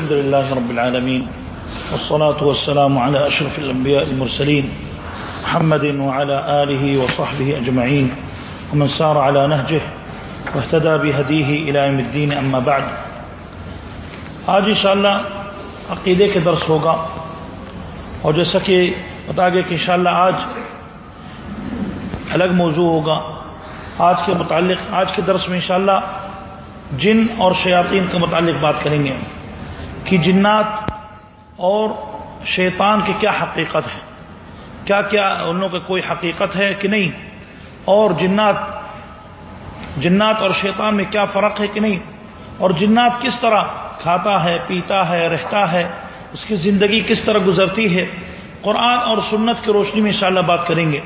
الحمد لله رب العالمين والصلاة والسلام على أشرف الأنبياء المرسلين محمد وعلى آله وصحبه أجمعين ومن سار على نهجه واهتدى بهديه إلى يوم الدين أما بعد آج انشاءاللہ عقیدے کے درس ہوگا اور جیسا کہ بتا گیا کہ انشاءاللہ آج الگ موضوع ہوگا آج کے متعلق آج کے درس میں انشاءاللہ جن اور شیاطین کے متعلق بات کریں گے کہ جنات اور شیطان کی کیا حقیقت ہے؟ کیا کیا ان لوگوں کی کوئی حقیقت ہے کہ نہیں؟ اور جنات جنات اور شیطان میں کیا فرق ہے کہ نہیں؟ اور جنات کس طرح کھاتا ہے، پیتا ہے، رہتا ہے؟ اس کی زندگی کس طرح گزرتی ہے؟ قرآن اور سنت کی روشنی میں انشاءاللہ بات کریں گے۔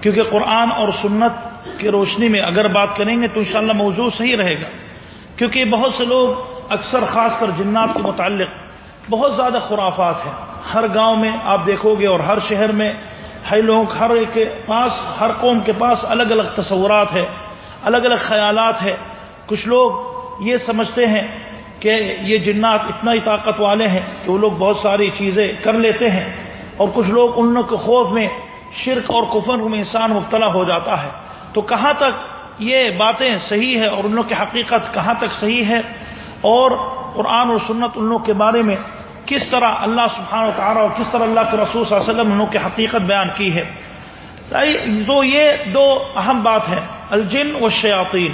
کیونکہ قرآن اور سنت کی روشنی میں اگر بات کریں گے تو انشاءاللہ موضوع صحیح رہے گا۔ کیونکہ بہت سے لوگ اکثر خاص کر جنات کے متعلق بہت زیادہ خرافات ہیں۔ ہر گاؤں میں آپ دیکھو گے اور ہر شہر میں ہے لوگ، ہر ایک کے پاس، ہر قوم کے پاس الگ الگ تصورات ہے الگ الگ خیالات ہے کچھ لوگ یہ سمجھتے ہیں کہ یہ جنات اتنا ہی طاقت والے ہیں کہ وہ لوگ بہت ساری چیزیں کر لیتے ہیں اور کچھ لوگ ان لوگ کے خوف میں شرک اور کفر میں انسان مبتلا ہو جاتا ہے۔ تو کہاں تک یہ باتیں صحیح ہے اور ان لوگ کی حقیقت کہاں تک صحیح ہے؟ اور قرآن اور سنت ان لوگ کے بارے میں کس طرح اللہ سبحانہ و تعالیٰ اور کس طرح اللہ کے رسول صلی اللہ علیہ وسلم ان لوگ کی حقیقت بیان کی ہے۔ تو یہ دو اہم بات ہے الجن و شیاطین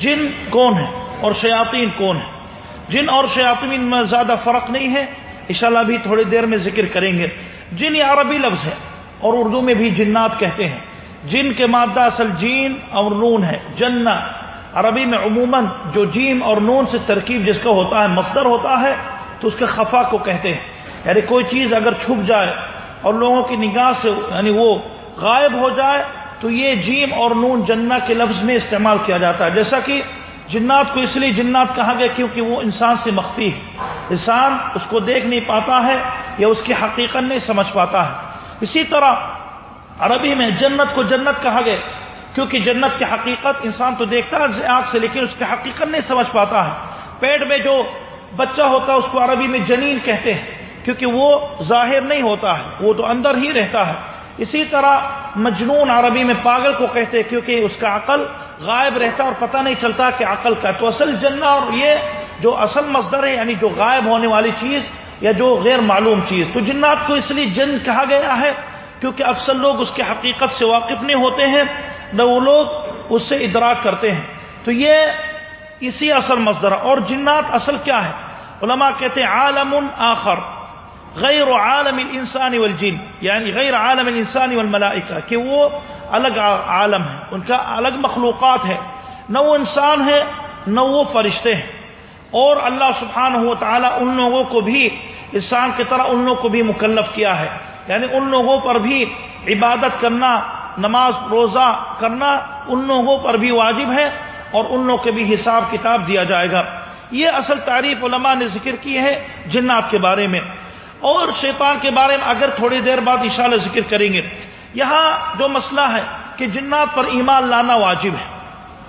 جن کون ہے اور شیاطین کون ہے جن اور شیاطین میں زیادہ فرق نہیں ہے۔ انشاءاللہ بھی تھوڑی دیر میں ذکر کریں گے۔ جن یہ عربی لفظ ہے اور اردو میں بھی جنات کہتے ہیں۔ جن کے مادہ اصل جین اور نون ہے۔ جن عربی میں عموماً جو جیم اور نون سے ترکیب جس کا ہوتا ہے مصدر ہوتا ہے، تو اس کے خفا کو کہتے ہیں۔ یعنی کوئی چیز اگر چھپ جائے اور لوگوں کی نگاہ سے یعنی وہ غائب ہو جائے، تو یہ جیم اور نون جنا کے لفظ میں استعمال کیا جاتا ہے۔ جیسا کہ جنات کو اس لیے جنات کہا گیا کیونکہ وہ انسان سے مخفی ہے۔ انسان اس کو دیکھ نہیں پاتا ہے یا اس کی حقیقت نہیں سمجھ پاتا ہے۔ اسی طرح عربی میں جنت کو جنت کہا گیا۔ کیونکہ جنت کی حقیقت انسان تو دیکھتا ہے، آنکھ سے لیکن اس کی حقیقت نہیں سمجھ پاتا ہے۔ پیٹ میں جو بچہ ہوتا ہے، اس کو عربی میں جنین کہتے ہیں، کیونکہ وہ ظاہر نہیں ہوتا ہے، وہ تو اندر ہی رہتا ہے۔ اسی طرح مجنون عربی میں پاگل کو کہتے ہیں، کیونکہ اس کا عقل غائب رہتا اور پتہ نہیں چلتا کہ عقل کا تو اصل جنہ اور یہ جو اصل مصدر ہے یعنی جو غائب ہونے والی چیز یا جو غیر معلوم چیز۔ تو جنات کو اس لیے جن کہا گیا ہے، کیونکہ اکثر لوگ اس کی حقیقت سے واقف نہیں ہوتے ہیں۔ نہ وہ لوگ اس سے ادراک کرتے ہیں۔ تو یہ اسی اصل مصدر اور جنات اصل کیا ہے؟ علماء کہتے ہیں عالم آخر، غیر عالم الانسان والجن یعنی غیر عالم الانسان والملائکہ، کہ وہ الگ عالم ہے ان کا الگ مخلوقات ہے نہ وہ انسان ہے، نہ وہ فرشتے ہیں۔ اور اللہ سبحانہ و تعالیٰ ان لوگوں کو بھی انسان کی طرح ان لوگوں کو بھی مکلف کیا ہے۔ یعنی ان لوگوں پر بھی عبادت کرنا نماز روزہ کرنا ان لوگوں پر بھی واجب ہے اور ان لوگوں کے بھی حساب کتاب دیا جائے گا۔ یہ اصل تعریف علماء نے ذکر کی ہے جنات کے بارے میں۔ اور شیطان کے بارے میں اگر تھوڑی دیر بعد اشارہ ذکر کریں گے۔ یہاں جو مسئلہ ہے کہ جنات پر ایمان لانا واجب ہے۔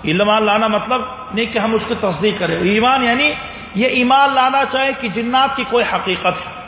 ایمان لانا مطلب نہیں کہ ہم اس کی تصدیق کریں۔ ایمان یعنی یہ ایمان لانا چاہے کہ جنات کی کوئی حقیقت ہے۔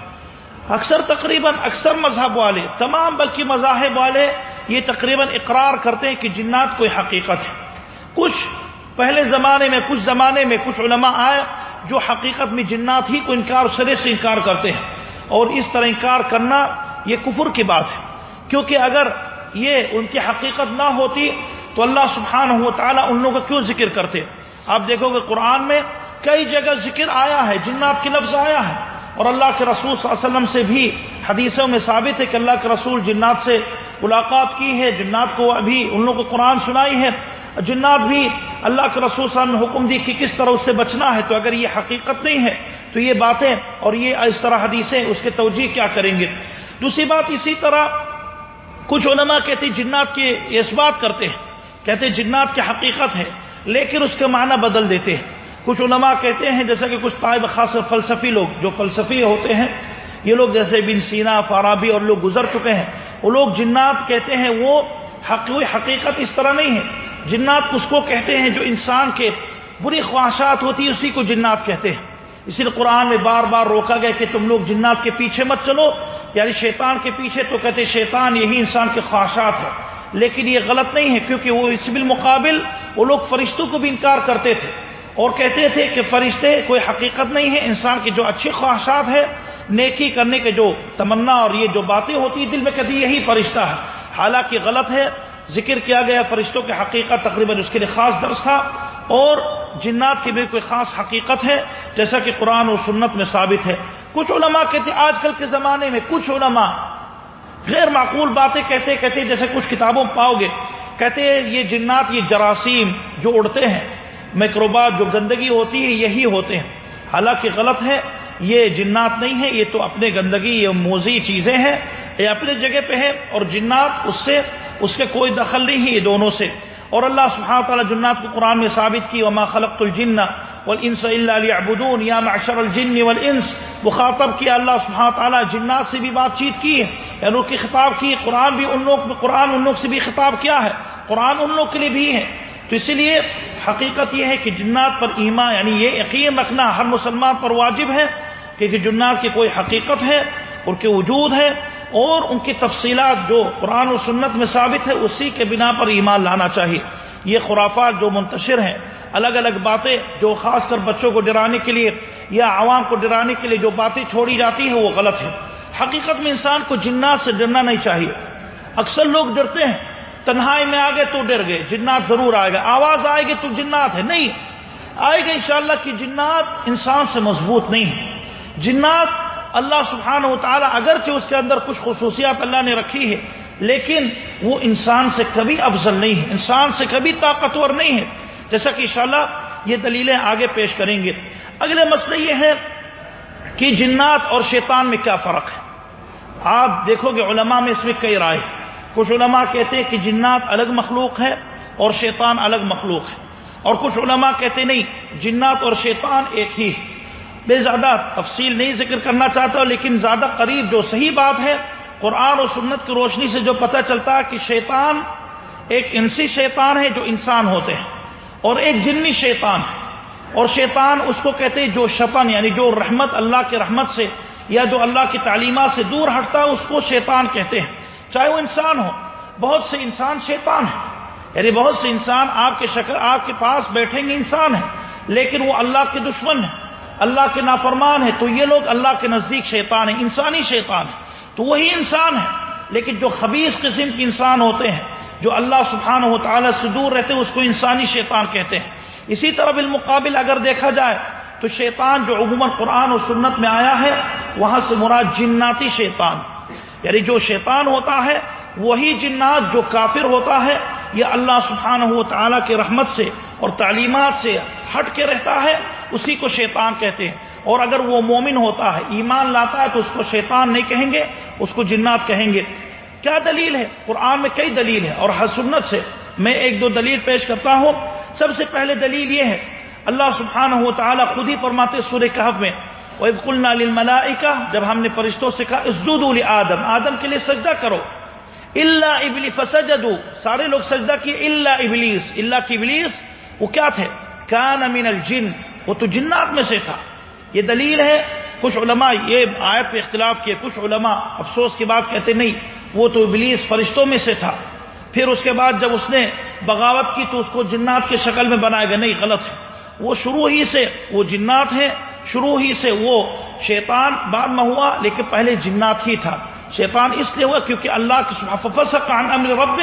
اکثر تقریباً اکثر مذہب والے، تمام بلکہ مذاہب والے یہ تقریباً اقرار کرتے ہیں کہ جنات کوئی حقیقت ہے۔ کچھ پہلے زمانے میں، کچھ زمانے میں کچھ علماء آئے جو حقیقت میں جنات ہی کو انکار، سرے سے انکار کرتے ہیں۔ اور اس طرح انکار کرنا یہ کفر کی بات ہے۔ کیونکہ اگر یہ ان کی حقیقت نہ ہوتی تو اللہ سبحانہ و تعالیٰ ان لوگوں کا کیوں ذکر کرتے؟ آپ دیکھو گے قرآن میں کئی جگہ ذکر آیا ہے، جنات کے لفظ آیا ہے۔ اور اللہ کے رسول صلی اللہ علیہ وسلم سے بھی حدیثوں میں ثابت ہے کہ اللہ کے رسول جنات سے ملاقات کی ہے جنات کو ابھی ان لوگوں کو قرآن سنائی ہے، جنات بھی اللہ کے رسول صلی اللہ علیہ وسلم نے حکم دی کہ کس طرح اس سے بچنا ہے، تو اگر یہ حقیقت نہیں ہے تو یہ باتیں اور یہ اس طرح حدیثیں، اس کے توجہ کیا کریں گے؟ دوسری بات اسی طرح کچھ علماء کہتے جنات کی اس بات کرتے ہیں، کہتے جنات کی حقیقت ہے، لیکن اس کے معنی بدل دیتے ہیں۔ کچھ علماء کہتے ہیں جیسا کہ کچھ طائب خاص فلسفی لوگ جو فلسفی ہوتے ہیں، یہ لوگ جیسے بن سینا، فارابی اور لوگ گزر چکے ہیں وہ لوگ جنات کہتے ہیں وہ حقیقت اس طرح نہیں ہے۔ جنات اس کو کہتے ہیں جو انسان کے بری خواہشات ہوتی ہے، اسی کو جنات کہتے ہیں۔ اسی لیے قرآن میں بار بار روکا گیا کہ تم لوگ جنات کے پیچھے مت چلو۔ یعنی شیطان کے پیچھے تو کہتے شیطان یہی انسان کے خواہشات ہے لیکن یہ غلط نہیں ہے، کیونکہ وہ اس بالمقابل وہ لوگ فرشتوں کو بھی انکار کرتے تھے۔ اور کہتے تھے کہ فرشتے کوئی حقیقت نہیں ہے، انسان کی جو اچھی خواہشات ہے نیکی کرنے کے جو تمنا اور یہ جو باتیں ہوتی ہیں، دل میں کہتی یہی فرشتہ ہے۔ حالانکہ غلط ہے، ذکر کیا گیا فرشتوں کے حقیقت تقریباً اس کے لیے خاص درس تھا۔ اور جنات کی بھی کوئی خاص حقیقت ہے، جیسا کہ قرآن اور سنت میں ثابت ہے۔ کچھ علماء کہتے ہیں، آج کل کے زمانے میں کچھ علماء غیر معقول باتیں کہتے کہتے جیسے کچھ کتابوں پاؤ گے۔ کہتے ہیں، یہ جنات، یہ جراثیم جو اڑتے ہیں میکروبات جو گندگی ہوتی ہے، یہی ہوتے ہیں۔ حالانکہ غلط ہے یہ جنات نہیں ہے یہ تو اپنے گندگی، یہ موزی چیزیں ہیں، یہ اپنے جگہ پہ ہے اور جنات اس سے، اس کے کوئی دخل نہیں ہے یہ دونوں سے۔ اور اللہ سبحانہ تعالیٰ جنات کو قرآن میں ثابت کی، وما خلقت الجن والانس الا ليعبدون۔ یا معشر الجن والانس۔ مخاطب کیا اللہ سبحانہ تعالیٰ جنات سے بھی بات چیت کی ہے یعنی ان کی خطاب کی، قرآن بھی ان لوگ، قرآن ان لوگ سے بھی خطاب کیا ہے۔ قرآن ان لوگ کے لیے بھی ہے۔ تو اسی لیے حقیقت یہ ہے کہ جنات پر ایمان یعنی یہ یقین رکھنا ہر مسلمان پر واجب ہے۔ کہ جنات کی کوئی حقیقت ہے، ان کے وجود ہے، اور ان کی تفصیلات جو قرآن و سنت میں ثابت ہے، اسی کے بنا پر ایمان لانا چاہیے۔ یہ خرافات جو منتشر ہیں، الگ الگ باتیں جو خاص کر بچوں کو ڈرانے کے لیے یا عوام کو ڈرانے کے لیے جو باتیں چھوڑی جاتی ہیں، وہ غلط ہے حقیقت میں انسان کو جنات سے ڈرنا نہیں چاہیے۔ اکثر لوگ ڈرتے ہیں، تنہائی میں آگے تو ڈر گئے، جنات ضرور آئے گا۔ آواز آئے گی تو جنات ہے، نہیں۔ آئے گا انشاءاللہ کہ جنات انسان سے مضبوط نہیں ہے جنات اللہ سبحانہ و تعالیٰ اگرچہ اس کے اندر کچھ خصوصیات اللہ نے رکھی ہے لیکن وہ انسان سے کبھی افضل نہیں ہے، انسان سے کبھی طاقتور نہیں ہے۔ جیسا کہ انشاءاللہ یہ دلیلیں آگے پیش کریں گے۔ اگلے مسئلہ یہ ہے کہ جنات اور شیطان میں کیا فرق ہے۔ آپ دیکھو گے علماء میں اس میں کئی رائے کچھ علماء کہتے ہیں کہ جنات الگ مخلوق ہے اور شیطان الگ مخلوق ہے۔ اور کچھ علماء کہتے نہیں، جنات اور شیطان ایک ہی بے زیادہ تفصیل نہیں ذکر کرنا چاہتا، لیکن زیادہ قریب جو صحیح بات ہے، قرآن اور سنت کی روشنی سے جو پتہ چلتا ہے کہ شیطان ایک انسی شیطان ہے جو انسان ہوتے ہیں، اور ایک جنی شیطان ہے۔ اور شیطان اس کو کہتے ہیں جو شپن یعنی جو رحمت اللہ کے رحمت سے یا جو اللہ کی تعلیمات سے دور ہٹتا ہے، اس کو شیطان کہتے ہیں۔ چاہے وہ انسان ہو، بہت سے انسان شیطان ہیں۔ یعنی بہت سے انسان آپ کے شکل آپ کے پاس بیٹھیں گے انسان ہیں، لیکن وہ اللہ کے دشمن ہیں۔ اللہ کے نافرمان ہے تو یہ لوگ اللہ کے نزدیک شیطان ہیں، انسانی شیطان ہے تو وہی انسان ہے لیکن جو خبیص قسم کے انسان ہوتے ہیں، جو اللہ سبحانہ و تعالیٰ سے دور رہتے ہیں، اس کو انسانی شیطان کہتے ہیں۔ اسی طرح بالمقابل اگر دیکھا جائے، تو شیطان جو عموماً قرآن و سنت میں آیا ہے، وہاں سے مراد جناتی شیطان۔ یعنی جو شیطان ہوتا ہے، وہی جنات جو کافر ہوتا ہے، یہ اللہ سبحانہ و تعالیٰ کے رحمت سے اور تعلیمات سے ہٹ کے رہتا ہے۔ اسی کو شیطان کہتے ہیں۔ اور اگر وہ مومن ہوتا ہے، ایمان لاتا ہے، تو اس کو شیطان نہیں کہیں گے، اس کو جنات کہیں گے۔ کیا دلیل ہے؟ قرآن میں کئی دلیل ہے اور ہر سنت سے میں ایک دو دلیل پیش کرتا ہوں۔ سب سے پہلے دلیل یہ ہے، اللہ سبحانہ ہو تعالیٰ خود ہی فرماتے سورہ کہف میں ملائکا جب ہم نے فرشتوں سے کہا، اسجدوا آدم آدم کے لیے سجدہ کرو۔ اللہ ابلی فسجدو سارے لوگ سجدہ کیے اللہ ابلیس اللہ کی ابلیس وہ کیا تھے؟ کان امین الجن۔ وہ تو جنات میں سے تھا۔ یہ دلیل ہے، کچھ علماء یہ آیت پہ اختلاف کیے، کچھ علماء افسوس کی بات کہتے نہیں، وہ تو ابلیس فرشتوں میں سے تھا۔ پھر اس کے بعد جب اس نے بغاوت کی تو اس کو جنات کی شکل میں بنایا گیا، نہیں، غلط ہے۔ وہ شروع ہی سے وہ جنات ہیں، شروع ہی سے وہ شیطان بعد میں ہوا، لیکن پہلے جنات ہی تھا۔ شیطان اس لیے ہوا کیونکہ اللہ کے امر رب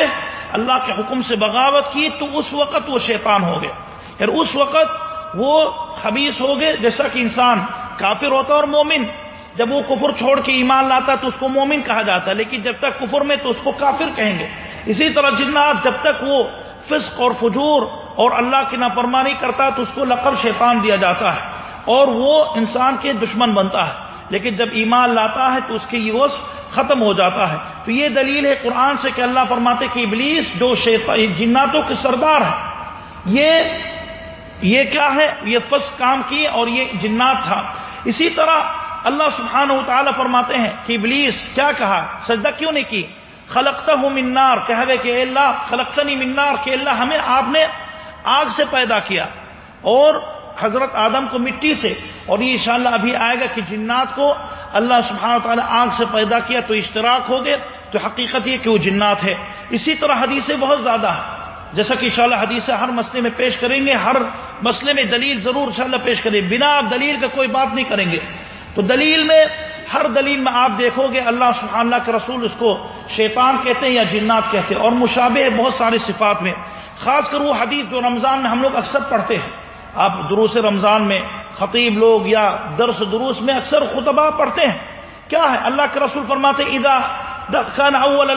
اللہ کے حکم سے بغاوت کی تو اس وقت وہ شیطان ہو گئے۔ پھر اس وقت وہ خبیص ہو گئے، جیسا کہ انسان کافر ہوتا اور مومن، جب وہ کفر چھوڑ کے ایمان لاتا تو اس کو مومن کہا جاتا ہے لیکن جب تک کفر میں تو اس کو کافر کہیں گے۔ اسی طرح جنات جب تک وہ فسق اور فجور اور اللہ کی نافرمانی کرتا تو اس کو لقب شیطان دیا جاتا ہے اور وہ انسان کے دشمن بنتا ہے۔ لیکن جب ایمان لاتا ہے تو اس کے یہ ختم ہو جاتا ہے۔ تو یہ دلیل ہے قرآن سے کہ اللہ فرماتے کہ ابلیس جو شیطان، جناتوں کے سردار ہے یہ یہ کیا ہے؟ یہ فس کام کی اور یہ جنات تھا۔ اسی طرح اللہ سبحانہ و تعالیٰ فرماتے ہیں کہ ابلیس کیا کہا؟ سجدہ کیوں نہیں کی؟ خلقتا ہوں منار کہا گئے کہ اللہ، خلقتنی منار کہ اللہ، ہمیں آپ نے آگ سے پیدا کیا اور حضرت آدم کو مٹی سے۔ اور یہ انشاءاللہ ابھی آئے گا کہ جنات کو اللہ سبحانہ تعالیٰ آنکھ سے پیدا کیا تو اشتراک ہو گئے۔ تو حقیقت یہ کہ وہ جنات ہے اسی طرح حدیثیں بہت زیادہ ہیں۔ جیسا کہ انشاءاللہ حدیثیں ہر مسئلے میں پیش کریں گے، ہر مسئلے میں دلیل ضرور انشاءاللہ پیش کریں بنا آپ دلیل کا کوئی بات نہیں کریں گے۔ تو دلیل میں ہر دلیل میں آپ دیکھو گے، اللہ سبحانہ اللہ کے رسول اس کو شیطان کہتے ہیں یا جنات کہتے ہیں، اور مشابہ بہت سارے صفات میں۔ خاص کر وہ حدیث جو رمضان میں ہم لوگ اکثر پڑھتے ہیں۔ آپ دروس رمضان میں خطیب لوگ یا درس دروس میں اکثر خطبہ پڑھتے ہیں۔ کیا ہے؟ اللہ کے رسول فرماتے ادا خان اول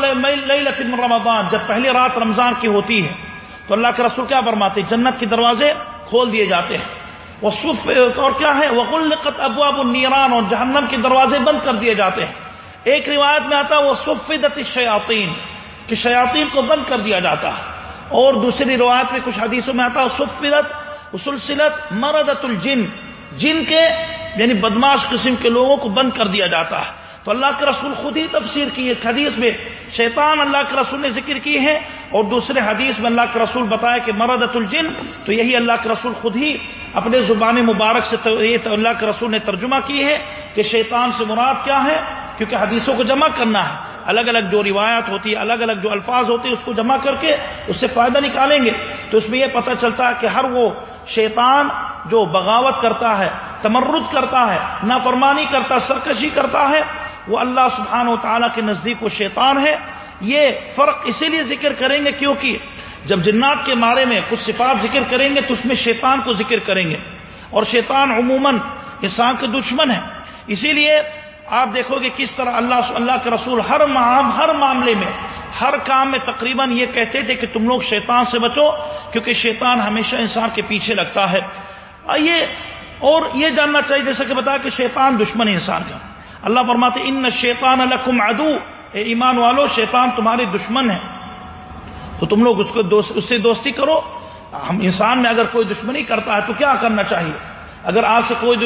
رمضان، جب پہلی رات رمضان کی ہوتی ہے، تو اللہ کے رسول کیا فرماتے جنت کے دروازے کھول دیے جاتے ہیں۔ وہ صف اور کیا ہے؟ وہ غلقت ابواب النیران، اور جہنم کے دروازے بند کر دیے جاتے ہیں۔ ایک روایت میں آتا ہے وہ سفدت شیاطین کہ شیاطین کو بند کر دیا جاتا ہے۔ اور دوسری روایت میں کچھ حدیثوں میں آتا سفدت سلسلت مردت الجن۔ جن کے یعنی بدماش قسم کے لوگوں کو بند کر دیا جاتا ہے۔ تو اللہ کے رسول خود ہی تفسیر کی ایک حدیث میں شیطان اللہ کے رسول نے ذکر کی ہے اور دوسرے حدیث میں اللہ کے رسول بتایا کہ مردت الجن، تو یہی اللہ کے رسول خود ہی اپنے زبان مبارک سے یہ اللہ کے رسول نے ترجمہ کی ہے کہ شیطان سے مراد کیا ہے؟ کیونکہ حدیثوں کو جمع کرنا ہے۔ الگ الگ جو روایات ہوتی ہے، الگ الگ جو الفاظ ہوتے ہیں، اس کو جمع کر کے اس سے فائدہ نکالیں گے۔ تو اس میں یہ پتہ چلتا ہے کہ ہر وہ شیطان جو بغاوت کرتا ہے، تمرد کرتا ہے، نافرمانی کرتا سرکشی کرتا ہے وہ اللہ سبحانہ و تعالیٰ کے نزدیک وہ شیطان ہے۔ یہ فرق اسی لیے ذکر کریں گے کیونکہ جب جنات کے بارے میں کچھ صفات ذکر کریں گے تو اس میں شیطان کو ذکر کریں گے۔ اور شیطان عموماً انسان کے دشمن ہے اسی لیے آپ دیکھو گے کس طرح اللہ اللہ کے رسول ہر معام ہر معاملے میں ہر کام میں تقریباً یہ کہتے تھے کہ تم لوگ شیطان سے بچو، کیونکہ شیطان ہمیشہ انسان کے پیچھے لگتا ہے۔ آئیے اور یہ جاننا چاہیے، جیسا کہ بتا کہ شیطان دشمن انسان کا اللہ فرماتے ان شیطان الکم ادو اے ایمان والو، شیطان تمہارے دشمن ہے۔ تو تم لوگ اس کو دوست اس سے دوستی کرو۔ ہم انسان میں اگر کوئی دشمنی کرتا ہے تو کیا کرنا چاہیے؟ اگر آپ سے کوئی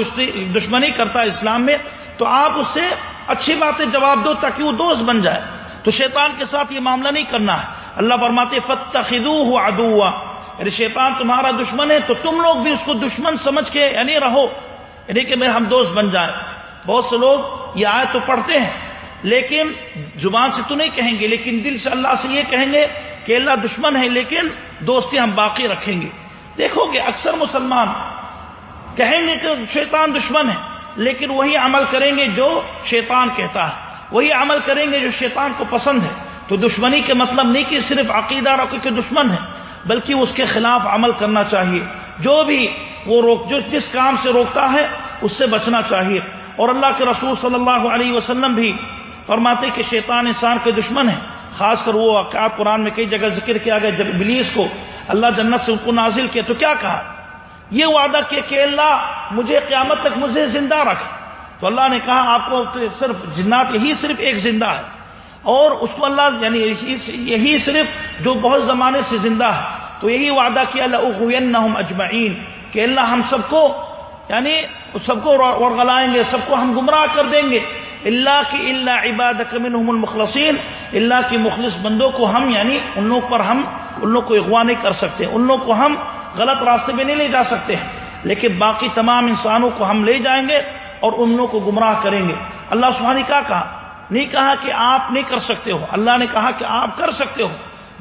دشمنی کرتا ہے اسلام میں، تو آپ اس سے اچھی باتیں جواب دو تاکہ وہ دوست بن جائے۔ تو شیطان کے ساتھ یہ معاملہ نہیں کرنا ہے۔ اللہ فرماتے فتح ہوا ادو یعنی شیطان تمہارا دشمن ہے، تو تم لوگ بھی اس کو دشمن سمجھ کے یعنی رہو یعنی کہ میرے ہم دوست بن جائیں۔ بہت سے لوگ یہ آئے تو پڑھتے ہیں، لیکن زبان سے تو نہیں کہیں گے، لیکن دل سے اللہ سے یہ کہیں گے کہ اللہ دشمن ہے، لیکن دوستی ہم باقی رکھیں گے۔ دیکھو گے اکثر مسلمان کہیں گے کہ شیطان دشمن ہے، لیکن وہی عمل کریں گے جو شیطان کہتا ہے۔ وہی عمل کریں گے جو شیطان کو پسند ہے۔ تو دشمنی کے مطلب نہیں کہ صرف عقیدہ رکھو کہ دشمن ہے، بلکہ اس کے خلاف عمل کرنا چاہیے۔ جو بھی وہ روک، جو جس کام سے روکتا ہے، اس سے بچنا چاہیے۔ اور اللہ کے رسول صلی اللہ علیہ وسلم بھی فرماتے کہ شیطان انسان کے دشمن ہے خاص کر وہ آپ قرآن میں کئی جگہ ذکر کیا گیا، جب ابلیس کو اللہ جنت سے ان کو نازل کیا، تو کیا کہا؟ یہ وعدہ کیا کہ اللہ مجھے قیامت تک مجھے زندہ رکھ۔ تو اللہ نے کہا، آپ کو صرف جنات، یہی صرف ایک زندہ ہے۔ اور اس کو اللہ یعنی یہی صرف جو بہت زمانے سے زندہ ہے۔ تو یہی وعدہ کیا اللہ اجمعین کہ اللہ ہم سب کو یعنی سب کو ورغلائیں گے، سب کو ہم گمراہ کر دیں گے۔ اللہ کی اللہ عباد المخلصین اللہ کی مخلص بندوں کو ہم یعنی ان لوگ پر ہم ان لوگ کو اغوا نہیں کر سکتے ان لوگ کو ہم غلط راستے میں نہیں لے جا سکتے ہیں۔ لیکن باقی تمام انسانوں کو ہم لے جائیں گے اور ان لوگوں کو گمراہ کریں گے۔ اللہ سبحانہ کیا کہا؟ نہیں کہا کہ آپ نہیں کر سکتے ہو۔ اللہ نے کہا کہ آپ کر سکتے ہو۔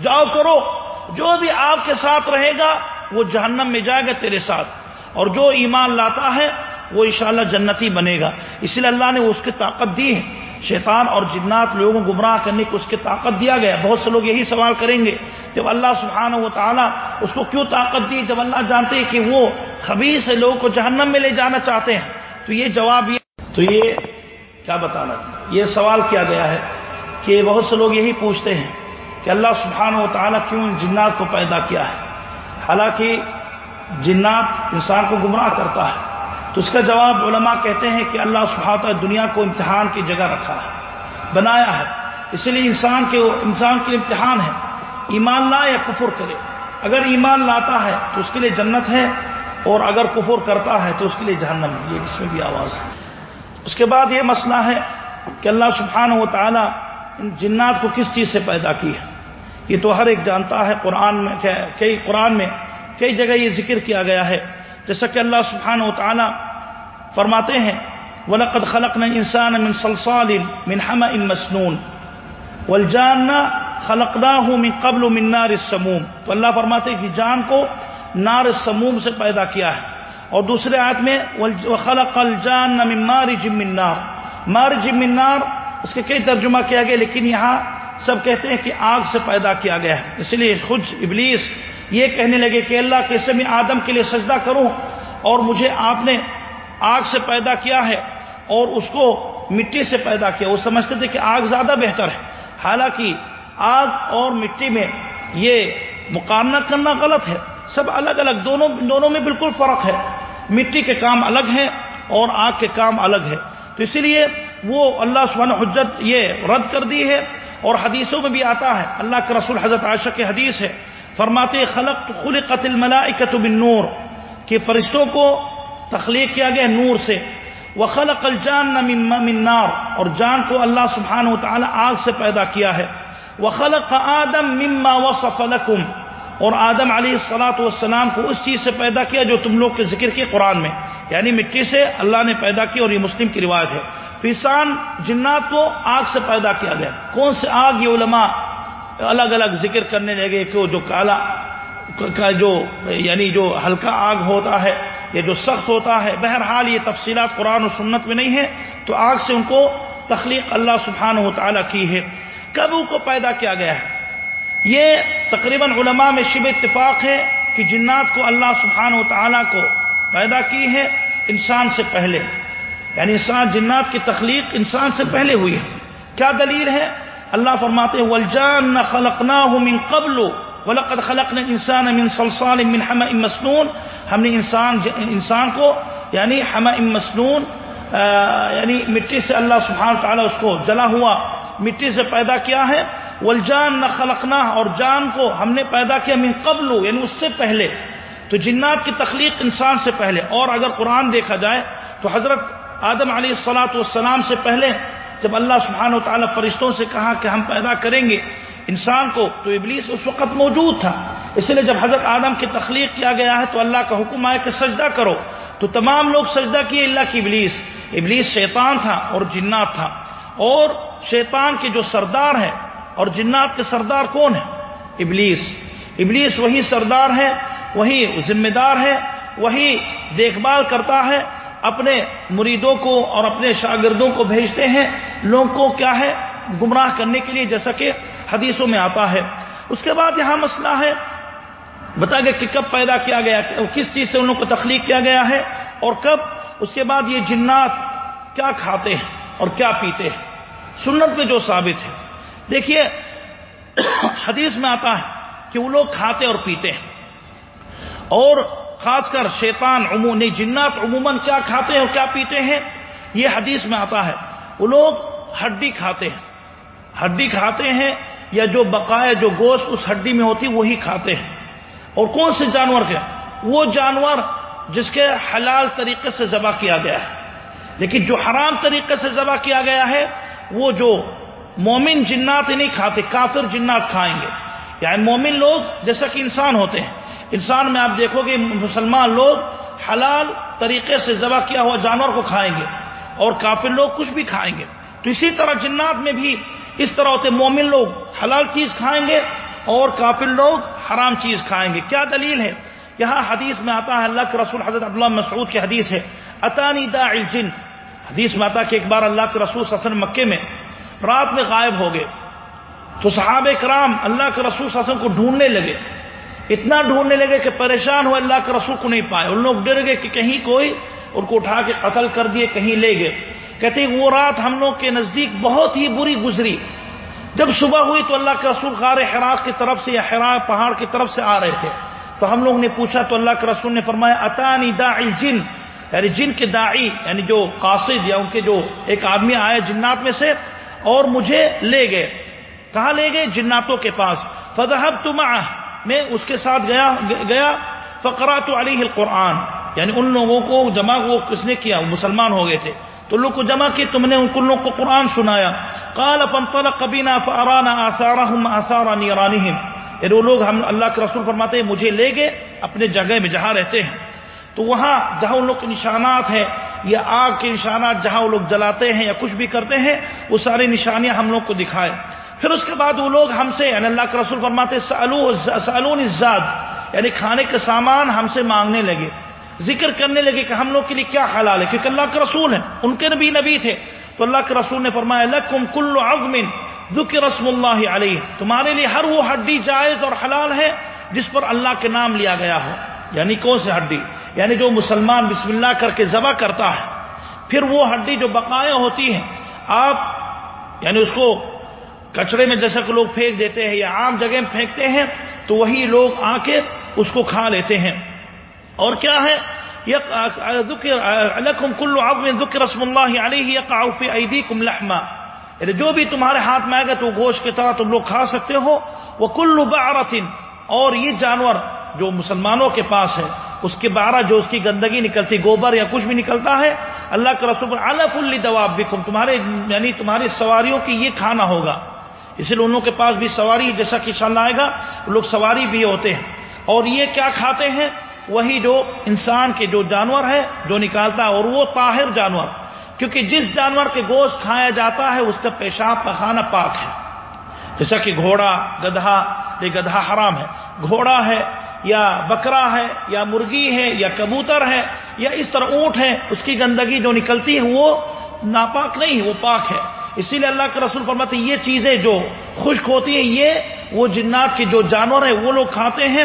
جاؤ کرو، جو بھی آپ کے ساتھ رہے گا، وہ جہنم میں جائے گا تیرے ساتھ۔ اور جو ایمان لاتا ہے وہ انشاءاللہ جنتی بنے گا۔ اس لیے اللہ نے اس کی طاقت دی ہے۔ شیطان اور جنات لوگوں کو گمراہ کرنے کو اس کی طاقت دیا گیا۔ بہت سے لوگ یہی سوال کریں گے جب اللہ سبحانہ و تعالیٰ اس کو کیوں طاقت دی جب اللہ جانتے ہیں کہ وہ خبیص لوگوں کو جہنم میں لے جانا چاہتے ہیں۔ تو یہ جواب یہ تو یہ کیا بتانا تھا؟ یہ سوال کیا گیا ہے کہ بہت سے لوگ یہی پوچھتے ہیں کہ اللہ سبحانہ و تعالیٰ کیوں جنات کو پیدا کیا ہے؟ حالانکہ جنات انسان کو گمراہ کرتا ہے۔ تو اس کا جواب علماء کہتے ہیں کہ اللہ سبحانہ دنیا کو امتحان کی جگہ رکھا ہے، بنایا ہے۔ اس لیے انسان کے انسان کے امتحان ہے۔ ایمان لا یا کفر کرے۔ اگر ایمان لاتا ہے تو اس کے لیے جنت ہے، اور اگر کفر کرتا ہے تو اس کے لیے جہنم یہ اس میں بھی آواز ہے۔ اس کے بعد یہ مسئلہ ہے کہ اللہ سبحانہ و تعالیٰ ان جنات کو کس چیز سے پیدا کی ہے؟ یہ تو ہر ایک جانتا ہے، قرآن میں کئی قرآن میں کئی جگہ یہ ذکر کیا گیا ہے جیسا کہ اللہ سبحانہ و تعالی فرماتے ہیں، ولقد خلق وَلَقَدْ خَلَقْنَا الْإِنسَانَ مِنْ صَلْصَالٍ مِنْ حَمَئٍ مَسْنُونَ وَالْجَانَّ خَلَقْنَاهُ مِنْ قَبْلُ مِنْ نَارِ السَّمُومِ تو اللہ فرماتے ہیں کہ جان کو نار السموم سے پیدا کیا ہے۔ اور دوسرے آیت میں وَخَلَقَ الْجَانَّ مِنْ مَارِجٍ مِنْ نَارِ۔ مارج من نار، اس کے کئی ترجمہ کیا گیا لیکن یہاں سب کہتے ہیں کہ آگ سے پیدا کیا گیا ہے۔ اس لیے خود ابلیس یہ کہنے لگے کہ اللہ کیسے میں آدم کے لیے سجدہ کروں اور مجھے آپ نے آگ سے پیدا کیا ہے اور اس کو مٹی سے پیدا کیا۔ وہ سمجھتے تھے کہ آگ زیادہ بہتر ہے۔ حالانکہ آگ اور مٹی میں یہ مقابلہ کرنا غلط ہے۔ سب الگ الگ، دونوں دونوں میں بالکل فرق ہے۔ مٹی کے کام الگ ہے اور آگ کے کام الگ ہے تو اسی لیے وہ اللہ سبحانہ حجت یہ رد کر دی ہے اور حدیثوں میں بھی آتا ہے۔ اللہ کے رسول حضرت عائشہ کے حدیث ہے فرماتے خلق خلقت الملائکۃ بالنور، کہ فرشتوں کو تخلیق کیا گیا نور سے. وخلق الجان من نار، اور جان کو اللہ سبحانہ و تعالی آگ سے پیدا کیا ہے. وخلق آدم مما وصف لكم اور آدم علیہ السلاۃ والسلام کو اس چیز سے پیدا کیا جو تم لوگ کے ذکر کے قرآن میں. یعنی مٹی سے اللہ نے پیدا کی، اور یہ مسلم کی روایت ہے. انسان جنات کو آگ سے پیدا کیا گیا. کون سے آگ یہ علماء الگ الگ ذکر کرنے لگے کہ وہ جو کالا، کا جو یعنی جو ہلکا آگ ہوتا ہے، یا جو سخت ہوتا ہے، بہرحال یہ تفصیلات قرآن و سنت میں نہیں ہے، تو آگ سے ان کو تخلیق اللہ سبحانہ و تعالیٰ کی ہے۔ کب ان کو پیدا کیا گیا ہے؟ یہ تقریباً علماء میں شب اتفاق ہے کہ جنات کو اللہ سبحانہ و تعالیٰ کو پیدا کی ہے انسان سے پہلے۔ یعنی انسان، جنات کی تخلیق انسان سے پہلے ہوئی ہے۔ کیا دلیل ہے؟ اللہ فرماتے ہیں والجان خلقناه من قبل ولقد خلقنا الانسان من صلصال من حمأ مسنون. ہم نے انسان انسان کو یعنی حمأ مسنون یعنی مٹی سے اللہ سبحانہ تعالی اس کو جلا ہوا مٹی سے پیدا کیا ہے۔ والجان خلقنا اور جان کو ہم نے پیدا کیا من قبل یعنی اس سے پہلے۔ تو جنات کی تخلیق انسان سے پہلے۔ اور اگر قرآن دیکھا جائے تو حضرت آدم علیہ السلاۃ والسلام سے پہلے جب اللہ سبحانہ و تعالیٰ فرشتوں سے کہا کہ ہم پیدا کریں گے انسان کو، تو ابلیس اس وقت موجود تھا۔ اس لیے جب حضرت آدم کی تخلیق کیا گیا ہے تو اللہ کا حکم آیا کہ سجدہ کرو۔ تو تمام لوگ سجدہ کیے اللہ کی ابلیس۔ ابلیس شیطان تھا اور جنات تھا۔ اور شیطان کے جو سردار ہے اور جنات کے سردار کون ہے ابلیس۔ ابلیس وہی سردار ہے، وہی ذمہ دار ہے، وہی دیکھ بھال کرتا ہے اپنے مریدوں کو اور اپنے شاگردوں کو بھیجتے ہیں۔ لوگوں کو کیا ہے؟ گمراہ کرنے کے لیے جیسا کہ حدیثوں میں آتا ہے۔ اس کے بعد یہاں مسئلہ ہے۔ بتا گیا کہ کب پیدا کیا گیا، کس چیز سے ان لوگوں کو تخلیق کیا گیا ہے اور کب۔ اس کے بعد یہ جنات کیا کھاتے ہیں اور کیا پیتے ہیں۔ سنت میں جو ثابت ہے۔ دیکھیے، حدیث میں آتا ہے کہ وہ لوگ کھاتے اور پیتے ہیں۔ اور خاص کر شیطان عموم جنات عموماً کیا کھاتے ہیں اور کیا پیتے ہیں؟ یہ حدیث میں آتا ہے۔ وہ لوگ ہڈی کھاتے ہیں۔ ہڈی کھاتے ہیں یا جو بقایا جو گوشت اس ہڈی میں ہوتی، وہی کھاتے ہیں۔ اور کون سے جانور کے؟ وہ جانور جس کے حلال طریقے سے ذبح کیا گیا ہے۔ لیکن جو حرام طریقے سے ذبح کیا گیا ہے، وہ جو مومن جنات ہی نہیں کھاتے، کافر جنات کھائیں گے۔ یعنی مومن لوگ جیسا کہ انسان ہوتے ہیں۔ انسان میں آپ دیکھو گے مسلمان لوگ حلال طریقے سے ذبح کیا ہوا جانور کو کھائیں گے اور کافر لوگ کچھ بھی کھائیں گے۔ تو اسی طرح جنات میں بھی اس طرح ہوتے، مومن لوگ حلال چیز کھائیں گے اور کافر لوگ حرام چیز کھائیں گے۔ کیا دلیل ہے؟ یہاں حدیث میں آتا ہے، اللہ کے رسول حضرت عبداللہ مسعود کی حدیث ہے اطانی دا الجن۔ حدیث میں آتا کہ ایک بار اللہ کے رسول وسلم مکے میں رات میں غائب ہو گئے۔ تو صحابہ کرام اللہ کے رسول وسلم کو ڈھونڈنے لگے۔ اتنا ڈھونڈنے لگے کہ پریشان ہوئے، اللہ کے رسول کو نہیں پائے۔ ان لوگ ڈر گئے کہ کہیں کوئی ان کو اٹھا کے قتل کر دیے، کہیں لے گئے۔ کہتے وہ رات ہم لوگ کے نزدیک بہت ہی بری گزری۔ جب صبح ہوئی تو اللہ کے رسول غار حراق کی طرف سے یا حراق پہاڑ کی طرف سے آ رہے تھے۔ تو ہم لوگ نے پوچھا، تو اللہ کے رسول نے فرمایا اطانی دا جن یعنی جن کے داعی یعنی جو قاصد یا ان کے جو ایک آدمی آئے جنات میں سے اور مجھے لے گئے۔ کہاں لے گئے؟ جناتوں کے پاس۔ فضحب تم میں اس کے ساتھ گیا گیا فقرا تو علی القرآن۔ یعنی ان لوگوں کو جمع وہ کس نے کیا؟ وہ مسلمان ہو گئے تھے۔ تو لوگ کو جمع کی تم نے ان لوگ کو قرآن سنایا۔ کال فنطلق قبینا فارانا آثارہم آثار نیرانہم یعنی وہ لوگ ہم، اللہ کے رسول فرماتے ہیں، مجھے لے گئے، اپنے جگہ میں جہاں رہتے ہیں۔ تو وہاں جہاں ان لوگ کے نشانات ہیں، یا آگ کے نشانات جہاں وہ لوگ جلاتے ہیں یا کچھ بھی کرتے ہیں، وہ ساری نشانیاں ہم لوگ کو دکھائے۔ پھر اس کے بعد وہ لوگ ہم سے یعنی اللہ کے رسول فرماتے سالون ازاد یعنی کھانے کے سامان ہم سے مانگنے لگے، ذکر کرنے لگے کہ ہم لوگ کے لیے کیا حلال ہے، کیونکہ اللہ کے رسول ہیں، ان کے نبی نبی تھے۔ تو اللہ کے رسول نے فرمایا، لکم کل عظم ذکر رسم اللہ علیہ، تمہارے لیے ہر وہ ہڈی جائز اور حلال ہے جس پر اللہ کے نام لیا گیا ہو۔ یعنی کون سی ہڈی؟ یعنی جو مسلمان بسم اللہ کر کے ذبح کرتا ہے، پھر وہ ہڈی جو بقایا ہوتی ہے، آپ یعنی اس کو کچڑے میں جیسا کہ لوگ پھینک دیتے ہیں یا عام جگہ میں پھینکتے ہیں، تو وہی لوگ آ کے اس کو کھا لیتے ہیں۔ اور کیا ہے؟ ذکر رسم اللہ علیہ لحما۔ یعنی جو بھی تمہارے ہاتھ میں آئے گا تو گوشت کی طرح تم لوگ کھا سکتے ہو۔ وہ کلو بعرتن۔ اور یہ جانور جو مسلمانوں کے پاس ہے، اس کے بارہ جو اس کی گندگی نکلتی، گوبر یا کچھ بھی نکلتا ہے، اللہ کے رسول الف الدواب بکم تمہارے یعنی تمہاری سواریوں کی یہ کھانا ہوگا۔ اس لیے ان کے پاس بھی سواری جیسا کہ شان آئے گا وہ لوگ سواری بھی ہوتے ہیں۔ اور یہ کیا کھاتے ہیں؟ وہی جو انسان کے جو جانور ہے، جو نکالتا ہے، اور وہ طاہر جانور۔ کیونکہ جس جانور کے گوشت کھایا جاتا ہے، اس کا پیشاب پخانا پاک ہے۔ جیسا کہ گھوڑا، گدھا، یہ گدھا حرام ہے۔ گھوڑا ہے، یا بکرا ہے، یا مرغی ہے، یا کبوتر ہے، یا اس طرح اونٹ ہے، اس کی گندگی جو نکلتی ہے، وہ ناپاک نہیں وہ پاک ہے۔ اسی لیے اللہ کے رسول فرماتے یہ چیزیں جو خشک ہوتی ہیں، یہ وہ جنات کے جو جانور ہیں، وہ لوگ کھاتے ہیں۔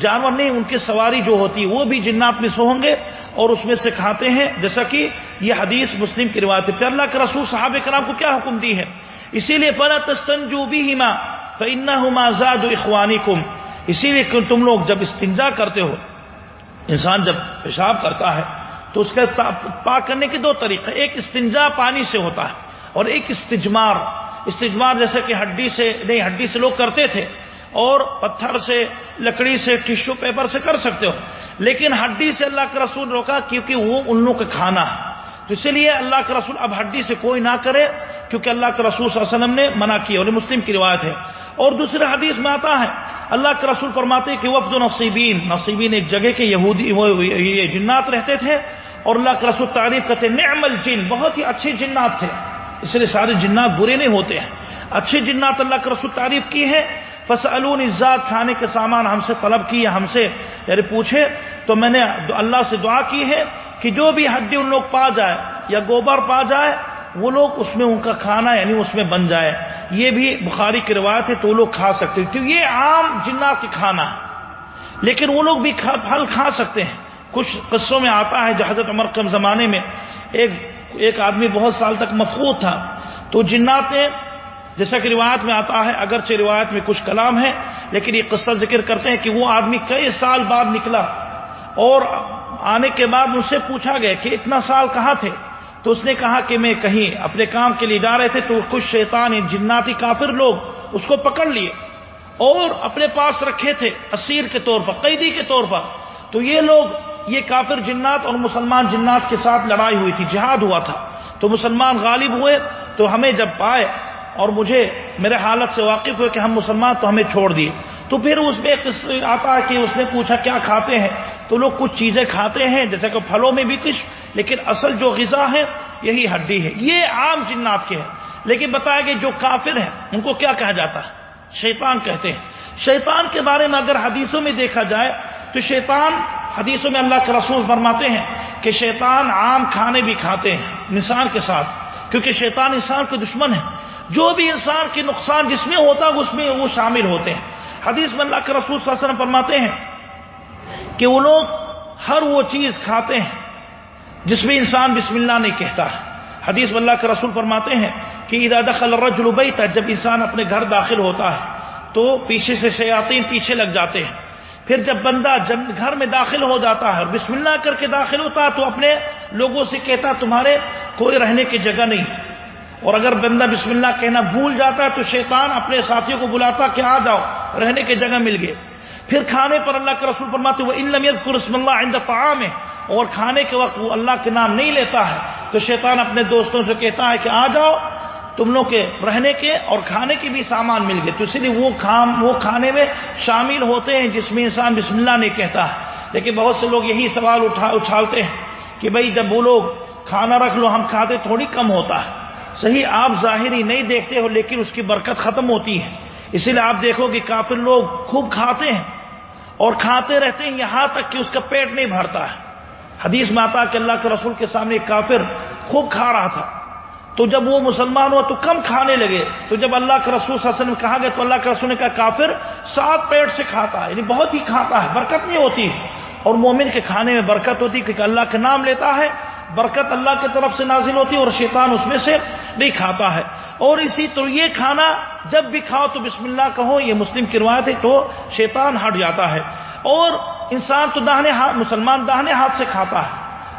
جانور نہیں، ان کی سواری جو ہوتی ہے وہ بھی جنات میں سو ہوں گے اور اس میں سے کھاتے ہیں۔ جیسا کہ یہ حدیث مسلم کی روایت ہے۔ اللہ کے رسول صحابہ کرام کو کیا حکم دی ہے؟ اسی لیے پلا تستنجو بھی ہما فنا زاد اخوانی کم اسی لیے تم لوگ جب استنجا کرتے ہو، انسان جب پیشاب کرتا ہے، تو اس کا پاک کرنے کے دو طریقے ایک استنجا پانی سے ہوتا ہے اور ایک استجمار استجمار جیسے کہ ہڈی سے، نہیں، ہڈی سے لوگ کرتے تھے اور پتھر سے، لکڑی سے ٹیشو پیپر سے کر سکتے ہو۔ لیکن ہڈی سے اللہ کا رسول روکا کیونکہ وہ ان لوگوں کا کھانا ہے۔ تو اسی لیے اللہ کا رسول اب ہڈی سے کوئی نہ کرے کیونکہ اللہ کے رسول صلی اللہ علیہ وسلم نے منع کیا اور مسلم کی روایت ہے۔ اور دوسرے حدیث میں آتا ہے، اللہ کے رسول فرماتے کہ وفد نصیبین نصیبین ایک جگہ کے یہودی یہ جنات رہتے تھے اور اللہ کے رسول تعریف کرتے نعم الجن، بہت ہی اچھے جنات تھے۔ اس لیے سارے جنات برے نہیں ہوتے ہیں۔ اچھے جنات اللہ کے رسول تعریف کی ہے فسألون ازاد کھانے کے سامان ہم سے طلب کیے، ہم سے یعنی پوچھے۔ تو میں نے اللہ سے دعا کی ہے کہ جو بھی ہڈی ان لوگ پا جائے یا گوبر پا جائے، وہ لوگ اس میں ان کا کھانا یعنی اس میں بن جائے۔ یہ بھی بخاری کی روایت ہے، تو وہ لوگ کھا سکتے کیونکہ یہ عام جنات کی کھانا ہے۔ لیکن وہ لوگ بھی پھل کھا سکتے ہیں۔ کچھ قصوں میں آتا ہے جو حضرت عمر کم زمانے میں ایک ایک آدمی بہت سال تک مفقود تھا۔ تو جنات نے جیسا کہ روایت میں آتا ہے، اگرچہ روایت میں کچھ کلام ہے لیکن یہ قصہ ذکر کرتے ہیں کہ وہ آدمی کئی سال بعد نکلا اور آنے کے بعد ان سے پوچھا گیا کہ اتنا سال کہاں تھے؟ تو اس نے کہا کہ میں کہیں اپنے کام کے لیے جا رہے تھے تو کچھ شیطان، جناتی کافر لوگ اس کو پکڑ لیے اور اپنے پاس رکھے تھے اسیر کے طور پر، قیدی کے طور پر۔ تو یہ لوگ یہ کافر جنات اور مسلمان جنات کے ساتھ لڑائی ہوئی تھی، جہاد ہوا تھا۔ تو مسلمان غالب ہوئے، تو ہمیں جب پائے اور مجھے، میرے حالت سے واقف ہوئے کہ ہم مسلمان تو ہمیں چھوڑ دیے۔ تو پھر اس میں آتا ہے کہ اس نے پوچھا کیا کھاتے ہیں؟ تو لوگ کچھ چیزیں کھاتے ہیں، جیسے کہ پھلوں میں بھی کچھ لیکن اصل جو غذا ہے، یہی ہڈی ہے۔ یہ عام جنات کے ہیں۔ لیکن بتایا کہ جو کافر ہیں، ان کو کیا کہا جاتا ہے؟ شیطان کہتے ہیں۔ شیطان کے بارے میں اگر حدیثوں میں دیکھا جائے، تو شیطان حدیثوں میں اللہ کے رسول فرماتے ہیں کہ شیطان عام کھانے بھی کھاتے ہیں، انسان کے ساتھ، کیونکہ شیطان انسان کے دشمن ہے جو بھی انسان کے نقصان جس میں ہوتا ہے، اس میں وہ شامل ہوتے ہیں۔ حدیث میں اللہ کے رسول صلی اللہ علیہ وسلم فرماتے ہیں کہ وہ لوگ ہر وہ چیز کھاتے ہیں جس میں انسان بسم اللہ نہیں کہتا ہے۔ حدیث اللہ کے رسول فرماتے ہیں کہ اذا دخل الرجل بیتا، جب انسان اپنے گھر داخل ہوتا ہے، تو پیچھے سے شیاطین پیچھے لگ جاتے ہیں۔ پھر جب بندہ جب گھر میں داخل ہو جاتا ہے اور بسم اللہ کر کے داخل ہوتا ہے تو اپنے لوگوں سے کہتا تمہارے کوئی رہنے کی جگہ نہیں۔ اور اگر بندہ بسم اللہ کہنا بھول جاتا ہے تو شیطان اپنے ساتھیوں کو بلاتا کہ آ جاؤ، رہنے کی جگہ مل گئے پھر کھانے پر اللہ کے رسول فرماتے وہ علم رسم اللہ عند طعام ہے اور کھانے کے وقت وہ اللہ کے نام نہیں لیتا ہے۔ تو شیطان اپنے دوستوں سے کہتا ہے کہ آ جاؤ تم لوگ کے رہنے کے اور کھانے کے بھی سامان مل گئے۔ تو اسی لیے وہ کھام، وہ کھانے میں شامل ہوتے ہیں جس میں انسان بسم اللہ نہیں کہتا۔ ہے لیکن بہت سے لوگ یہی سوال اٹھا اچھالتے ہیں کہ بھائی جب وہ لوگ کھانا رکھ لو، ہم کھاتے تھوڑی کم ہوتا ہے۔ صحیح، آپ ظاہری نہیں دیکھتے ہو، لیکن اس کی برکت ختم ہوتی ہے۔ اسی لیے آپ دیکھو کہ کافر لوگ خوب کھاتے ہیں اور کھاتے رہتے ہیں یہاں تک کہ اس کا پیٹ نہیں بھرتا ہے۔ حدیث میں آتا کہ اللہ کے رسول کے سامنے کافر خوب کھا رہا تھا۔ تو جب وہ مسلمان ہوا تو کم کھانے لگے۔ تو جب اللہ کے رسول صلی اللہ علیہ وسلم کہا گیا تو اللہ کے رسول نے کہا، کافر سات پیٹ سے کھاتا ہے یعنی بہت ہی کھاتا ہے، برکت نہیں ہوتی۔ اور مومن کے کھانے میں برکت ہوتی کیونکہ اللہ کے نام لیتا ہے، برکت اللہ کی طرف سے نازل ہوتی ہے اور شیطان اس میں سے نہیں کھاتا ہے۔ اور اسی طرح یہ کھانا جب بھی کھاؤ تو بسم اللہ کہو، یہ مسلم کی روایت ہے تو شیطان ہٹ جاتا ہے۔ اور انسان تو داہنے ہاتھ، مسلمان داہنے ہاتھ سے کھاتا ہے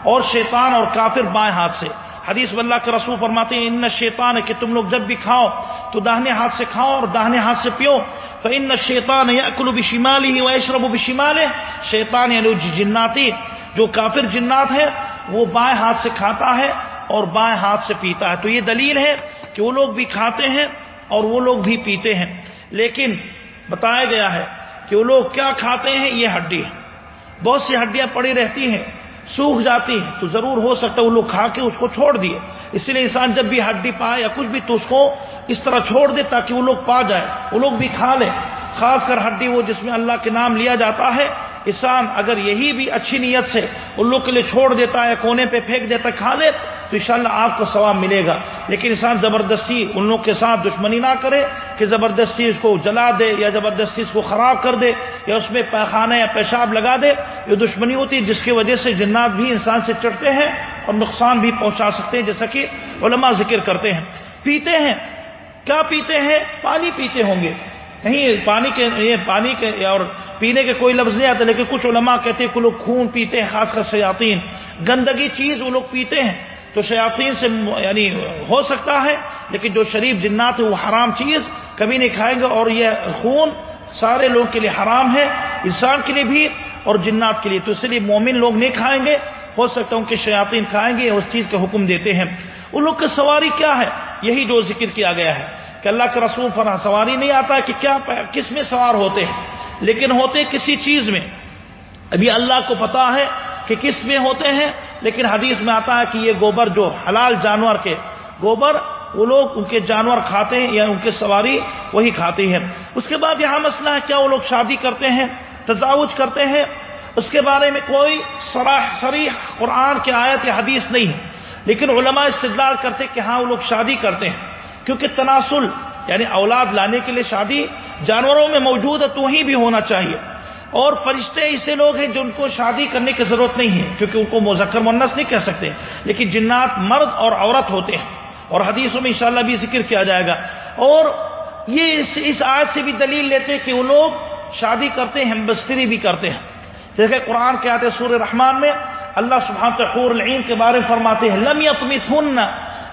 اور شیطان اور کافر بائیں ہاتھ سے۔ حدیث اللہ کے رسول فرماتے ہیں، ان شیطان کہ تم لوگ جب بھی کھاؤ تو داہنے ہاتھ سے کھاؤ اور داہنے ہاتھ سے پیو۔ ان شیطان یا اکلو بھی شمالی ہی ویشرب بھی شمال ہے شیطان یعنی جناتی، جو کافر جنات ہے، وہ بائیں ہاتھ سے کھاتا ہے اور بائیں ہاتھ سے پیتا ہے۔ تو یہ دلیل ہے کہ وہ لوگ بھی کھاتے ہیں اور وہ لوگ بھی پیتے ہیں۔ لیکن بتایا گیا ہے کہ وہ لوگ کیا کھاتے ہیں، یہ ہڈی بہت سی ہڈیاں پڑی رہتی ہیں۔ سوکھ جاتی ہیں تو ضرور ہو سکتا ہے وہ لوگ کھا کے اس کو چھوڑ دیے۔ اس لیے انسان جب بھی ہڈی پائے یا کچھ بھی تو اس کو اس طرح چھوڑ دے تاکہ وہ لوگ پا جائے وہ لوگ بھی کھا لیں۔ خاص کر ہڈی وہ جس میں اللہ کے نام لیا جاتا ہے انسان اگر یہی بھی اچھی نیت سے ان لوگ کے لیے چھوڑ دیتا ہے، کونے پہ پھینک دیتا ہے، کھا لے تو انشاءاللہ آپ کو ثواب ملے گا۔ لیکن انسان زبردستی ان لوگ کے ساتھ دشمنی نہ کرے کہ زبردستی اس کو جلا دے یا زبردستی اس کو خراب کر دے یا اس میں پیخانہ یا پیشاب لگا دے۔ یہ دشمنی ہوتی ہے، جس کی وجہ سے جنات بھی انسان سے چڑھتے ہیں اور نقصان بھی پہنچا سکتے ہیں، جیسا کہ علماء ذکر کرتے ہیں۔ پیتے ہیں۔ کیا پیتے ہیں؟ پانی پیتے ہوں گے۔ کہیں پانی کے یہ پانی کے اور پینے کے کوئی لفظ نہیں آتے، لیکن کچھ علماء کہتے ہیں کہ لوگ خون پیتے ہیں، خاص کر شیاطین۔ گندگی چیز وہ لوگ پیتے ہیں، تو شیاطین سے یعنی ہو سکتا ہے، لیکن جو شریف جنات ہے وہ حرام چیز کبھی نہیں کھائیں گے۔ اور یہ خون سارے لوگ کے لیے حرام ہے، انسان کے لیے بھی اور جنات کے لیے۔ تو اس لیے مومن لوگ نہیں کھائیں گے، ہو سکتا ہے ان کے شیاطین کھائیں گے اس چیز کا حکم دیتے ہیں۔ ان لوگ کی سواری کیا ہے؟ یہی جو ذکر کیا گیا ہے۔ کہ اللہ کے رسول فرا سواری نہیں آتا کہ کیا کس میں سوار ہوتے ہیں، لیکن ہوتے کسی چیز میں۔ ابھی اللہ کو پتا ہے کہ کس میں ہوتے ہیں، لیکن حدیث میں آتا ہے کہ یہ گوبر جو حلال جانور کے گوبر، وہ لوگ ان کے جانور کھاتے ہیں یا ان کے سواری وہی کھاتی ہے اس کے بعد یہاں مسئلہ ہے کیا وہ لوگ شادی کرتے ہیں تجاوج کرتے ہیں۔ اس کے بارے میں کوئی سری قرآن کی آیت یا حدیث نہیں ہے۔ لیکن علماء استدلال کرتے کہ ہاں وہ لوگ شادی کرتے ہیں۔ کیونکہ تناسل یعنی اولاد لانے کے لیے شادی جانوروں میں موجود ہے، تو ہی بھی ہونا چاہیے۔ اور فرشتے ایسے لوگ ہیں جن کو شادی کرنے کی ضرورت نہیں ہے، کیونکہ ان کو مذکر منس نہیں کہہ سکتے۔ لیکن جنات مرد اور عورت ہوتے ہیں۔ اور حدیثوں میں انشاءاللہ بھی ذکر کیا جائے گا۔ اور یہ اس اس آج سے بھی دلیل لیتے کہ وہ لوگ شادی کرتے ہیں بستری بھی کرتے ہیں۔ جیسے قرآن کے آتے سور رحمان میں اللہ سبحانہ حور العین کے بارے میں فرماتے ہیں، لم یتمثن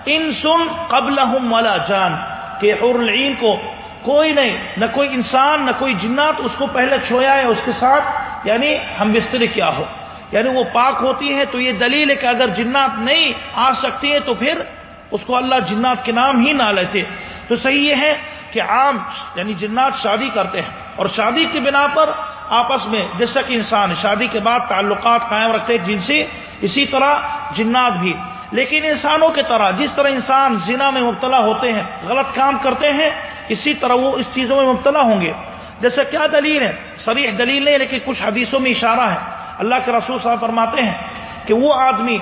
ان سن قبل ولا جان، کہ حور العین کو کوئی نہیں، نہ کوئی انسان، نہ کوئی جنات اس کو پہلے چھویا ہے اس کے ساتھ یعنی ہم بستری کیا ہو؟ یعنی وہ پاک ہوتی ہے تو یہ دلیل ہے کہ اگر جنات نہیں آ سکتی ہے تو پھر اس کو اللہ جنات کے نام ہی نہ لیتے۔ تو صحیح یہ ہے کہ عام یعنی جنات شادی کرتے ہیں اور شادی کی بنا پر آپس میں، جیسا کہ انسان شادی کے بعد تعلقات قائم رکھتے ہیں، جن سے اسی طرح جنات بھی۔ لیکن انسانوں کی طرح جس طرح انسان زنا میں مبتلا ہوتے ہیں، غلط کام کرتے ہیں، اسی طرح وہ اس چیزوں میں مبتلا ہوں گے۔ جیسے کیا دلیل ہے؟ سریح دلیل نہیں، لیکن کچھ حدیثوں میں اشارہ ہے۔ اللہ کے رسول صاحب فرماتے ہیں کہ وہ آدمی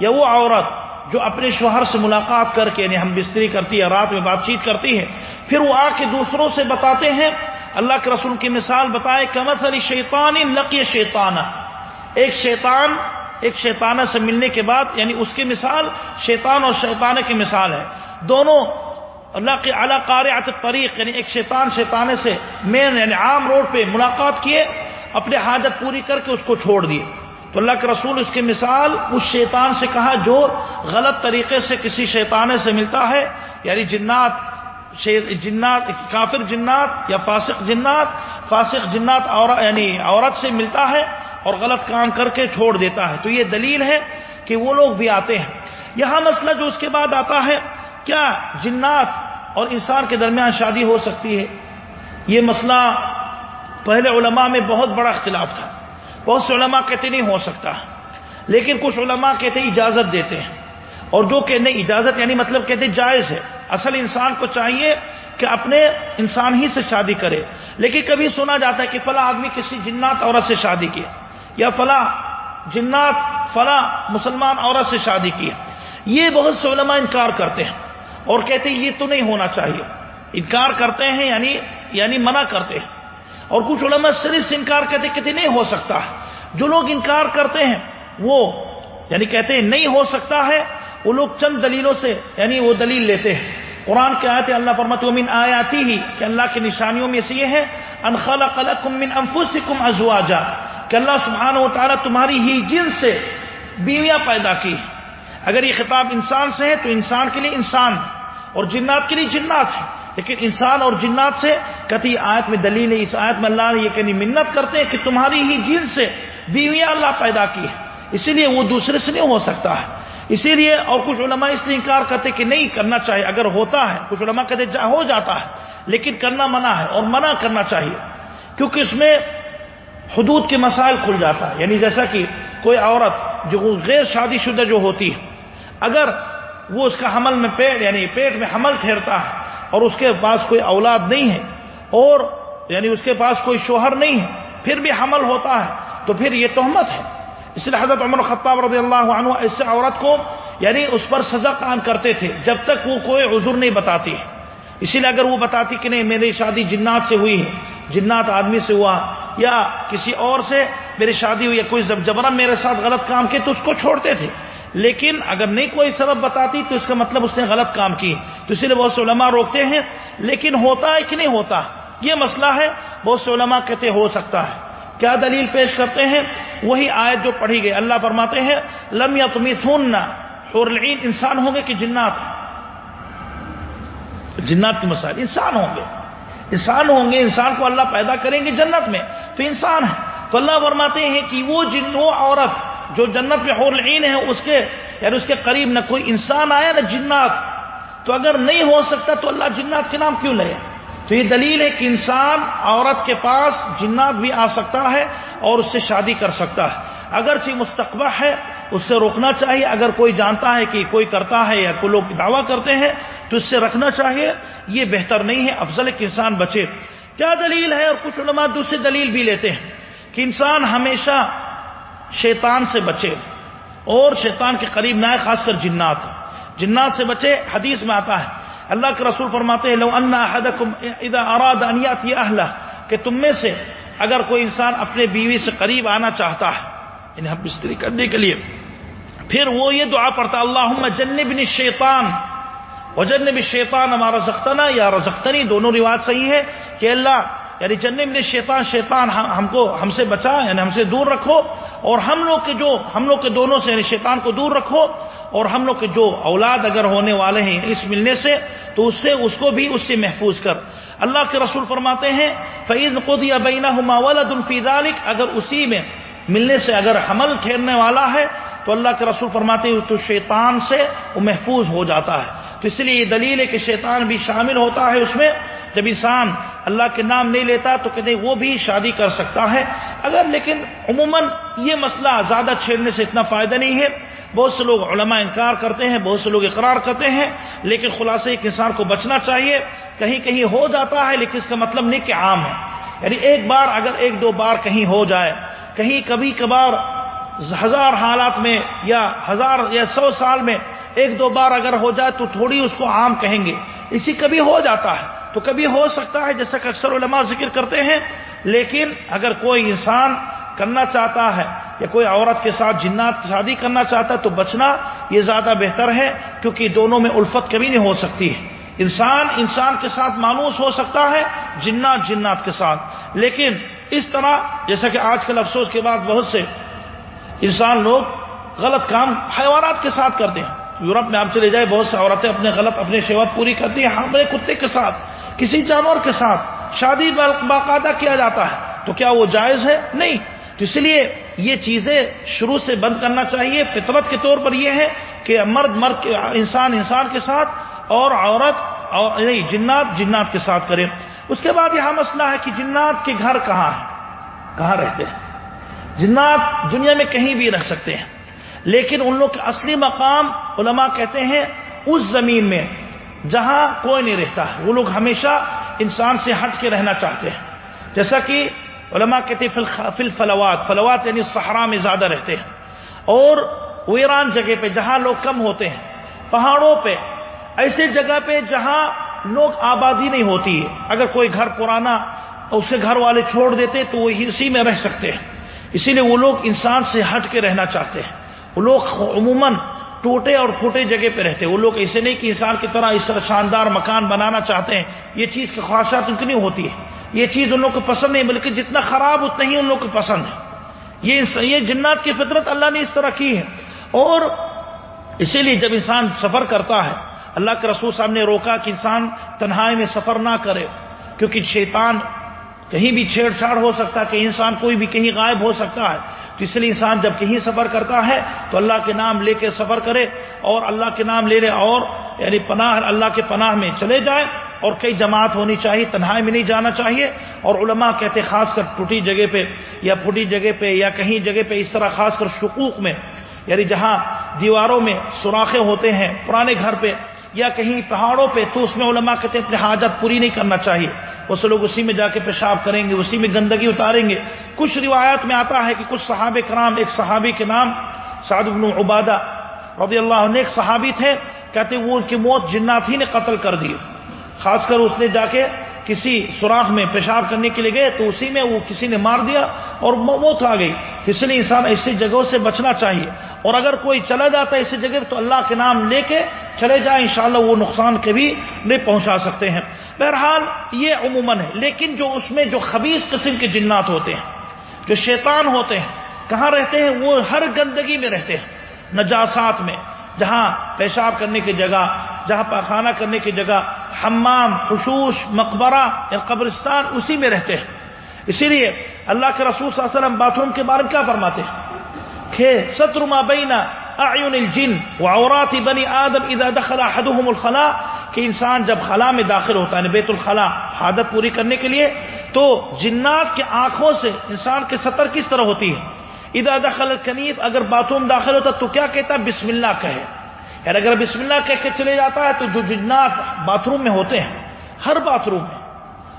یا وہ عورت جو اپنے شوہر سے ملاقات کر کے یعنی ہم بستری کرتی ہے، رات میں بات چیت کرتی ہے، پھر وہ آ کے دوسروں سے بتاتے ہیں، اللہ کے رسول کی مثال بتائے کمت علی شیطان لقی شیطانہ ایک شیطان ایک شیطانہ سے ملنے کے بعد یعنی اس کی مثال شیطان اور شیطانہ کی مثال ہے۔ دونوں اللہ کے اعلیٰ قار طریق یعنی ایک شیطان شیطانے سے مین یعنی عام روڈ پہ ملاقات کیے اپنے حاجت پوری کر کے اس کو چھوڑ دیے۔ تو اللہ کے رسول اس کی مثال اس شیطان سے کہا جو غلط طریقے سے کسی شیطانے سے ملتا ہے یعنی جنات جنات، کافر جنات یا فاسق جنات فاسق جنات اور یعنی عورت سے ملتا ہے اور غلط کام کر کے چھوڑ دیتا ہے تو یہ دلیل ہے کہ وہ لوگ بھی آتے ہیں۔ یہاں مسئلہ جو اس کے بعد آتا ہے، کیا جنات اور انسان کے درمیان شادی ہو سکتی ہے؟ یہ مسئلہ پہلے علماء میں بہت بڑا اختلاف تھا۔ بہت سے علماء کہتے نہیں ہو سکتا۔ لیکن کچھ علماء کہتے اجازت دیتے ہیں۔ اور جو کہ نہیں، اجازت یعنی مطلب کہتے جائز ہے۔ اصل انسان کو چاہیے کہ اپنے انسان ہی سے شادی کرے۔ لیکن کبھی سنا جاتا ہے کہ فلاں آدمی کسی جنات عورت سے شادی کی یا فلاں جنات فلاں مسلمان عورت سے شادی کی یہ بہت سے علماء انکار کرتے ہیں اور کہتے ہیں یہ تو نہیں ہونا چاہیے۔ انکار کرتے ہیں یعنی یعنی منع کرتے ہیں۔ اور کچھ علماء صرف سے انکار کرتے کہتے نہیں ہو سکتا۔ جو لوگ انکار کرتے ہیں، وہ یعنی کہتے ہیں نہیں ہو سکتا ہے، وہ لوگ چند دلیلوں سے یعنی وہ دلیل لیتے ہیں۔ قرآن کے آیت اللہ فرمت من آیاتی ہی کہ اللہ کی نشانیوں میں سے یہ ہے انخلا قلقم من انفسکم ازواجا کہ اللہ سبحانہ و تعالیٰ تمہاری ہی جن سے بیویاں پیدا کی اگر یہ خطاب انسان سے ہے تو انسان کے لیے انسان اور جنات کے لیے جنات ہے لیکن انسان اور جنات سے کتی آیت میں دلیل ہے، اس آیت میں اللہ نے یہ کہنی منت کرتے ہیں کہ تمہاری ہی جن سے بیویاں اللہ پیدا کی ہے اسی لیے وہ دوسرے سے نہیں ہو سکتا ہے۔ اسی لیے اور کچھ علماء اس لیے انکار کرتے کہ نہیں کرنا چاہیے۔ اگر ہوتا ہے، کچھ علماء کہتے جا، ہو جاتا ہے، لیکن کرنا منع ہے اور منع کرنا چاہیے۔ کیونکہ اس میں حدود کے مسائل کھل جاتا ہے۔ یعنی جیسا کہ کوئی عورت جو غیر شادی شدہ جو ہوتی ہے، اگر وہ اس کا حمل میں پیٹ یعنی پیٹ میں حمل ٹھہرتا ہے اور اس کے پاس کوئی اولاد نہیں ہے اور یعنی اس کے پاس کوئی شوہر نہیں ہے، پھر بھی حمل ہوتا ہے، تو پھر یہ تہمت ہے۔ اس لیے حضرت عمر خطاب رضی اللہ عنہ اس سے عورت کو یعنی اس پر سزا قائم کرتے تھے جب تک وہ کوئی عذر نہیں بتاتی اسی لیے اگر وہ بتاتی کہ نہیں، میری شادی جنات سے ہوئی ہے، جنات آدمی سے ہوا یا کسی اور سے میری شادی ہوئی یا کوئی جبرن میرے ساتھ غلط کام کیے تو اس کو چھوڑتے تھے۔ لیکن اگر نہیں کوئی سبب بتاتی تو اس کا مطلب اس نے غلط کام کی۔ تو اسی لیے بہت سے علماء روکتے ہیں۔ لیکن ہوتا ہے کہ نہیں ہوتا؟ یہ مسئلہ ہے۔ بہت سے علماء کہتے ہو سکتا ہے۔ کیا دلیل پیش کرتے ہیں؟ وہی آیت جو پڑھی گئی۔ اللہ فرماتے ہیں، لم یا تمہیں سننا اور انسان ہوں گے کہ جنات؟ جنات کے مسائل انسان ہوں گے۔ انسان ہوں گے، انسان کو اللہ پیدا کریں گے جنت میں۔ تو انسان ہے۔ تو اللہ فرماتے ہیں کہ وہ جن، وہ عورت جو جنت میں حور العین ہے، اس کے یعنی اس کے قریب نہ کوئی انسان آیا، نہ جنات۔ تو اگر نہیں ہو سکتا تو اللہ جنات کے نام کیوں لے؟ تو یہ دلیل ہے کہ انسان عورت کے پاس جنات بھی آ سکتا ہے اور اس سے شادی کر سکتا ہے۔ اگرچہ مستقبہ ہے، اس سے روکنا چاہیے۔ اگر کوئی جانتا ہے کہ کوئی کرتا ہے یا کوئی لوگ دعویٰ کرتے ہیں تو اس سے رکھنا چاہیے، یہ بہتر نہیں ہے، افضل کہ انسان بچے۔ کیا دلیل ہے؟ اور کچھ علماء دوسری دلیل بھی لیتے ہیں کہ انسان ہمیشہ شیطان سے بچے، اور شیطان کے قریب نہ خاص کر جنات۔ جنات سے بچے، حدیث میں آتا ہے۔ اللہ کے رسول فرماتے ہیں، لو اذا اراد ان ياتي اهله کہ تم میں سے اگر کوئی انسان اپنے بیوی سے قریب آنا چاہتا ہے یعنی ہم بستری کرنے کے لیے، پھر وہ یہ دعا پڑتا اللہم جنبنی الشیطان وجنب الشیطان ہمارا زختنا یا رزختنی دونوں رواج صحیح ہے کہ اللہ یعنی جنب نے شیطان شیطان ہم کو، ہم سے بچا یعنی ہم سے دور رکھو، اور ہم لوگ کے جو، ہم لوگ کے دونوں سے یعنی شیطان کو دور رکھو، اور ہم لوگ کے جو اولاد اگر ہونے والے ہیں اس ملنے سے، تو اس سے، اس کو بھی اس سے محفوظ کر۔ اللہ کے رسول فرماتے ہیں فعید خود یا بینا ولد الفیز اگر اسی میں ملنے سے، اگر حمل ٹھہرنے والا ہے تو اللہ کے رسول فرماتے ہیں، تو شیطان سے وہ محفوظ ہو جاتا ہے۔ تو اس لیے یہ دلیل ہے کہ شیطان بھی شامل ہوتا ہے اس میں۔ جب انسان اللہ کے نام نہیں لیتا تو کہتے وہ بھی شادی کر سکتا ہے۔ اگر لیکن عموماً یہ مسئلہ زیادہ چھیڑنے سے اتنا فائدہ نہیں ہے۔ بہت سے لوگ علماء انکار کرتے ہیں، بہت سے لوگ اقرار کرتے ہیں۔ لیکن خلاصے ایک انسان کو بچنا چاہیے۔ کہیں کہیں ہو جاتا ہے، لیکن اس کا مطلب نہیں کہ عام ہے۔ یعنی ایک بار اگر ایک دو بار کہیں ہو جائے، کہیں کبھی کبھار ہزار حالات میں یا ہزار یا سو سال میں ایک دو بار اگر ہو جائے تو تھوڑی اس کو عام کہیں گے۔ اسی کبھی ہو جاتا ہے۔ تو کبھی ہو سکتا ہے جیسا کہ اکثر علماء ذکر کرتے ہیں۔ لیکن اگر کوئی انسان کرنا چاہتا ہے یا کوئی عورت کے ساتھ جنات شادی کرنا چاہتا ہے تو بچنا یہ زیادہ بہتر ہے کیونکہ دونوں میں الفت کبھی نہیں ہو سکتی۔ ہے انسان انسان کے ساتھ مانوس ہو سکتا ہے جنات جنات کے ساتھ۔ لیکن اس طرح جیسا کہ آج کل افسوس کے بعد بہت سے انسان لوگ غلط کام حیوانات کے ساتھ کرتے ہیں۔ یورپ میں آپ چلے جائے بہت سے عورتیں اپنے غلط، اپنے شیوت پوری کرتی ہیں ہمارے کتے کے ساتھ، کسی جانور کے ساتھ، شادی باقاعدہ کیا جاتا ہے۔ تو کیا وہ جائز ہے؟ نہیں۔ تو اس لیے یہ چیزیں شروع سے بند کرنا چاہیے۔ فطرت کے طور پر یہ ہے کہ مرد مرد انسان انسان کے ساتھ اور عورت نہیں یعنی جنات جنات کے ساتھ کرے اس کے بعد یہاں مسئلہ ہے کہ جنات کے گھر کہاں ہے کہاں رہتے ہیں؟ جنات دنیا میں کہیں بھی رہ سکتے ہیں۔ لیکن ان لوگ کے اصلی مقام علماء کہتے ہیں اس زمین میں جہاں کوئی نہیں رہتا۔ وہ لوگ ہمیشہ انسان سے ہٹ کے رہنا چاہتے ہیں۔ جیسا کہ علماء کہتے ہیں فل فلوات فلوات یعنی صحرا میں زیادہ رہتے ہیں۔ اور ویران جگہ پہ جہاں لوگ کم ہوتے ہیں، پہاڑوں پہ، ایسے جگہ پہ جہاں لوگ آبادی نہیں ہوتی۔ ہے اگر کوئی گھر پرانا، اس کے گھر والے چھوڑ دیتے تو وہ اسی میں رہ سکتے ہیں۔ اسی لیے وہ لوگ انسان سے ہٹ کے رہنا چاہتے ہیں۔ وہ لوگ عموماً ٹوٹے اور پھوٹے جگہ پہ رہتے ہیں۔ وہ لوگ ایسے نہیں کہ انسان کی طرح اس طرح شاندار مکان بنانا چاہتے ہیں۔ یہ چیز کی خواہشات ان کی نہیں ہوتی ہے یہ چیز ان لوگ کو پسند نہیں، بلکہ جتنا خراب اتنا ہی ان لوگ کو پسند ہے۔ یہ جنات کی فطرت اللہ نے اس طرح کی ہے۔ اور اسی لیے جب انسان سفر کرتا ہے، اللہ کے رسول صاحب نے روکا کہ انسان تنہائی میں سفر نہ کرے، کیونکہ شیطان کہیں بھی چھیڑ چھاڑ ہو سکتا ہے کہ انسان کوئی بھی کہیں غائب ہو سکتا ہے۔ تو اس لیے انسان جب کہیں سفر کرتا ہے تو اللہ کے نام لے کے سفر کرے اور اللہ کے نام لے لے اور یعنی پناہ اللہ کے پناہ میں چلے جائے اور کئی جماعت ہونی چاہیے، تنہائی میں نہیں جانا چاہیے اور علماء کہتے خاص کر ٹوٹی جگہ پہ یا پھوٹی جگہ پہ یا کہیں جگہ پہ اس طرح خاص کر شکوک میں یعنی جہاں دیواروں میں سوراخیں ہوتے ہیں، پرانے گھر پہ یا کہیں پہاڑوں پہ، تو اس میں علماء کہتے ہیں اپنے حاجت پوری نہیں کرنا چاہیے۔ وہ لوگ اسی میں جا کے پیشاب کریں گے، اسی میں گندگی اتاریں گے۔ کچھ روایات میں آتا ہے کہ کچھ صحابہ کرام، ایک صحابی کے نام سعد بن عبادہ رضی اللہ عنہ، ایک صحابی تھے، کہتے وہ ان کی موت جنات ہی نے قتل کر دی۔ خاص کر اس نے جا کے کسی سوراخ میں پیشاب کرنے کے لیے گئے تو اسی میں وہ کسی نے مار دیا اور موت آ گئی۔ اس لیے انسان ایسی جگہوں سے بچنا چاہیے۔ اور اگر کوئی چلا جاتا ہے ایسی جگہ تو اللہ کے نام لے کے چلے جائیں انشاءاللہ وہ نقصان کبھی نہیں پہنچا سکتے ہیں۔ بہرحال یہ عموماً ہے۔ لیکن جو اس میں جو خبیص قسم کے جنات ہوتے ہیں، جو شیطان ہوتے ہیں، کہاں رہتے ہیں؟ وہ ہر گندگی میں رہتے ہیں، نجاسات میں۔ جہاں پیشاب کرنے کی جگہ، جہاں پاخانہ کرنے کی جگہ، حمام، خشوش، مقبرہ یا قبرستان اسی میں رہتے ہیں۔ اسی لیے اللہ کے رسول صلی اللہ علیہ وسلم باتھ روم کے بارے میں کیا فرماتے ہیں؟ کہ ستر ما بینا اعین الجن وعورات بنی آدم اذا دخل احدهم الخلاء، کہ انسان جب خلا میں داخل ہوتا ہے یعنی بیت الخلاء حادت پوری کرنے کے لیے، تو جنات کے آنکھوں سے انسان کے سطر کس طرح ہوتی ہے؟ اذا دخل الکنیف اگر باتھ روم داخل ہوتا تو کیا کہتا؟ ہے بسم اللہ کہے۔ یعنی اگر بسم اللہ کہہ کے چلے جاتا ہے تو جو جنات باتھ روم میں ہوتے ہیں، ہر باتھ روم میں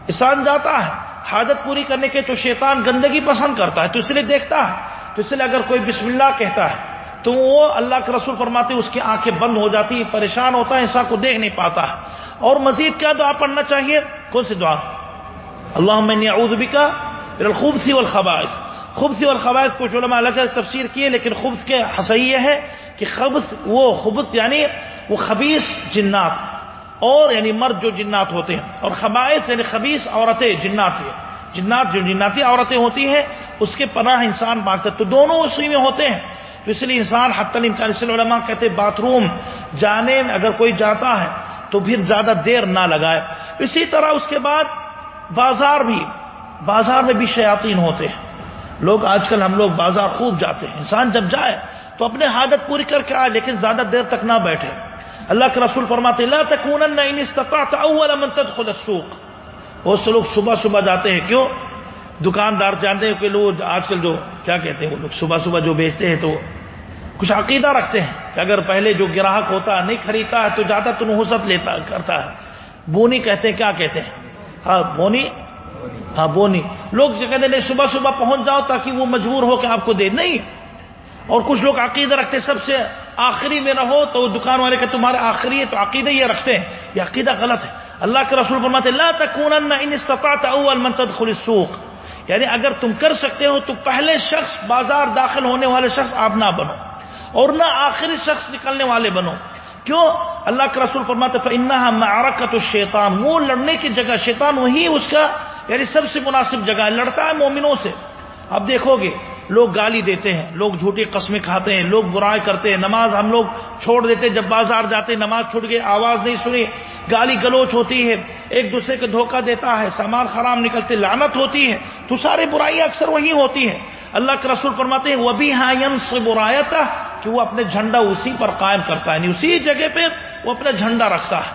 انسان جاتا ہے۔ حاجت پوری کرنے کے تو شیطان گندگی پسند کرتا ہے، تو اس لیے دیکھتا ہے۔ تو اس لیے اگر کوئی بسم اللہ کہتا ہے تو وہ اللہ کے رسول فرماتے اس کی آنکھیں بند ہو جاتی پریشان ہوتا ہے، انسان کو دیکھ نہیں پاتا ہے۔ اور مزید کیا دعا پڑھنا چاہیے؟ کون سی دعا؟ اللہ میں اعوذ کا خوبصی والخبائث۔ خوبصی والخبائث کچھ علماء الگ الگ تفسیر کیے، لیکن خوبص کے حسئی یہ ہے کہ خبص وہ خبص یعنی وہ خبیص جنات اور یعنی مرد جو جنات ہوتے ہیں، اور خبائث یعنی خبیص عورتیں جنات ہیں۔ جنات جو جناتی عورتیں ہوتی ہیں، اس کے پناہ انسان مانگتا تو دونوں اسی میں ہوتے ہیں۔ تو اس لیے انسان حت الامکان، اس لیے علماء کہتے باتھ روم جانے میں اگر کوئی جاتا ہے تو پھر زیادہ دیر نہ لگائے۔ اسی طرح اس کے بعد بازار بھی، بازار میں بھی شیاطین ہوتے ہیں۔ لوگ آج کل ہم لوگ بازار خوب جاتے ہیں۔ انسان جب جائے تو اپنے حادت پوری کر کے آئے، لیکن زیادہ دیر تک نہ بیٹھے۔ اللہ کے رسول فرماتے لا تکونن ان استطعت اول من تدخل السوق. بہت سے لوگ صبح صبح جاتے ہیں۔ کیوں؟ دکاندار جانتے ہیں کہ لوگ آج کل جو، کیا کہتے ہیں وہ لوگ، صبح صبح جو بیچتے ہیں تو کچھ عقیدہ رکھتے ہیں کہ اگر پہلے جو گراہک ہوتا ہے نہیں خریدتا ہے تو زیادہ تو نحوست لیتا، کرتا ہے۔ بونی کہتے ہیں، کیا کہتے ہیں؟ ہاں بونی ہاں بونی لوگ کہتے ہیں صبح صبح پہنچ جاؤ تاکہ وہ مجبور ہو کہ آپ کو دے۔ نہیں۔ اور کچھ لوگ عقیدہ رکھتے سب سے آخری میں رہو تو دکان والے کہ تمہارے آخری ہے تو عقیدہ یہ رکھتے ہیں۔ یہ عقیدہ غلط ہے۔ اللہ کے رسول فرماتے لا تکونن ان استطاعت اول من تدخل السوق۔ یعنی اگر تم کر سکتے ہو تو پہلے شخص بازار داخل ہونے والے شخص آپ نہ بنو، اور نہ آخری شخص نکلنے والے بنو۔ کیوں؟ اللہ کے رسول فرماتے فانها معرکۃ الشیطان وہ لڑنے کی جگہ شیطان وہی اس کا یعنی سب سے مناسب جگہ ہے، لڑتا ہے مومنوں سے۔ اب دیکھو گے، لوگ گالی دیتے ہیں، لوگ جھوٹی قسمیں کھاتے ہیں، لوگ برائی کرتے ہیں، نماز ہم لوگ چھوڑ دیتے، جب بازار جاتے نماز چھوٹ گئے آواز نہیں سنی، گالی گلوچ ہوتی ہے، ایک دوسرے کو دھوکہ دیتا ہے، سامان خراب نکلتے لانت ہوتی ہے۔ تو سارے برائی اکثر وہی ہوتی ہے۔ اللہ کے رسول فرماتے ہیں وہ بھی ہاں سے برایا تھا کہ وہ اپنے جھنڈا اسی پر قائم کرتا ہے یعنی اسی جگہ پہ وہ اپنا جھنڈا رکھتا ہے۔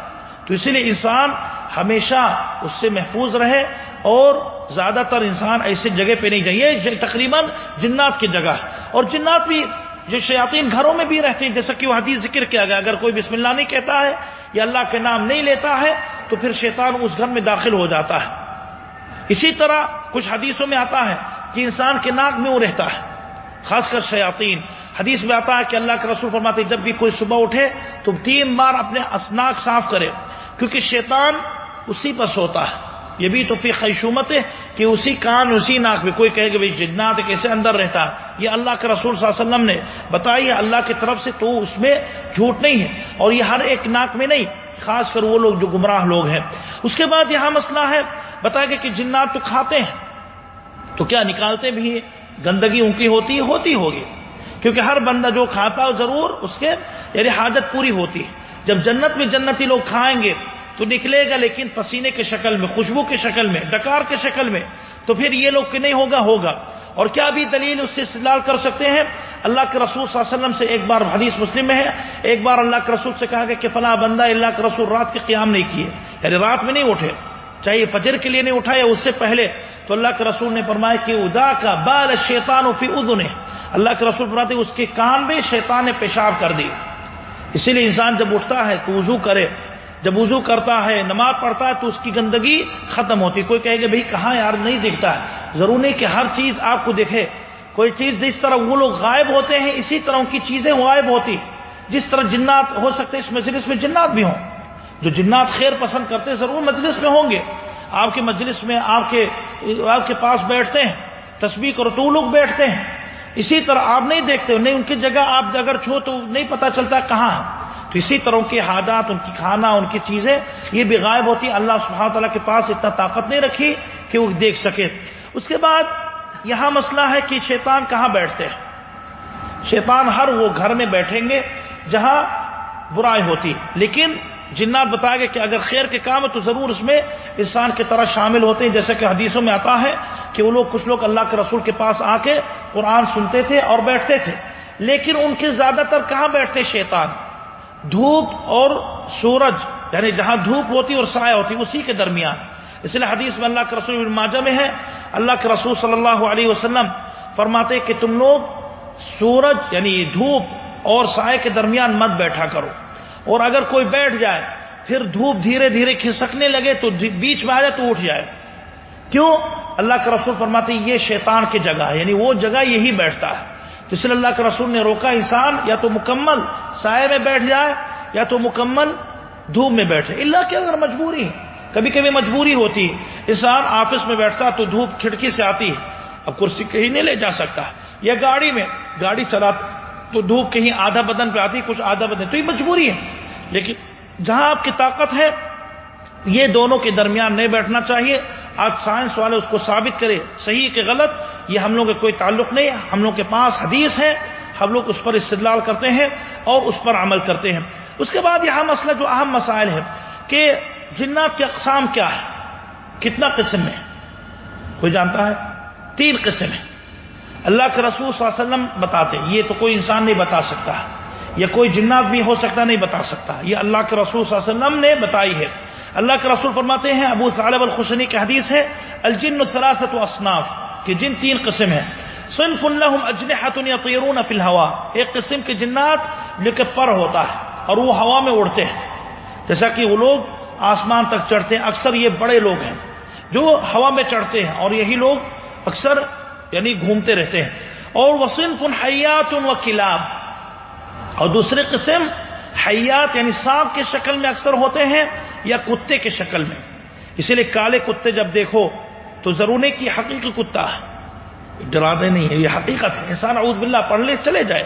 تو اسی لیے انسان ہمیشہ اس سے محفوظ رہے اور زیادہ تر انسان ایسی جگہ پہ نہیں جائے تقریباً جنات کی جگہ اور جنات بھی جو شیاطین گھروں میں بھی رہتے ہیں، جیسا کہ وہ حدیث ذکر کیا گیا، اگر کوئی بسم اللہ نہیں کہتا ہے یا اللہ کے نام نہیں لیتا ہے، تو پھر شیطان اس گھر میں داخل ہو جاتا ہے۔ اسی طرح کچھ حدیثوں میں آتا ہے کہ انسان کے ناک میں وہ رہتا ہے، خاص کر شیاطین۔ حدیث میں آتا ہے کہ اللہ کے رسول فرماتے جب بھی کوئی صبح اٹھے تو تین بار اپنے اسناک صاف کرے، کیونکہ شیطان اسی پر سوتا ہے۔ یہ بھی تو پھر خیشومت ہے کہ اسی کان اسی ناک میں کوئی کہے کہ بھائی جنات کیسے اندر رہتا ہے؟ یہ اللہ کے رسول صلی اللہ علیہ وسلم نے بتائی اللہ کی طرف سے تو اس میں جھوٹ نہیں ہے اور یہ ہر ایک ناک میں نہیں، خاص کر وہ لوگ جو گمراہ لوگ ہیں۔ اس کے بعد یہاں مسئلہ ہے، بتایا گیا کہ جنات تو کھاتے ہیں، تو کیا نکالتے بھی گندگی ان کی ہوتی ہے، ہوتی ہوگی۔ کیونکہ ہر بندہ جو کھاتا ہے ضرور اس کے یعنی حاجت پوری ہوتی ہے۔ جب جنت میں جنتی لوگ کھائیں گے تو نکلے گا لیکن پسینے کے شکل میں، خوشبو کے شکل میں، ڈکار کے شکل میں۔ تو پھر یہ لوگ کہ نہیں ہوگا ہوگا۔ اور کیا بھی دلیل اس سے استدلال کر سکتے ہیں؟ اللہ کے رسول صلی اللہ علیہ وسلم سے ایک بار حدیث مسلم میں ہے۔ ایک بار اللہ کے رسول سے کہا گیا کہ فلاں بندہ اللہ کے رسول رات کے قیام نہیں کیے۔ یعنی رات میں نہیں اٹھے۔ چاہے فجر کے لیے نہیں اٹھا یا اس سے پہلے۔ تو اللہ کے رسول نے فرمایا کہ ادا کا بال شیطان و فی ادن اللہ کے رسول فرماتے اس کے کان میں شیطان نے پیشاب کر دی۔ اسی لیے انسان جب اٹھتا ہے تو وضو کرے جب وضو کرتا ہے، نماز پڑھتا ہے تو اس کی گندگی ختم ہوتی کوئی کہے گا، بھائی، کہاں یار نہیں دکھتا ہے؟ ضرور نہیں کہ ہر چیز آپ کو دیکھے کوئی چیز جس طرح وہ لوگ غائب ہوتے ہیں، اسی طرح ان کی چیزیں غائب ہوتی۔ جس طرح جنات ہو سکتے اس مجلس میں جنات بھی ہوں۔ جو جنات خیر پسند کرتے ضرور مجلس میں ہوں گے۔ آپ کے مجلس میں آپ کے آپ کے پاس بیٹھتے ہیں۔ تصویر کرو تو وہ لوگ بیٹھتے ہیں۔ اسی طرح آپ نہیں دیکھتے، نہیں ان کی جگہ آپ اگر چھو تو نہیں پتا چلتا کہاں تو اسی طرح کے حادات ان کی کھانا، ان کی چیزیں، یہ بھی غائب ہوتی، اللہ سبحانہ تعالیٰ کے پاس اتنا طاقت نہیں رکھی کہ وہ دیکھ سکے۔ اس کے بعد یہاں مسئلہ ہے کہ شیطان کہاں بیٹھتے ہیں؟ شیطان ہر وہ گھر میں بیٹھیں گے جہاں برائی ہوتی۔ لیکن جنات بتایا گیا کہ اگر خیر کے کام ہے تو ضرور اس میں انسان کی طرح شامل ہوتے ہیں جیسے کہ حدیثوں میں آتا ہے کہ وہ لوگ کچھ لوگ اللہ کے رسول کے پاس آ کے قرآن سنتے تھے اور بیٹھتے تھے۔ لیکن ان کے زیادہ تر کہاں بیٹھتے شیطان۔ دھوپ اور سورج یعنی جہاں دھوپ ہوتی اور سایہ ہوتی، اسی کے درمیان۔ اس لیے حدیث میں اللہ کے رسول ماجہ میں ہے، اللہ کے رسول صلی اللہ علیہ وسلم فرماتے کہ تم لوگ سورج یعنی دھوپ اور سائے کے درمیان مت بیٹھا کرو۔ اور اگر کوئی بیٹھ جائے، پھر دھوپ دھیرے دھیرے کھسکنے لگے تو بیچ میں آ جائے تو اٹھ جائے۔ کیوں؟ اللہ کے رسول فرماتے یہ شیطان کی جگہ ہے یعنی وہ جگہ یہی بیٹھتا ہے۔ تو اس لیے اللہ کے رسول نے روکا انسان، یا تو مکمل سائے میں بیٹھ جائے، یا تو مکمل دھوپ میں بیٹھے۔ اللہ کی اگر مجبوری ہے۔ کبھی کبھی مجبوری ہوتی ہے۔ انسان آفس میں بیٹھتا تو دھوپ کھڑکی سے آتی ہے۔ اب کرسی کہیں نہیں لے جا سکتا۔ یا گاڑی میں، گاڑی چلا تو دھوپ کہیں آدھا بدن پہ آتی کچھ آدھا بدن۔ تو یہ مجبوری ہے۔ لیکن جہاں آپ کی طاقت ہے، یہ دونوں کے درمیان نہیں بیٹھنا چاہیے۔ آج سائنس والے اس کو ثابت کرے، صحیح کہ غلط۔ یہ ہم لوگ کا کوئی تعلق نہیں ہم لوگ کے پاس حدیث ہے، ہم لوگ اس پر استدلال کرتے ہیں اور اس پر عمل کرتے ہیں۔ اس کے بعد یہاں مسئلہ جو اہم مسائل ہے کہ جنات کے اقسام کیا ہے کتنا قسم ہے کوئی جانتا ہے؟ تین قسم ہے اللہ کے رسول صلی اللہ علیہ وسلم بتاتے یہ تو کوئی انسان نہیں بتا سکتا، یا کوئی جنات بھی ہو سکتا، نہیں بتا سکتا۔ یہ اللہ کے رسول صلی اللہ علیہ وسلم نے بتائی ہے۔ اللہ کے رسول فرماتے ہیں، ابو صالب الخشنی کی حدیث ہے، الجن سلاست و اصناف۔ کہ جن تین قسم ہیں۔ صنف لهم اجنحه يطيرون في الهواء ایک قسم کے جنات جو کہ پر ہوتا ہے اور وہ ہوا میں اڑتے ہیں۔ جیسا کہ وہ لوگ آسمان تک چڑھتے ہیں، اکثر یہ بڑے لوگ ہیں جو ہوا میں چڑھتے ہیں اور یہی لوگ اکثر یعنی گھومتے رہتے ہیں۔ اور وہ صنف حیات و کلاب۔ اور دوسری قسم حیات یعنی سانپ کی شکل میں اکثر ہوتے ہیں یا کتے کی شکل میں۔ اسی لیے کالے کتے جب دیکھو تو ضرور نہیں کہ حقیقی کتا ہے۔ ڈراتے نہیں ہے یہ حقیقت ہے۔ انسان اعوذ باللہ پڑھ لے، چلے جائے۔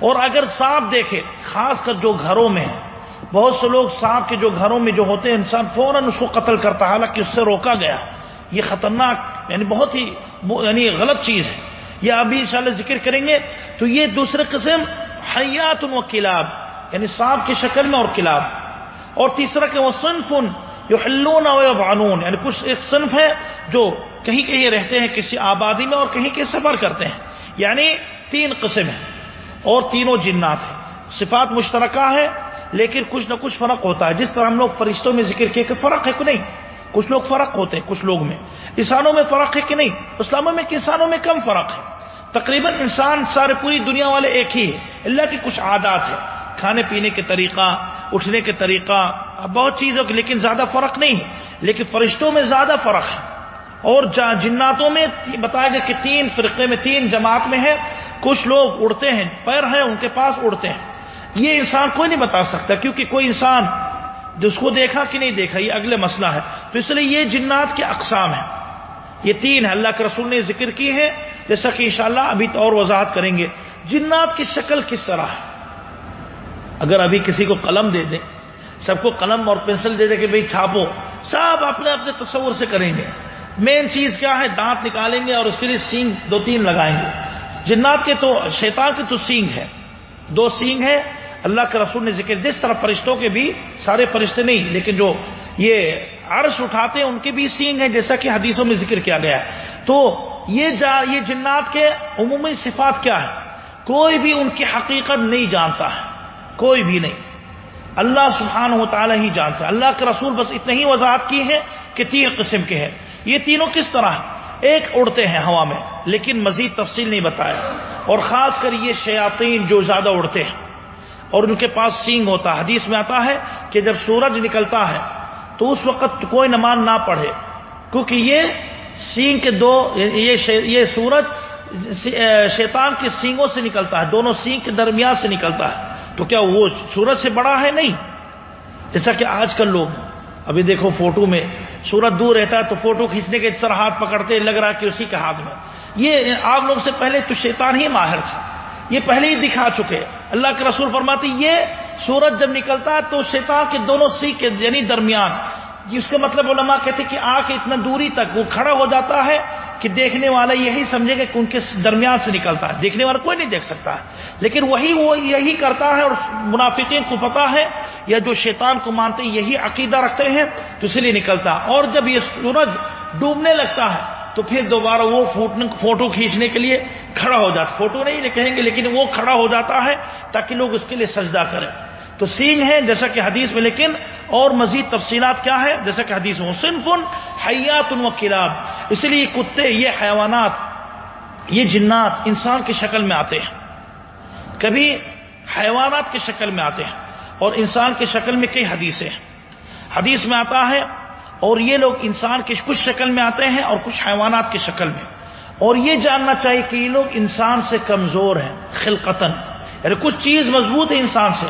اور اگر سانپ دیکھے، خاص کر جو گھروں میں، بہت سے لوگ سانپ کے جو گھروں میں جو ہوتے ہیں، انسان فوراً اس کو قتل کرتا ہے۔ حالانکہ اس سے روکا گیا۔ یہ خطرناک یعنی بہت ہی یعنی غلط چیز ہے۔ یہ ابھی انشاءاللہ ذکر کریں گے۔ تو یہ دوسرے قسم، حیات و کلاب۔ یعنی سانپ کی شکل میں اور کلاب۔ اور تیسرا کہ وہ صنفن جو ہلون بانون یعنی کچھ ایک صنف ہے جو کہیں کہیں رہتے ہیں کسی آبادی میں اور کہیں کہیں سفر کرتے ہیں۔ یعنی تین قسم ہیں اور تینوں جنات ہیں۔ صفات مشترکہ ہے لیکن کچھ نہ کچھ فرق ہوتا ہے۔ جس طرح ہم لوگ فرشتوں میں ذکر کیے کہ فرق ہے کہ نہیں، کچھ لوگ فرق ہوتے ہیں، کچھ لوگ میں۔ انسانوں میں فرق ہے کہ نہیں؟ اسلاموں میں انسانوں میں کم فرق ہے۔ تقریباً انسان سارے پوری دنیا والے ایک ہی ہے اللہ کی کچھ عادات ہے کھانے پینے کے طریقہ، اٹھنے کے طریقہ بہت چیزوں کے لیکن زیادہ فرق نہیں۔ ہے لیکن فرشتوں میں زیادہ فرق ہے۔ اور جناتوں میں بتایا گیا کہ تین فرقے میں، تین جماعت میں ہے۔ کچھ لوگ اڑتے ہیں، پیر ہیں، ان کے پاس اڑتے ہیں۔ یہ انسان کوئی نہیں بتا سکتا، کیونکہ کوئی انسان جس کو دیکھا کہ نہیں دیکھا، یہ اگلے مسئلہ ہے۔ تو اس لیے یہ جنات کے اقسام ہیں۔ یہ تین ہے اللہ کے رسول نے ذکر کی ہے جیسا کہ انشاءاللہ ابھی تو اور وضاحت کریں گے۔ جنات کی شکل کس طرح ہے؟ اگر ابھی کسی کو قلم دے دیں۔ سب کو قلم اور پینسل دے دیں کہ بھئی چھاپو۔ سب اپنے اپنے تصور سے کریں گے۔ مین چیز کیا ہے؟ دانت نکالیں گے اور اس کے لیے سینگ دو تین لگائیں گے۔ جنات کے تو، شیطان کے تو سینگ ہے۔ دو سینگ ہے اللہ کے رسول نے ذکر، جس طرح فرشتوں کے بھی سارے فرشتے نہیں، لیکن جو یہ عرش اٹھاتے ہیں، ان کے بھی سینگ ہیں، جیسا کہ حدیثوں میں ذکر کیا گیا ہے۔ تو یہ جا، یہ جنات کے عمومی صفات کیا ہے کوئی بھی ان کی حقیقت نہیں جانتا ہے۔ کوئی بھی نہیں۔ اللہ سبحانہ و تعالی ہی جانتا ہے۔ اللہ کے رسول بس اتنا ہی وضاحت کی ہے کہ تین قسم کے ہیں۔ یہ تینوں کس طرح ہیں؟ ایک اڑتے ہیں ہوا میں، لیکن مزید تفصیل نہیں بتایا۔ اور خاص کر یہ شیاطین جو زیادہ اڑتے ہیں۔ اور ان کے پاس سینگ ہوتا ہے۔ حدیث میں آتا ہے کہ جب سورج نکلتا ہے، تو اس وقت کوئی نماز نہ پڑھے۔ کیونکہ یہ سینگ کے دو، یہ سورج شیطان کے سینگوں سے نکلتا ہے۔ دونوں سینگ کے درمیان سے نکلتا ہے۔ تو کیا وہ سورج سے بڑا ہے نہیں؟ جیسا کہ آج کل لوگ ابھی دیکھو فوٹو میں سورج دور رہتا ہے تو فوٹو کھینچنے کے اس طرح ہاتھ پکڑتے لگ رہا کہ اسی کے ہاتھ میں۔ یہ آپ لوگ سے پہلے تو شیطان ہی ماہر تھا۔ یہ پہلے ہی دکھا چکے اللہ کے رسول فرماتی یہ سورج جب نکلتا ہے تو شیطان کے دونوں سی کے یعنی درمیان اس کا مطلب علماء کہتے کہ آ کے اتنا دوری تک وہ کھڑا ہو جاتا ہے کہ دیکھنے والا یہی سمجھے گا کہ ان کے درمیان سے نکلتا ہے۔ دیکھنے والا کوئی نہیں دیکھ سکتا ہے۔ لیکن وہی وہ یہی کرتا ہے اور منافقین کو پتا ہے یا جو شیطان کو مانتے ہیں، یہی عقیدہ رکھتے ہیں تو اس لیے نکلتا ہے۔ اور جب یہ سورج ڈوبنے لگتا ہے تو پھر دوبارہ وہ فوٹو کھینچنے کے لیے کھڑا ہو جاتا فوٹو نہیں کہیں گے لیکن وہ کھڑا ہو جاتا ہے تاکہ لوگ اس کے لیے سجدہ کریں۔ تو سینگ ہے جیسا کہ حدیث میں، لیکن اور مزید تفصیلات کیا ہے جیسا کہ حدیث میں، صنفن حیات و کلاب۔ اس لیے یہ کتے، یہ حیوانات، یہ جنات انسان کی شکل میں آتے ہیں۔ کبھی حیوانات کی شکل میں آتے ہیں، اور انسان کی شکل میں کئی حدیثیں ہیں۔ حدیث میں آتا ہے، اور یہ لوگ انسان کی کچھ شکل میں آتے ہیں اور کچھ حیوانات کی شکل میں۔ اور یہ جاننا چاہیے کہ یہ لوگ انسان سے کمزور ہیں خلقتن یعنی کچھ چیز مضبوط ہے انسان سے۔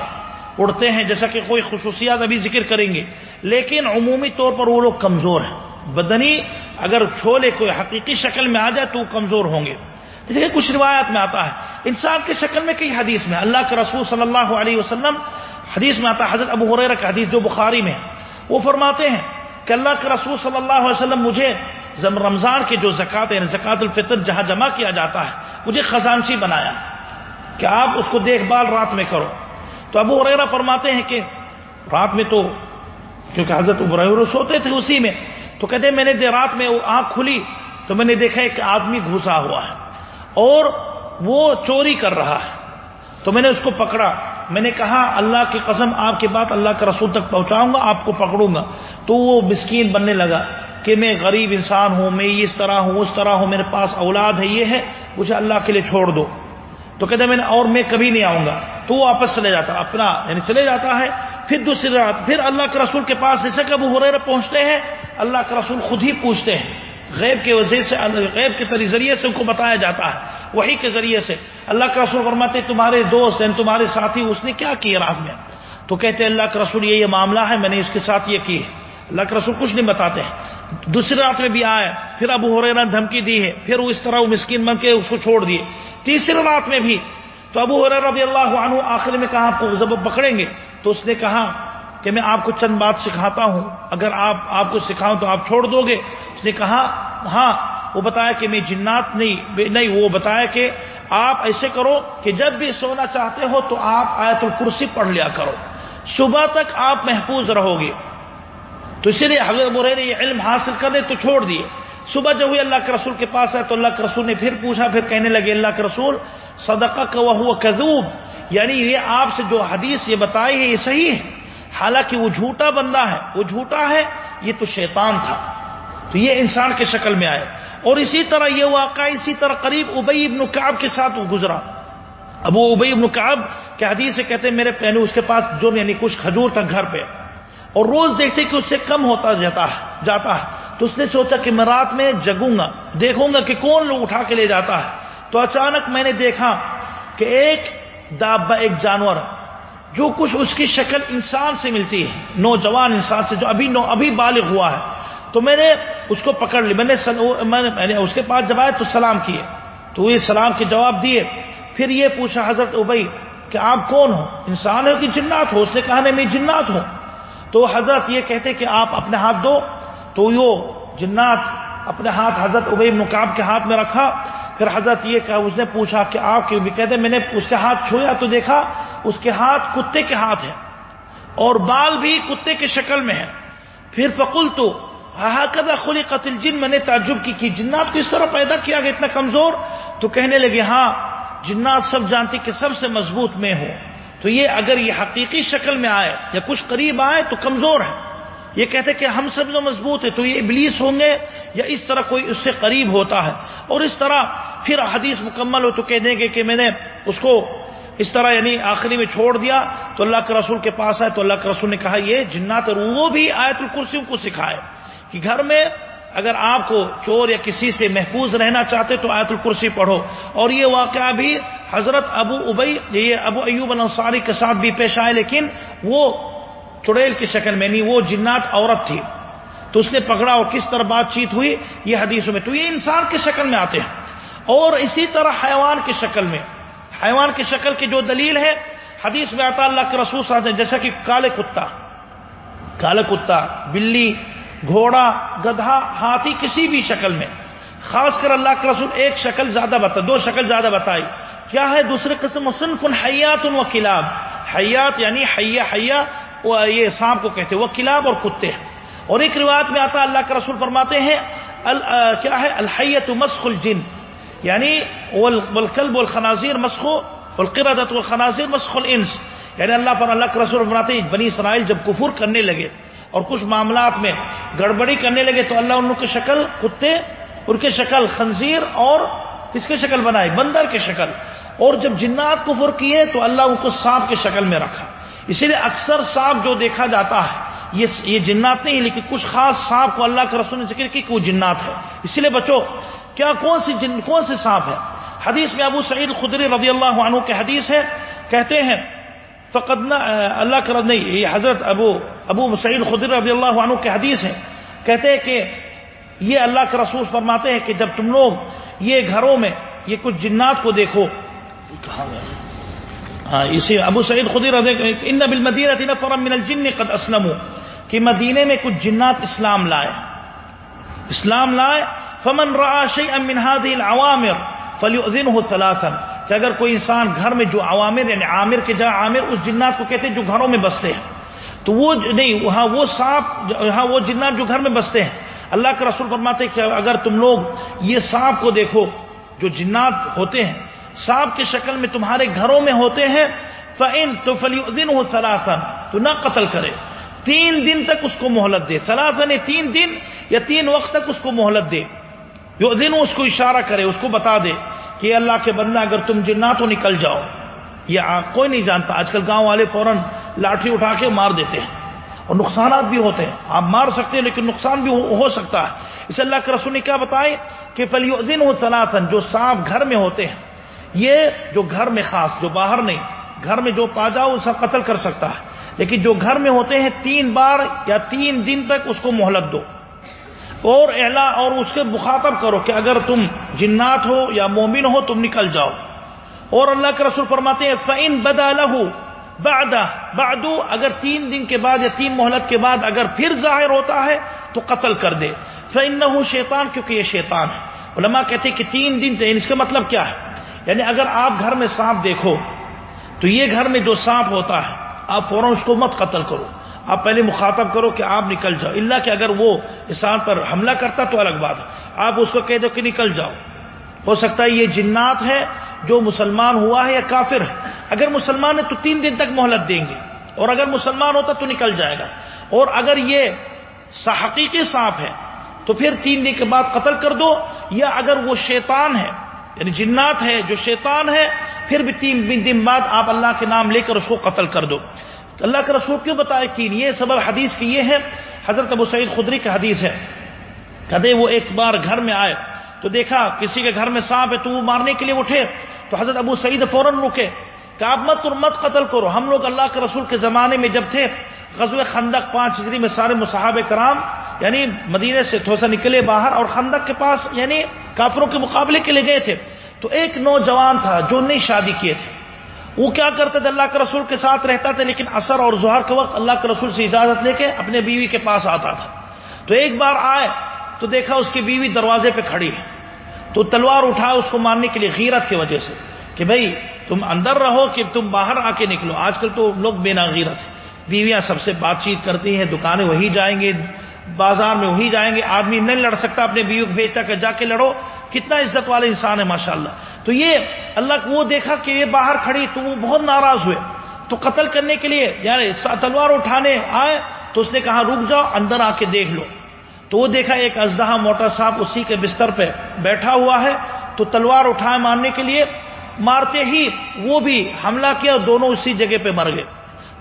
اڑتے ہیں جیسا کہ کوئی خصوصیات ابھی ذکر کریں گے لیکن عمومی طور پر وہ لوگ کمزور ہیں بدنی اگر چھولے کوئی حقیقی شکل میں آ جائے تو وہ کمزور ہوں گے دیکھیے کچھ روایات میں آتا ہے انسان کی شکل میں کئی حدیث میں اللہ کے رسول صلی اللہ علیہ وسلم حدیث میں آتا ہے حضرت ابو حریر کا حدیث جو بخاری میں وہ فرماتے ہیں کہ اللہ کے رسول صلی اللہ علیہ وسلم مجھے رمضان کے جو زکات ہیں یعنی زکات الفطر جہاں جمع کیا جاتا ہے، مجھے خزانچی بنایا کہ آپ اس کو دیکھ بھال رات میں کرو۔ تو ابو ریرا فرماتے ہیں کہ رات میں تو کیونکہ حضرت ابر سوتے تھے اسی میں، تو کہتے ہیں میں نے رات میں آنکھ کھلی تو میں نے دیکھا ایک آدمی گھسا ہوا ہے اور وہ چوری کر رہا ہے۔ تو میں نے اس کو پکڑا۔ میں نے کہا، اللہ کی قسم، آپ کے بات اللہ کے رسول تک پہنچاؤں گا، آپ کو پکڑوں گا۔ تو وہ مسکین بننے لگا کہ میں غریب انسان ہوں، میں اس طرح ہوں، اس طرح ہوں، میرے پاس اولاد ہے، یہ ہے، مجھے اللہ کے لیے چھوڑ دو۔ تو کہتے میں نے اور میں کبھی نہیں آؤں گا۔ تو وہ واپس چلے جاتا، اپنا یعنی چلے جاتا ہے۔ پھر دوسری رات، پھر اللہ کے رسول کے پاس، جیسے کہ ابو حریر پہنچتے ہیں، اللہ کے رسول خود ہی پوچھتے ہیں۔ غیب کے وجہ سے، غیب کے ذریعے سے ان کو بتایا جاتا ہے وہی کے ذریعے سے۔ اللہ کے رسول فرماتے تمہارے دوست یعنی تمہارے ساتھی، اس نے کیا کیا رات میں؟ تو کہتے ہیں، اللہ کے رسول، یہ یہ معاملہ ہے، میں نے اس کے ساتھ یہ کی ہے۔ اللہ کے رسول کچھ نہیں بتاتے ہیں۔ دوسری رات میں بھی آئے، پھر ابو ہو دھمکی دی ہے، پھر وہ اس طرح وہ مسکین بن کے اس کو چھوڑ دیے۔ تیسری رات میں بھی تو ابو رضی اللہ عنہ آخر میں کہا جب پکڑیں گے تو اس نے کہا کہ میں آپ کو چند بات سکھاتا ہوں۔ اگر آپ آپ کو سکھاؤں تو آپ چھوڑ دو گے۔ اس نے کہا ہاں وہ بتایا کہ میں جنات نہیں نہیں، وہ بتایا کہ آپ ایسے کرو کہ جب بھی سونا چاہتے ہو تو آپ آیت الکرسی پڑھ لیا کرو۔ صبح تک آپ محفوظ رہو گے۔ تو اسی لیے حضرت برے نے یہ علم حاصل کر دے تو چھوڑ دیے۔ صبح جب ہوئی اللہ کے رسول کے پاس ہے تو اللہ کے رسول نے پھر پوچھا، پھر کہنے لگے، اللہ کے رسول صدقہ کا وہ کذوب. یعنی یہ آپ سے جو حدیث یہ بتائی ہے، یہ صحیح ہے۔ حالانکہ وہ جھوٹا بندہ ہے۔ وہ جھوٹا ہے، یہ تو شیطان تھا۔ تو یہ انسان کے شکل میں آئے اور اسی طرح یہ واقعہ اسی طرح قریب ابئی ابن کعب کے ساتھ وہ گزرا۔ اب وہ ابئی ابن کعب کے حدیث سے کہتے میرے پہنو اس کے پاس جو یعنی کچھ کھجور تھا گھر پہ۔ اور روز دیکھتے کہ اس سے کم ہوتا جاتا ہے جاتا ہے۔ تو اس نے سوچا کہ میں رات میں جگوں گا، دیکھوں گا کہ کون لوگ اٹھا کے لے جاتا ہے۔ تو اچانک میں نے دیکھا کہ ایک دابا ایک جانور جو کچھ اس کی شکل انسان سے ملتی ہے، نوجوان انسان سے جو ابھی نو، ابھی بالغ ہوا ہے۔ تو میں نے اس کو پکڑ لی، میں نے میں نے اس کے پاس جب آئے تو سلام کیے۔ تو یہ سلام کے جواب دیے۔ پھر یہ پوچھا حضرت ابئی کہ آپ کون ہو؟ انسان ہو کہ جنات ہو؟ اس نے کہا میں جنات ہوں۔ تو حضرت یہ کہتے کہ آپ اپنے ہاتھ دو۔ تو یہ جنات اپنے ہاتھ حضرت ابئی مقاب کے ہاتھ میں رکھا۔ پھر حضرت یہ کہا اس نے پوچھا کہ آپ بھی کہتے میں نے اس کے ہاتھ چھویا تو دیکھا اس کے ہاتھ کتے کے ہاتھ ہیں اور بال بھی کتے کے شکل میں ہے پھر فقل تو خلی قتل جن میں نے تعجب کی کہ جنات کو اس طرح پیدا کیا گیا اتنا کمزور۔ تو کہنے لگے ہاں جنات سب جانتی کہ سب سے مضبوط میں ہوں۔ تو یہ اگر یہ حقیقی شکل میں آئے یا کچھ قریب آئے تو کمزور ہے۔ یہ کہتے کہ ہم سب جو مضبوط ہے تو یہ ابلیس ہوں گے یا اس طرح کوئی اس سے قریب ہوتا ہے۔ اور اس طرح پھر حدیث مکمل ہو تو کہہ دیں گے کہ میں نے اس کو اس طرح یعنی آخری میں چھوڑ دیا۔ تو اللہ کے رسول کے پاس آئے تو اللہ کے رسول نے کہا، یہ جنات اور وہ بھی آیت الکرسیوں کو سکھائے کہ گھر میں اگر آپ کو چور یا کسی سے محفوظ رہنا چاہتے تو آیت الکرسی پڑھو۔ اور یہ واقعہ بھی حضرت ابو ابئی یہ ابو ایوب انصاری کے ساتھ بھی پیش آئے، لیکن وہ چڑیل کی شکل میں نہیں، وہ جنات عورت تھی۔ تو اس نے پکڑا اور کس طرح بات چیت ہوئی، یہ حدیثوں میں تو یہ انسان کی شکل میں آتے ہیں۔ اور اسی طرح حیوان کی شکل میں۔ حیوان کی شکل کی جو دلیل ہے، حدیث میں آتا اللہ کے رسول صاحب جیسا کہ کالے کتا۔ کالے کتا، بلی، گھوڑا، گدھا، ہاتھی، کسی بھی شکل میں۔ خاص کر اللہ کے رسول ایک شکل زیادہ بتا، دو شکل زیادہ بتائی۔ کیا ہے؟ دوسرے قسم صنف حیات و کلاب حیات یعنی حیا حیا یہ سانپ کو کہتے وہ کلاب اور کتے ہیں۔ اور ایک روایت میں آتا اللہ کے رسول فرماتے ہیں کیا ہے؟ الحیت مسخ الجن۔ یعنی والکلب والخنازیر مسخو والقردت والخنازیر مسخ الانس۔ یعنی اللہ پر اللہ کے رسول فرماتے ہیں، بنی اسرائیل جب کفر کرنے لگے اور کچھ معاملات میں گڑبڑی کرنے لگے، تو اللہ ان کی شکل کتے، ان کی شکل خنزیر اور کس کی شکل بنائی بندر کی شکل۔ اور جب جنات کفر کیے، تو اللہ ان کو سانپ کی شکل میں رکھا۔ اسی لیے اکثر سانپ جو دیکھا جاتا ہے، یہ یہ جنات نہیں لیکن کچھ خاص سانپ کو اللہ کے رسول نے ذکر کی کہ وہ جنات ہے۔ اسی لیے بچو کیا کون سی جن، کون سی سانپ ہے؟ حدیث میں ابو سعید خدری رضی اللہ عنہ کے حدیث ہے، کہتے ہیں فقط اللہ کا نہیں، یہ حضرت ابو ابو سعید خدری رضی اللہ عنہ کے حدیث ہے۔ کہتے ہیں کہ یہ اللہ کے رسول فرماتے ہیں کہ جب تم لوگ یہ گھروں میں یہ کچھ جنات کو دیکھو۔ کہاں گئے ہاں، اسی ابو سعید خدی رضی ان بل مدینہ من الجن قد اسلم کہ مدینے میں کچھ جنات اسلام لائے۔ اسلام لائے، فمن را شيئا من هذه الاوامر فليؤذنه ثلاثا۔ کہ اگر کوئی انسان گھر میں جو عوامر یعنی عامر کے جہاں عامر، اس جنات کو کہتے ہیں جو گھروں میں بستے ہیں۔ تو وہ نہیں، وہاں وہ سانپ ہاں وہ جنات جو گھر میں بستے ہیں۔ اللہ کے رسول فرماتے ہیں کہ اگر تم لوگ یہ سانپ کو دیکھو، جو جنات ہوتے ہیں سانپ کی شکل میں تمہارے گھروں میں ہوتے ہیں فعن تو فلی دن ہو سلاسن تو نہ قتل کرے۔ تین دن تک اس کو مہلت دے۔ سلاسن تین دن یا تین وقت تک اس کو مہلت دے۔ جو دن اس کو اشارہ کرے، اس کو بتا دے کہ اللہ کے بندہ، اگر تم جنا تو نکل جاؤ یہ کوئی نہیں جانتا، آج کل گاؤں والے فوراً لاٹھی اٹھا کے مار دیتے ہیں۔ اور نقصانات بھی ہوتے ہیں۔ آپ مار سکتے ہیں، لیکن نقصان بھی ہو سکتا ہے۔ اس اللہ کے رسول نے کیا بتائے کہ فلی دن ہو سلاسن جو سانپ گھر میں ہوتے ہیں یہ جو گھر میں خاص، جو باہر نہیں، گھر میں جو پا جاؤ اسے قتل کر سکتا ہے۔ لیکن جو گھر میں ہوتے ہیں، تین بار یا تین دن تک اس کو مہلت دو۔ اور اعلا اور اس کے مخاطب کرو کہ اگر تم جنات ہو یا مومن ہو، تم نکل جاؤ۔ اور اللہ کے رسول فرماتے ہیں فعین بدا لہو بادہ بادو اگر تین دن کے بعد یا تین مہلت کے بعد اگر پھر ظاہر ہوتا ہے، تو قتل کر دے۔ فعن نہ شیطان، کیونکہ یہ شیطان ہے۔ علماء کہتے کہ تین دن یعنی اس کا مطلب کیا ہے؟ یعنی اگر آپ گھر میں سانپ دیکھو، تو یہ گھر میں جو سانپ ہوتا ہے، آپ فوراً اس کو مت قتل کرو۔ آپ پہلے مخاطب کرو کہ آپ نکل جاؤ۔ اللہ کہ اگر وہ انسان پر حملہ کرتا تو الگ بات ہے۔ آپ اس کو کہہ دو کہ نکل جاؤ۔ ہو سکتا ہے یہ جنات ہے جو مسلمان ہوا ہے یا کافر ہے۔ اگر مسلمان ہے تو تین دن تک مہلت دیں گے۔ اور اگر مسلمان ہوتا تو نکل جائے گا۔ اور اگر یہ حقیقی سانپ ہے تو پھر تین دن کے بعد قتل کر دو۔ یا اگر وہ شیطان ہے یعنی جنات ہے، جو شیطان ہے، پھر بھی تین دن بعد آپ اللہ کے نام لے کر اس کو قتل کر دو۔ اللہ کے رسول کیوں بتائے کہ یہ سبب حدیث کی یہ ہے؟ حضرت ابو سعید خدری کا حدیث ہے۔ کہتے وہ ایک بار گھر میں آئے۔ تو دیکھا، کسی کے گھر میں سانپ ہے تو وہ مارنے کے لیے اٹھے۔ تو حضرت ابو سعید فوراً رکے۔ کہ آپ مت اور مت قتل کرو۔ ہم لوگ اللہ کے رسول کے زمانے میں جب تھے غزو خندق پانچ ہجری میں سارے مصحاب کرام یعنی مدینے سے تھوسا نکلے باہر اور خندق کے پاس یعنی کافروں کے مقابلے کے لیے گئے تھے۔ تو ایک نوجوان تھا جو نہیں شادی کیے تھے۔ وہ کیا کرتے تھے؟ اللہ کے رسول کے ساتھ رہتا تھا، لیکن اثر اور ظہر کے وقت اللہ کے رسول سے اجازت لے کے اپنے بیوی کے پاس آتا تھا۔ تو ایک بار آئے تو دیکھا اس کی بیوی دروازے پہ کھڑی ہے۔ تو تلوار اٹھا اس کو مارنے کے لیے غیرت کی وجہ سے کہ بھائی تم اندر رہو کہ تم باہر آ کے نکلو۔ آج کل تو لوگ بے غیرت ہیں۔ بیویاں سب سے بات چیت کرتی ہیں، دکانیں وہی جائیں گے۔ بازار میں وہی جائیں گے، آدمی نہیں لڑ سکتا، اپنے بیوی کو بھیجتا کہ جا کے لڑو۔ کتنا عزت والے انسان ہے، ماشاءاللہ۔ تو یہ اللہ کو وہ دیکھا کہ یہ باہر کھڑی، تو وہ بہت ناراض ہوئے۔ تو قتل کرنے کے لیے یعنی تلوار اٹھانے آئے، تو اس نے کہا، رک جاؤ، اندر آ کے دیکھ لو۔ تو وہ دیکھا ایک ازدہا موٹا صاحب اسی کے بستر پہ بیٹھا ہوا ہے۔ تو تلوار اٹھائے مارنے کے لیے، مارتے ہی وہ بھی حملہ کیا اور دونوں اسی جگہ پہ مر گئے۔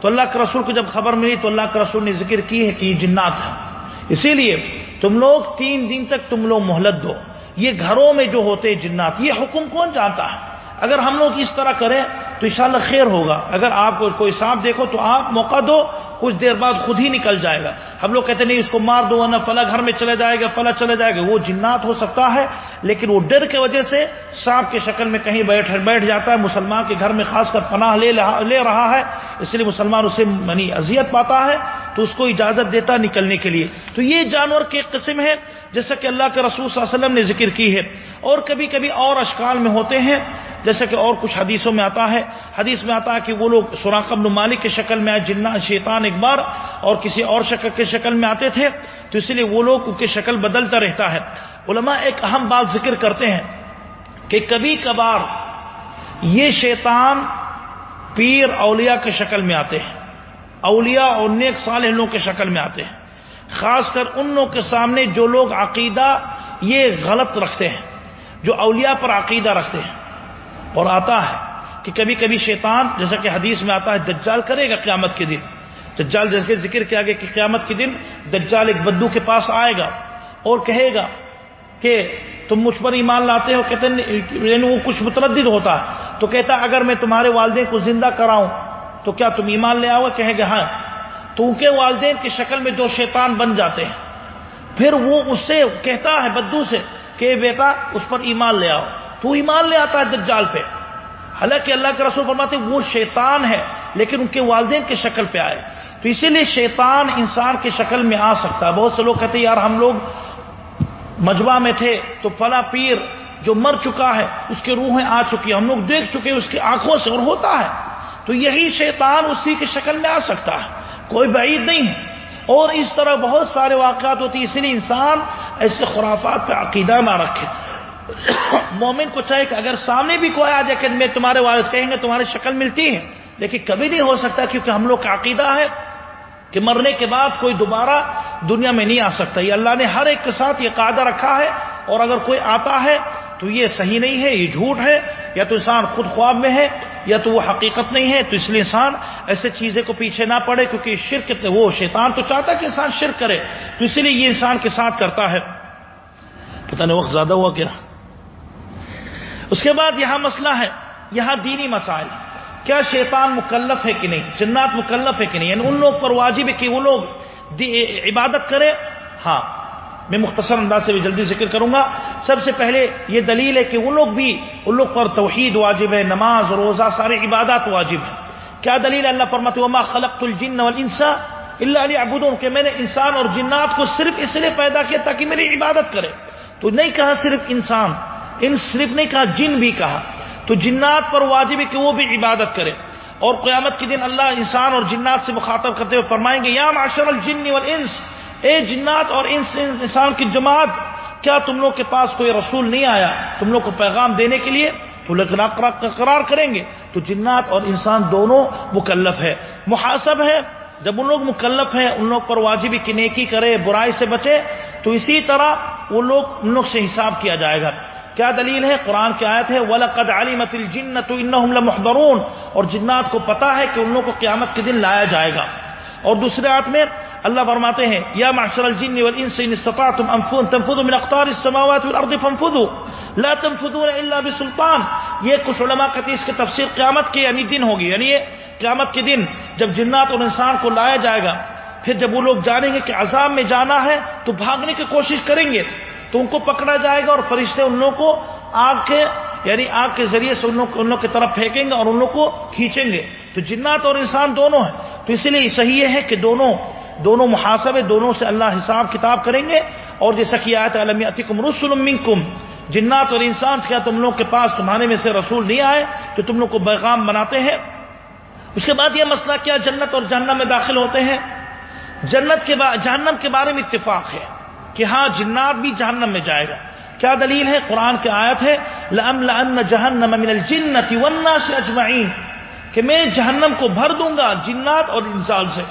تو اللہ کے رسول کو جب خبر ملی، تو اللہ کے رسول نے ذکر کی ہے کہ یہ جنات ہے اسی لیے تم لوگ تین دن تک تم لوگ مہلت دو۔ یہ گھروں میں جو ہوتے جنات، یہ حکم کون جانتا ہے؟ اگر ہم لوگ اس طرح کریں تو انشاءاللہ خیر ہوگا۔ اگر آپ کو کوئی سانپ دیکھو تو آپ موقع دو، کچھ دیر بعد خود ہی نکل جائے گا۔ ہم لوگ کہتے نہیں، اس کو مار دو، ورنہ فلا گھر میں چلے جائے گا فلا چلے جائے گا۔ وہ جنات ہو سکتا ہے، لیکن وہ ڈر کی وجہ سے سانپ کی شکل میں کہیں بیٹھ بیٹھ جاتا ہے۔ مسلمان کے گھر میں خاص کر پناہ لے لے رہا ہے، اس لیے مسلمان اسے منی اذیت پاتا ہے، تو اس کو اجازت دیتا نکلنے کے لیے۔ تو یہ جانور کی ایک قسم ہے، جیسا کہ اللہ کے رسول صلی اللہ علیہ وسلم نے ذکر کی ہے۔ اور کبھی کبھی اور اشکال میں ہوتے ہیں، جیسا کہ اور کچھ حدیثوں میں آتا ہے۔ حدیث میں آتا ہے کہ وہ لوگ بن مالک کی شکل میں آئے جنا شیطان ایک بار اور کسی اور شکل کی شکل میں آتے تھے، تو اس لیے وہ لوگ ان کی شکل بدلتا رہتا ہے۔ علماء ایک اہم بات ذکر کرتے ہیں کہ کبھی کبھار یہ شیطان پیر اولیاء کی شکل میں آتے ہیں، اولیاء اور نیک صالح لوگوں کے شکل میں آتے ہیں۔ خاص کر ان لوگوں کے سامنے جو لوگ عقیدہ یہ غلط رکھتے ہیں، جو اولیاء پر عقیدہ رکھتے ہیں۔ اور آتا ہے کہ کبھی کبھی شیطان جیسا کہ حدیث میں آتا ہے، دجال کرے گا قیامت کے دن۔ دجال جیسے کہ ذکر کیا گیا کہ قیامت کے دن دجال ایک بدو کے پاس آئے گا اور کہے گا کہ تم مجھ پر ایمان لاتے ہو، کہتے یعنی وہ کچھ متردد ہوتا ہے۔ تو کہتا اگر میں تمہارے والدین کو زندہ کراؤں تو کیا تم ایمان لے آؤ کہیں گے؟ ہاں تو ان کے والدین کی شکل میں دو شیطان بن جاتے ہیں۔ پھر وہ اس سے کہتا ہے، بدو سے کہ بیٹا، اس پر ایمان لے آؤ۔ تو ایمان لے آتا ہے دجال پہ۔ حالانکہ اللہ کے رسول فرماتے وہ شیطان ہے، لیکن ان کے والدین کی شکل پہ آئے۔ تو اسی لیے شیطان انسان کی شکل میں آ سکتا ہے۔ بہت سے لوگ کہتے ہیں، یار ہم لوگ مجبہ میں تھے، تو فلا پیر جو مر چکا ہے، اس کے روحیں آ چکی ہم لوگ دیکھ چکے اس کی آنکھوں سے اور ہوتا ہے۔ تو یہی شیطان اسی کی شکل میں آ سکتا ہے۔ کوئی بعید نہیں ہے۔ اور اس طرح بہت سارے واقعات ہوتی ہیں۔ اس لیے انسان ایسے خرافات پہ عقیدہ نہ رکھے۔ مومن کو چاہے کہ اگر سامنے بھی کوئی آ جائے کہ میں تمہارے والد کہیں گے، تمہاری شکل ملتی ہے۔ لیکن کبھی نہیں ہو سکتا کیونکہ ہم لوگ کا عقیدہ ہے کہ مرنے کے بعد کوئی دوبارہ دنیا میں نہیں آ سکتا۔ یہ اللہ نے ہر ایک کے ساتھ یہ قاعدہ رکھا ہے۔ اور اگر کوئی آتا ہے تو یہ صحیح نہیں ہے، یہ جھوٹ ہے۔ یا تو انسان خود خواب میں ہے، یا تو وہ حقیقت نہیں ہے۔ تو اس لیے انسان ایسے چیزیں کو پیچھے نہ پڑے کیونکہ شرک وہ شیطان تو چاہتا کہ انسان شرک کرے۔ تو اسی لیے یہ انسان کے ساتھ کرتا ہے۔ پتہ نہیں وقت زیادہ ہوا کیا؟ اس کے بعد یہاں مسئلہ ہے، یہاں دینی مسائل۔ کیا شیطان مکلف ہے کہ نہیں؟ جنات مکلف ہے کہ نہیں؟ یعنی ان لوگ پر واجب ہے کہ وہ لوگ عبادت کرے ہاں میں مختصر انداز سے بھی جلدی ذکر کروں گا۔ سب سے پہلے یہ دلیل ہے کہ وہ لوگ بھی، ان لوگ پر توحید واجب ہے، نماز، روزہ، سارے عبادات واجب ہے کیا دلیل اللہ فرماتے وما خلقت الجن والانسا الا ليعبدون کہ میں نے انسان اور جنات کو صرف اس لیے پیدا کیا تاکہ میری عبادت کرے۔ تو نہیں کہا صرف انسان ان صرف نہیں کہا، جن بھی کہا۔ تو جنات پر واجب ہے کہ وہ بھی عبادت کرے اور قیامت کے دن اللہ انسان اور جنات سے مخاطب کرتے ہوئے فرمائیں گے، یا معاشر الجن والانس، اے جنات اور انس، انسان کی جماعت، کیا تم لوگ کے پاس کوئی رسول نہیں آیا؟ تم لوگ کو پیغام دینے کے لیے تو قرار کریں گے۔ تو جنات اور انسان دونوں مکلف ہے محاسب ہے جب ان لوگ مکلف ہیں، ان لوگ پر واجبی کی نیکی کرے، برائی سے بچے۔ تو اسی طرح وہ لوگ، ان لوگ سے حساب کیا جائے گا۔ کیا دلیل ہے؟ قرآن کی آیت ہے، وَلَقَدْ عَلِمَتِ الْجِنَّةُ إِنَّهُمْ لَمُحْضَرُونَ۔ اور جنات کو پتا ہے کہ ان لوگوں کو قیامت کے دن لایا جائے گا۔ اور دوسرے آیت میں اللہ فرماتے ہیں، یا معشر الجن والانس ان استطعتم ان تنفذوا من اقطار السماوات والارض فانفذوا۔ لا تنفذون الا بسلطان۔ یہ کچھ علماء کہتے ہیں اس کی تفسیر قیامت کے یعنی دن ہوگی۔ یعنی یہ قیامت کے دن جب جنات اور انسان کو لایا جائے گا، پھر جب وہ لوگ جانیں گے کہ عذاب میں جانا ہے، تو بھاگنے کی کوشش کریں گے۔ تو ان کو پکڑا جائے گا اور فرشتے ان لوگوں کو آگ کے یعنی آگ کے ذریعے سے ان لوگ ان لوگ کی طرف پھینکیں گے اور ان لوگ کو کھینچیں گے۔ تو جنات اور انسان دونوں ہیں۔ تو اس لیے صحیح یہ ہے کہ دونوں دونوں محاسبے، دونوں سے اللہ حساب کتاب کریں گے۔ اور جیسا کہ آیت علم رسول منکم۔ جنات اور انسان، کیا تم لوگ کے پاس تمہارے میں سے رسول نہیں آئے جو تم لوگ کو پیغام بناتے ہیں؟ اس کے بعد یہ مسئلہ کیا؟ جنت اور جہنم میں داخل ہوتے ہیں۔ جنت کے جہنم کے بارے میں اتفاق ہے۔ کہ ہاں جنات بھی جہنم میں جائے گا۔ کیا دلیل ہے؟ قرآن کی آیت ہے لم لن جہنم من الجنت والناس اجمعین کہ میں جہنم کو بھر دوں گا جنات اور انسان سے۔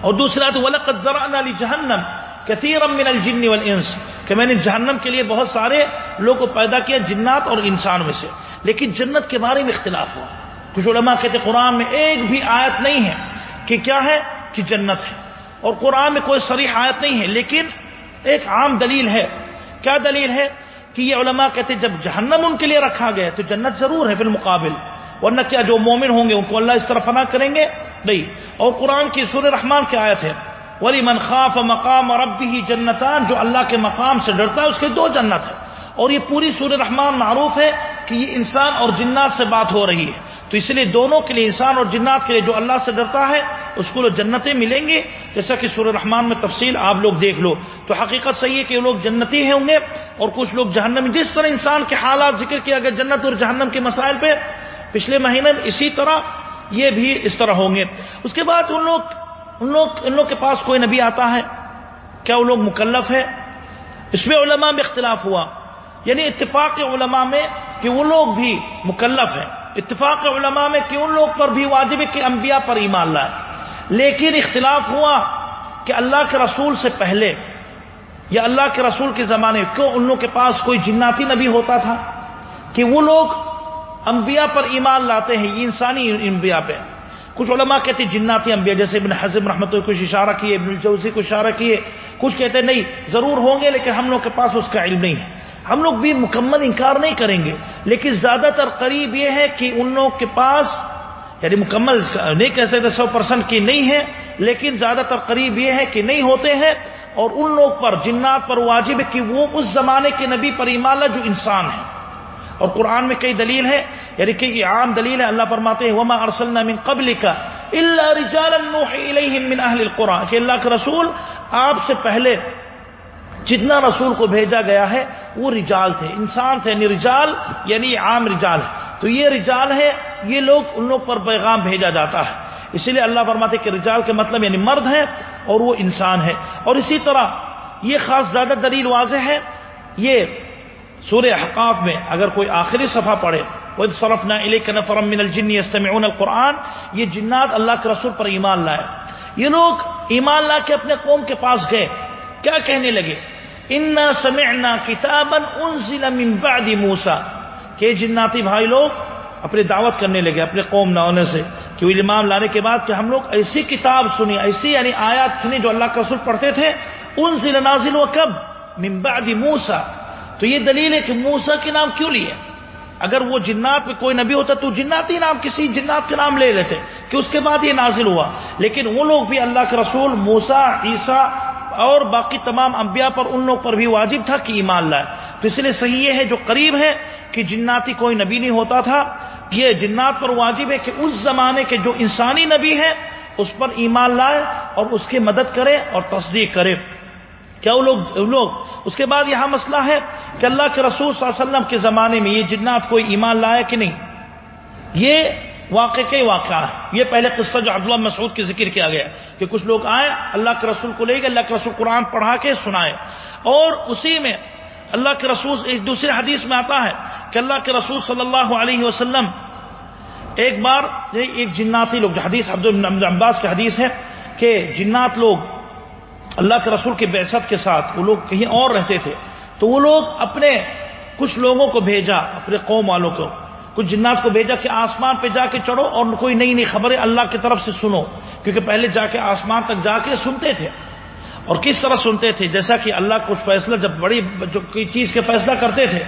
اور دوسرا تو ولقد ذرعنا لجہنم كثيرا من الجن والانس کہ میں نے جہنم کے لیے بہت سارے لوگوں کو پیدا کیا جنات اور انسان میں سے۔ لیکن جنت کے بارے میں اختلاف ہوا۔ کچھ علماء کہتے قرآن میں ایک بھی آیت نہیں ہے کہ کیا ہے؟ کہ جنت ہے۔ اور قرآن میں کوئی صریح آیت نہیں ہے، لیکن ایک عام دلیل ہے۔ کیا دلیل ہے کہ یہ علماء کہتے جب جہنم ان کے لیے رکھا گیا تو جنت ضرور ہے فی المقابل ورنہ کیا جو مومن ہوں گے ان کو اللہ اس طرح فنا کریں گے؟ نہیں۔ اور قرآن کی سور رحمان کی آیت ہے ولی من خاف مقام ربی ہی جنتان، جو اللہ کے مقام سے ڈرتا ہے، اس کے دو جنت ہے اور یہ پوری سور رحمان معروف ہے کہ یہ انسان اور جنات سے بات ہو رہی ہے۔ تو اس لیے دونوں کے لیے انسان اور جنات کے لیے جو اللہ سے ڈرتا ہے، اس کو جنتیں ملیں گی جیسا کہ سورہ رحمان میں تفصیل آپ لوگ دیکھ لو۔ تو حقیقت صحیح ہے کہ لوگ جنتی ہیں ہوں گے اور کچھ لوگ جہنم، جس طرح انسان کے حالات ذکر کیا گیا جنت اور جہنم کے مسائل پہ، پچھلے مہینے میں اسی طرح یہ بھی اس طرح ہوں گے۔ اس کے بعد ان لوگ ان لوگ ان لوگ کے پاس کوئی نبی آتا ہے۔ کیا وہ لوگ مکلف ہے اس میں علماء میں اختلاف ہوا۔ یعنی اتفاق علماء میں کہ وہ لوگ بھی مکلف ہیں۔ اتفاق علماء میں کہ ان لوگ پر بھی واجب ہے کہ انبیاء پر ایمان لائے۔ لیکن اختلاف ہوا کہ اللہ کے رسول سے پہلے یا اللہ کے رسول کے زمانے کیوں ان لوگ کے پاس کوئی جناتی نبی ہوتا تھا کہ وہ لوگ انبیاء پر ایمان لاتے ہیں، یہ انسانی انبیاء پہ۔ کچھ علماء کہتے ہیں جناتی انبیاء، جیسے ابن حزم رحمت کچھ اشارہ کیے، ابن الجوزی کو اشارہ کیے، کچھ کہتے ہیں نہیں، ضرور ہوں گے، لیکن ہم لوگ کے پاس اس کا علم نہیں ہے۔ ہم لوگ بھی مکمل انکار نہیں کریں گے لیکن زیادہ تر قریب یہ ہے کہ ان لوگ کے پاس یعنی مکمل نہیں کہہ سکتے سو پرسنٹ کی نہیں ہے، لیکن زیادہ تر قریب یہ ہے کہ نہیں ہوتے ہیں اور ان لوگ پر، جنات پر واجب ہے کہ وہ اس زمانے کے نبی پر ایمان جو انسان ہے۔ اور قرآن میں کئی دلیل ہے یعنی کہ یہ عام دلیل ہے، اللہ فرماتے ہیں، وما ارسلنا من قبل کا اللہ رجالا من اہل القرآن کہ اللہ کے رسول آپ سے پہلے جتنا رسول کو بھیجا گیا ہے، وہ رجال تھے۔ انسان تھے یعنی رجال یعنی عام رجال ہے تو یہ رجال ہے یہ لوگ ان لوگ پر پیغام بھیجا جاتا ہے۔ اسی لیے اللہ فرماتے کہ رجال کے مطلب یعنی مرد ہے اور وہ انسان ہے اور اسی طرح یہ خاص زیادہ دلیل واضح ہے، یہ سورہ حقاف میں اگر کوئی آخری صفحہ پڑھے وہ صرف نہ فرم من الجن استمعون القرآن، یہ جنات اللہ کے رسول پر ایمان لائے۔ یہ لوگ ایمان لا کے اپنے قوم کے پاس گئے۔ کیا کہنے لگے؟ ان سمعنا کتابا انزل من بعد موسا کہ جناتی بھائی لوگ اپنی دعوت کرنے لگے اپنے قوم نہ ہونے سے، کہ وہ امام لانے کے بعد کہ ہم لوگ ایسی کتاب سنی، ایسی یعنی آیات سنی جو اللہ کا رسول پڑھتے تھے ان سے نازل و کب؟ من بعد موسا تو یہ دلیل ہے کہ موسا کے نام کیوں لیے؟ اگر وہ جنات میں کوئی نبی ہوتا تو جناتی نام کسی جنات کے نام لے لیتے، کہ اس کے بعد یہ نازل ہوا۔ لیکن وہ لوگ بھی اللہ کے رسول موسا عیسیٰ اور باقی تمام انبیاء پر ان لوگ پر بھی واجب تھا کہ ایمان لائے۔ تو اس لیے صحیح یہ ہے، جو قریب ہے کہ جناتی کوئی نبی نہیں ہوتا تھا، یہ جنات پر واجب ہے کہ اس زمانے کے جو انسانی نبی ہے اس پر ایمان لائے اور اس کی مدد کرے اور تصدیق کرے۔ کیا وہ لوگ وہ لوگ؟ اس کے بعد یہاں مسئلہ ہے کہ اللہ کے رسول صلی اللہ علیہ وسلم کے زمانے میں یہ جنات کوئی ایمان لائے کہ نہیں؟ یہ واقع کے واقعہ ہے؟ یہ پہلے قصہ جو عبداللہ مسعود کی ذکر کیا گیا کہ کچھ لوگ آئے، اللہ کے رسول کو لے گئے، اللہ کے رسول قرآن پڑھا کے سنائے۔ اور اسی میں اللہ کے رسول ایک دوسرے حدیث میں آتا ہے کہ اللہ کے رسول صلی اللہ علیہ وسلم ایک بار یعنی ایک جناتی لوگ، جو حدیث عبد عباس کی حدیث ہے کہ جنات لوگ اللہ کے رسول کے بیست کے ساتھ وہ لوگ کہیں اور رہتے تھے، تو وہ لوگ اپنے کچھ لوگوں کو بھیجا، اپنے قوم والوں کو۔ کچھ جنات کو بھیجا کہ آسمان پہ جا کے چڑھو اور کوئی نئی نئی خبریں اللہ کی طرف سے سنو، کیونکہ پہلے جا کے آسمان تک جا کے سنتے تھے۔ اور کس طرح سنتے تھے؟ جیسا کہ اللہ کچھ فیصلہ، جب بڑی جو کوئی چیز کے فیصلہ کرتے تھے،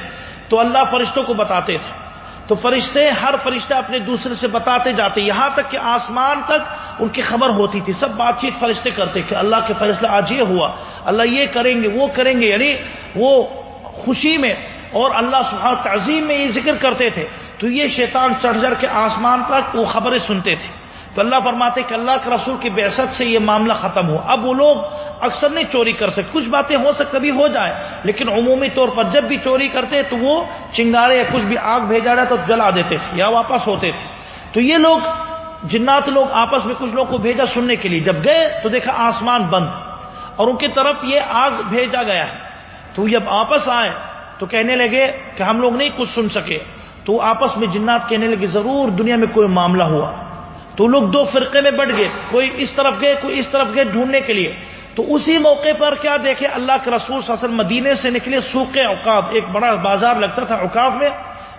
تو اللہ فرشتوں کو بتاتے تھے۔ تو فرشتے، ہر فرشتہ اپنے دوسرے سے بتاتے جاتے۔ یہاں تک کہ آسمان تک ان کی خبر ہوتی تھی۔ سب بات چیت فرشتے کرتے کہ اللہ کے فیصلہ آج یہ ہوا، اللہ یہ کریں گے، وہ کریں گے۔ یعنی وہ خوشی میں اور اللہ سبحانہ تعظیم میں یہ ذکر کرتے تھے۔ تو یہ شیطان چڑھ چڑھ کے آسمان تک وہ خبریں سنتے تھے۔ تو اللہ فرماتے کہ اللہ کے رسول کی بحثت سے یہ معاملہ ختم ہو اب وہ لوگ اکثر نہیں چوری کر سکتے۔ کچھ باتیں ہو سکتے کبھی ہو جائے، لیکن عمومی طور پر جب بھی چوری کرتے تو وہ چنگارے یا کچھ بھی آگ بھیجا جائے تو جلا دیتے تھے یا واپس ہوتے تھے۔ تو یہ لوگ، جنات لوگ آپس میں کچھ لوگ کو بھیجا سننے کے لیے۔ جب گئے تو دیکھا آسمان بند اور ان کی طرف یہ آگ بھیجا گیا۔ ہے تو جب آپس آئے تو کہنے لگے کہ ہم لوگ نہیں کچھ سن سکے۔ تو آپس میں جنات کہنے لگے، ضرور دنیا میں کوئی معاملہ ہوا۔ تو لوگ دو فرقے میں بٹ گئے، کوئی اس طرف گئے، کوئی اس طرف گئے ڈھونڈنے کے لیے۔ تو اسی موقع پر کیا دیکھے اللہ کے رسول صلی اللہ علیہ وسلم مدینے سے نکلے سوکھ اوقاف ایک بڑا بازار لگتا تھا اوقاف میں۔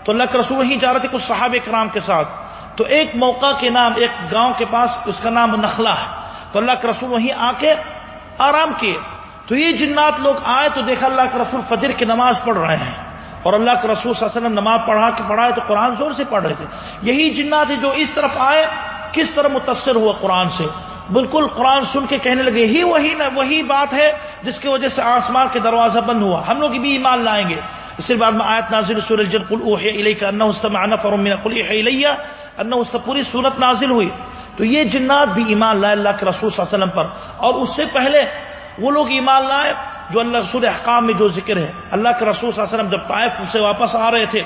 تو اللہ کے رسول وہیں جا رہے تھے کچھ صحاب کرام کے ساتھ۔ تو ایک موقع کے نام، ایک گاؤں کے پاس، اس کا نام نخلا ہے۔ تو اللہ کے رسول وہیں آ کے آرام کیے۔ تو یہ جنات لوگ آئے تو دیکھا اللہ کے رسول فجر کی نماز پڑھ رہے ہیں۔ اور اللہ کے رسول صلی اللہ علیہ وسلم نماز پڑھا کے پڑھائے تو قرآن زور سے پڑھ رہے تھے۔ یہی جنات جو اس طرف آئے، کس طرح متاثر ہوا قرآن سے؟ بالکل قرآن سن کے کہنے لگے ہی وہی وہی بات ہے جس کی وجہ سے آسمان کے دروازہ بند ہوا۔ ہم لوگ بھی ایمان لائیں گے۔ اسی بعد میں آیت نازل سورج پوری صورت نازل ہوئی۔ تو یہ جنات بھی ایمان لائے اللہ کے رسول صلی اللہ علیہ وسلم پر۔ اور اس سے پہلے وہ لوگ ایمان لائے۔ جو اللہ رسول احکام میں جو ذکر ہے۔ اللہ کے رسول صلی اللہ علیہ وسلم جب طائف سے واپس آ رہے تھے،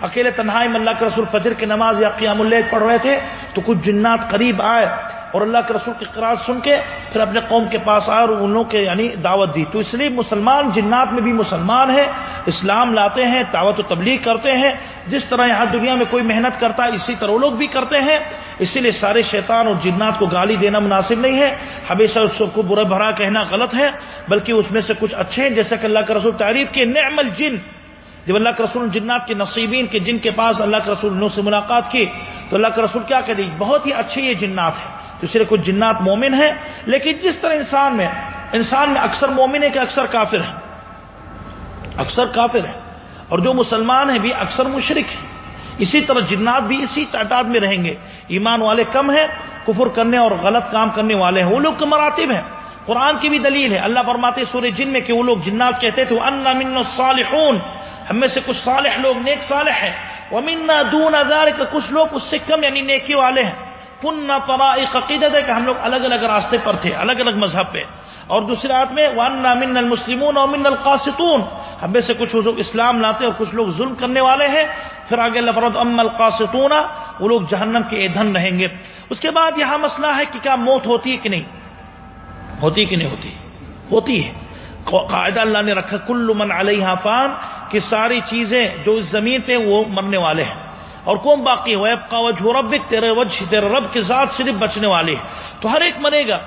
اکیلے تنہائی میں اللہ کے رسول فجر کی نماز یا قیام اللہ پڑھ رہے تھے، تو کچھ جنات قریب آئے۔ اور اللہ کے رسول کی قرآن سن کے پھر اپنے قوم کے پاس آئے اور انہوں کے یعنی دعوت دی۔ تو اس لیے مسلمان جنات میں بھی مسلمان ہیں، اسلام لاتے ہیں، دعوت و تبلیغ کرتے ہیں۔ جس طرح یہاں دنیا میں کوئی محنت کرتا ہے، اسی طرح وہ لوگ بھی کرتے ہیں۔ اسی لیے سارے شیطان اور جنات کو گالی دینا مناسب نہیں ہے۔ ہمیشہ اس کو برا بھرا کہنا غلط ہے، بلکہ اس میں سے کچھ اچھے ہیں، جیسا کہ اللہ کا رسول تعریف کے نعم الجن۔ جب اللہ کے رسول جنات کے نصیبین کے جن کے پاس اللہ کے رسول سے ملاقات کی، تو اللہ کے رسول کیا کہ بہت ہی اچھے یہ جنات ہیں۔ دوسرے کچھ جنات مومن ہیں، لیکن جس طرح انسان میں انسان میں اکثر مومن ہے کہ اکثر کافر ہے اکثر کافر ہے اور جو مسلمان ہیں بھی اکثر مشرق ہیں۔ اسی طرح جنات بھی اسی تعداد میں رہیں گے۔ ایمان والے کم ہیں، کفر کرنے اور غلط کام کرنے والے ہیں۔ وہ لوگ کے مراتب ہیں۔ قرآن کی بھی دلیل ہے۔ اللہ فرماتے سورہ جن میں کہ وہ لوگ جنات کہتے تھے ان من الصالحون۔ ہم میں سے کچھ صالح لوگ، نیک صالح ہیں۔ وہ منا دون ازار کچھ لوگ اس سے کم یعنی نیکی والے ہیں۔ پن پرا عقیدت ہے کہ ہم لوگ الگ الگ راستے پر تھے الگ الگ مذہب پہ۔ اور دوسری رات میں ون من المسلمون اور من القاستون ہم میں سے کچھ لوگ اسلام لاتے اور کچھ لوگ ظلم کرنے والے ہیں۔ پھر آگے اللہ فرد ام القاستون وہ لوگ جہنم کے ایندھن رہیں گے۔ اس کے بعد یہاں مسئلہ ہے کہ کیا موت ہوتی ہے کہ نہیں؟ ہوتی کہ نہیں ہوتی؟ ہوتی ہے۔ قاعدہ اللہ نے رکھا، کل من علیہ فان، کہ ساری چیزیں جو اس زمین پہ وہ مرنے والے ہیں۔ اور کون باقی وجہ رب تیرے وجہ، تیرے رب کے ذات صرف بچنے والے ہیں تو ہر ایک مرے گا۔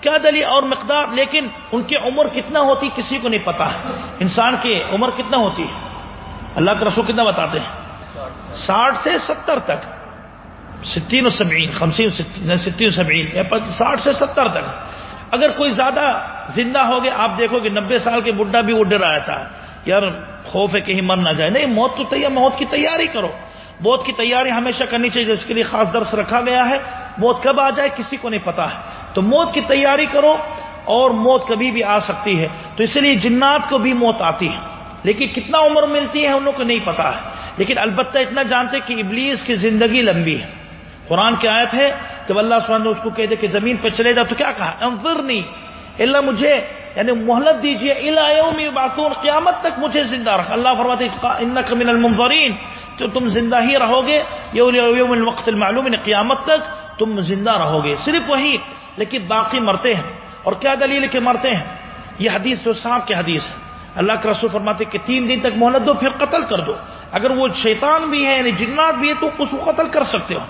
کیا دلی اور مقدار؟ لیکن ان کی عمر کتنا ہوتی کسی کو نہیں پتا۔ ہے انسان کی عمر کتنا ہوتی؟ ہے اللہ کے رسول کتنا بتاتے ہیں؟ ساٹھ سے ستر تک۔ ستین و سبعین، خمسین، ستین سبعین ساٹھ سے ستر تک۔ اگر کوئی زیادہ زندہ ہو گئے آپ دیکھو کہ نبے سال کے بڈھا بھی وہ ڈر آیا تھا۔ یار، خوف ہے کہیں مر نہ جائے۔ نہیں، موت تو تیار موت کی تیاری کرو۔ موت کی تیاری ہمیشہ کرنی چاہیے اس کے لیے خاص درس رکھا گیا ہے۔ موت کب آ جائے کسی کو نہیں پتا ہے۔ تو موت کی تیاری کرو اور موت کبھی بھی آ سکتی ہے۔ تو اس لیے جنات کو بھی موت آتی ہے۔ لیکن کتنا عمر ملتی ہے ان کو نہیں پتا ہے۔ لیکن البتہ اتنا جانتے کہ ابلیس کی زندگی لمبی ہے۔ قرآن کی آیت ہے، جب اللہ سبحانہ نے اس کو کہہ دے کہ زمین پہ چلے جا، تو کیا کہا؟ انظرنی اللہ مجھے یعنی محلت دیجیے قیامت تک مجھے زندہ رکھ۔ اللہ فرماتے من المنظرین. تو تم زندہ ہی رہو گے، یوم الوقت المعلوم یعنی قیامت تک تم زندہ رہو گے۔ صرف وہی، لیکن باقی مرتے ہیں۔ اور کیا دلیل کہ مرتے ہیں؟ یہ حدیث تو صاحب کی حدیث ہے۔ اللہ کے رسول فرماتے کہ تین دن تک مہلت دو، پھر قتل کر دو۔ اگر وہ شیطان بھی ہے یعنی جنات بھی ہے تو اس کو قتل کر سکتے ہو۔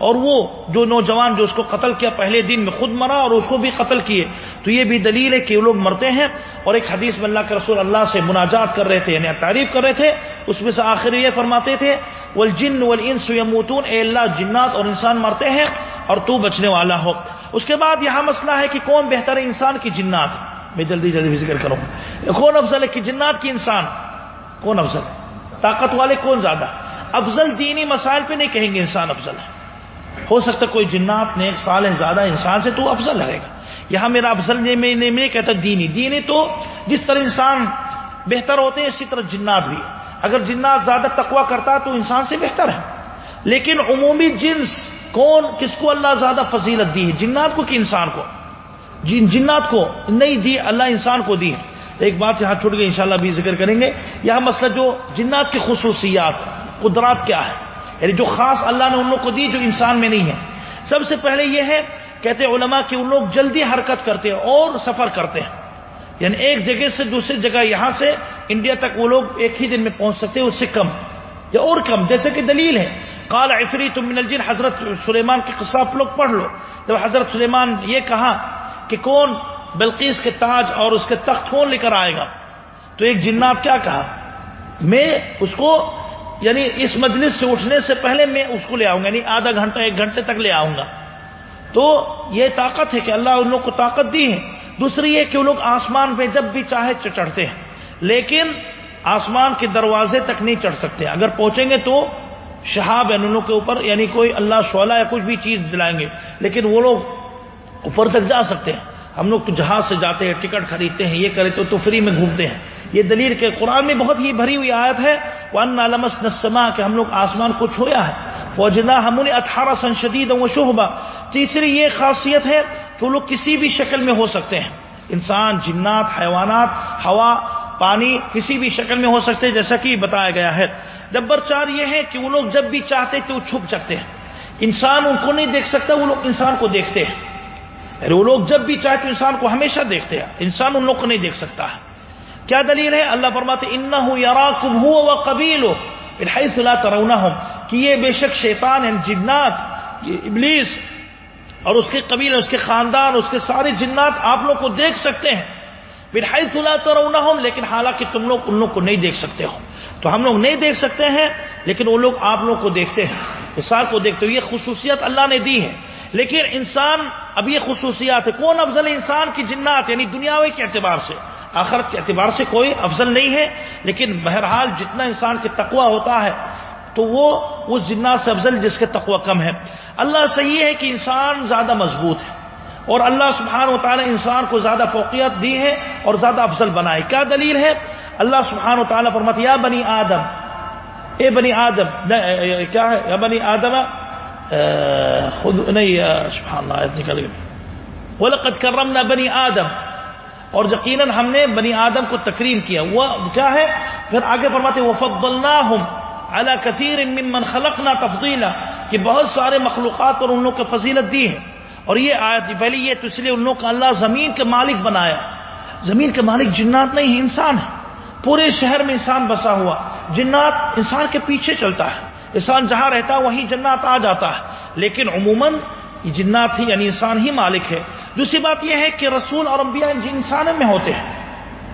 اور وہ جو نوجوان جو اس کو قتل کیا پہلے دن میں خود مرا اور اس کو بھی قتل کیے، تو یہ بھی دلیل ہے کہ وہ لوگ مرتے ہیں اور ایک حدیث میں اللہ کے رسول اللہ سے مناجات کر رہے تھے یعنی تعریف کر رہے تھے، اس میں سے آخر یہ فرماتے تھے، والجن والانس يموتون، اے اللہ جنات اور انسان مرتے ہیں اور تو بچنے والا ہو۔ اس کے بعد یہاں مسئلہ ہے کہ کون بہتر ہے انسان کی جنات؟ میں جلدی جلدی ذکر کروں۔ کون افضل ہے کہ جنات کی انسان؟ کون افضل؟ ہے طاقت والے کون زیادہ؟ افضل دینی مسائل پہ نہیں کہیں گے انسان افضل ہے۔ ہو سکتا کوئی جنات نیک سال ہے زیادہ انسان سے تو افضل رہے گا۔ یہاں میرا افضل میں نہیں کہتا دینی۔ دینی تو جس طرح انسان بہتر ہوتے ہیں، اسی طرح جنات بھی۔ اگر جنات زیادہ تقوا کرتا تو انسان سے بہتر ہے۔ لیکن عمومی جنس کون کس کو اللہ زیادہ فضیلت دی ہے؟ جنات کو کہ انسان کو؟ جن جنات کو نہیں دی، اللہ انسان کو دی ہے۔ ایک بات یہاں چھوٹ گئی، انشاءاللہ بھی ذکر کریں گے۔ یہاں مسئلہ جو جنات کی خصوصیات، قدرات کیا ہے؟ یعنی جو خاص اللہ نے ان لوگ کو دی جو انسان میں نہیں ہے۔ سب سے پہلے یہ ہے، کہتے علماء کہ ان لوگ جلدی حرکت کرتے ہیں اور سفر کرتے ہیں۔ یعنی ایک جگہ سے دوسری جگہ یہاں سے انڈیا تک وہ لوگ ایک ہی دن میں پہنچ سکتے ہیں، اس سے کم۔ یا اور کم، جیسے کہ دلیل ہے۔ کال عفری تم من الجن، حضرت سلیمان کے قصہ آپ لوگ پڑھ لو۔ جب حضرت سلیمان یہ کہا کہ کون بلقیس کے تاج اور اس کے تخت کون لے کر آئے گا؟ تو ایک جنات کیا کہا؟ میں اس کو یعنی اس مجلس سے اٹھنے سے پہلے میں اس کو لے آؤں گا یعنی آدھا گھنٹہ، ایک گھنٹے تک لے آؤں گا۔ تو یہ طاقت ہے کہ اللہ ان لوگ کو طاقت دی ہے۔ دوسری یہ کہ وہ لوگ آسمان پہ جب بھی چاہے چڑھتے ہیں۔ لیکن آسمان کے دروازے تک نہیں چڑھ سکتے۔ اگر پہنچیں گے تو شہاب ان لوگ کے اوپر یعنی کوئی اللہ شعلہ یا کچھ بھی چیز دلائیں گے۔ لیکن وہ لوگ اوپر تک جا سکتے ہیں۔ ہم لوگ جہاز سے جاتے ہیں، ٹکٹ خریدتے ہیں، یہ کرتے تو فری میں گھومتے ہیں۔ یہ دلیل کے قرآن میں بہت ہی بھری ہوئی آیت ہے ون علمس نسما کہ ہم لوگ آسمان کو چھویا ہے۔ فوجنا ہم نے اٹھارہ سن شدید و شہبہ تیسری یہ خاصیت ہے کہ وہ لوگ کسی بھی شکل میں ہو سکتے ہیں۔ انسان، جنات، حیوانات، ہوا، پانی کسی بھی شکل میں ہو سکتے جیسا کہ بتایا گیا ہے۔ نمبر چار یہ ہے کہ وہ لوگ جب بھی چاہتے تو وہ چھپ سکتے ہیں۔ انسان ان کو نہیں دیکھ سکتا، وہ لوگ انسان کو دیکھتے ہیں۔ ارے وہ لوگ جب بھی چاہے تو انسان کو ہمیشہ دیکھتے ہیں۔ انسان ان لوگ کو نہیں دیکھ سکتا ہے۔ کیا دلیل ہے؟ اللہ فرماتے ان ہوں یار کم ہو و قبیل ہو صلاح ترونا ہوں کہ یہ بے شک شیطان ہے جنات، یہ ابلیس اور اس کے قبیل اس کے خاندان، اس کے سارے جنات آپ لوگ کو دیکھ سکتے ہیں۔ بڑھائی صلاح ترونا ہوں لیکن حالانکہ تم لوگ ان لوگ کو نہیں دیکھ سکتے ہو۔ تو ہم لوگ نہیں دیکھ سکتے ہیں، لیکن وہ لوگ آپ لوگ کو دیکھتے ہیں۔ انسان کو دیکھتے ہو یہ خصوصیت اللہ نے دی ہے۔ لیکن انسان، اب یہ خصوصیات ہے کون افضل انسان کی جنات یعنی دنیاوی کے اعتبار سے؟ آخرت کے اعتبار سے کوئی افضل نہیں ہے، لیکن بہرحال جتنا انسان کے تقوا ہوتا ہے، تو وہ اس جنات سے افضل جس کے تقوا کم ہے۔ اللہ سے یہ ہے کہ انسان زیادہ مضبوط ہے، اور اللہ سبحانہ و تعالیٰ انسان کو زیادہ فوقیت دی ہے اور زیادہ افضل بنائے۔ کیا دلیل ہے؟ اللہ سبحانہ و تعالیٰ فرمت یا بنی آدم، اے بنی آدم کیا ہے؟ یا بنی آدم خود، نہیں سبحان اللہ نکل گئی۔ ولقد کرمنا بنی آدم اور یقیناً ہم نے بنی آدم کو تکریم کیا۔ وہ کیا ہے؟ پھر آگے فرماتے وفضلناہم علی کثیر ممن خلقنا تفضیلا کہ بہت سارے مخلوقات اور ان لوگ کو فضیلت دی ہے۔ اور یہ آیت پہلے یہ تو اس لیے ان لوگ کا اللہ زمین کے مالک بنایا۔ زمین کے مالک جنات نہیں، انسان ہے۔ پورے شہر میں انسان بسا ہوا۔ جنات انسان کے پیچھے چلتا ہے۔ انسان جہاں رہتا ہے، وہیں جنات آ جاتا ہے۔ لیکن عموماً جنات ہی یعنی انسان ہی مالک ہے۔ دوسری بات یہ ہے کہ رسول اور انبیاء انسان میں ہوتے ہیں۔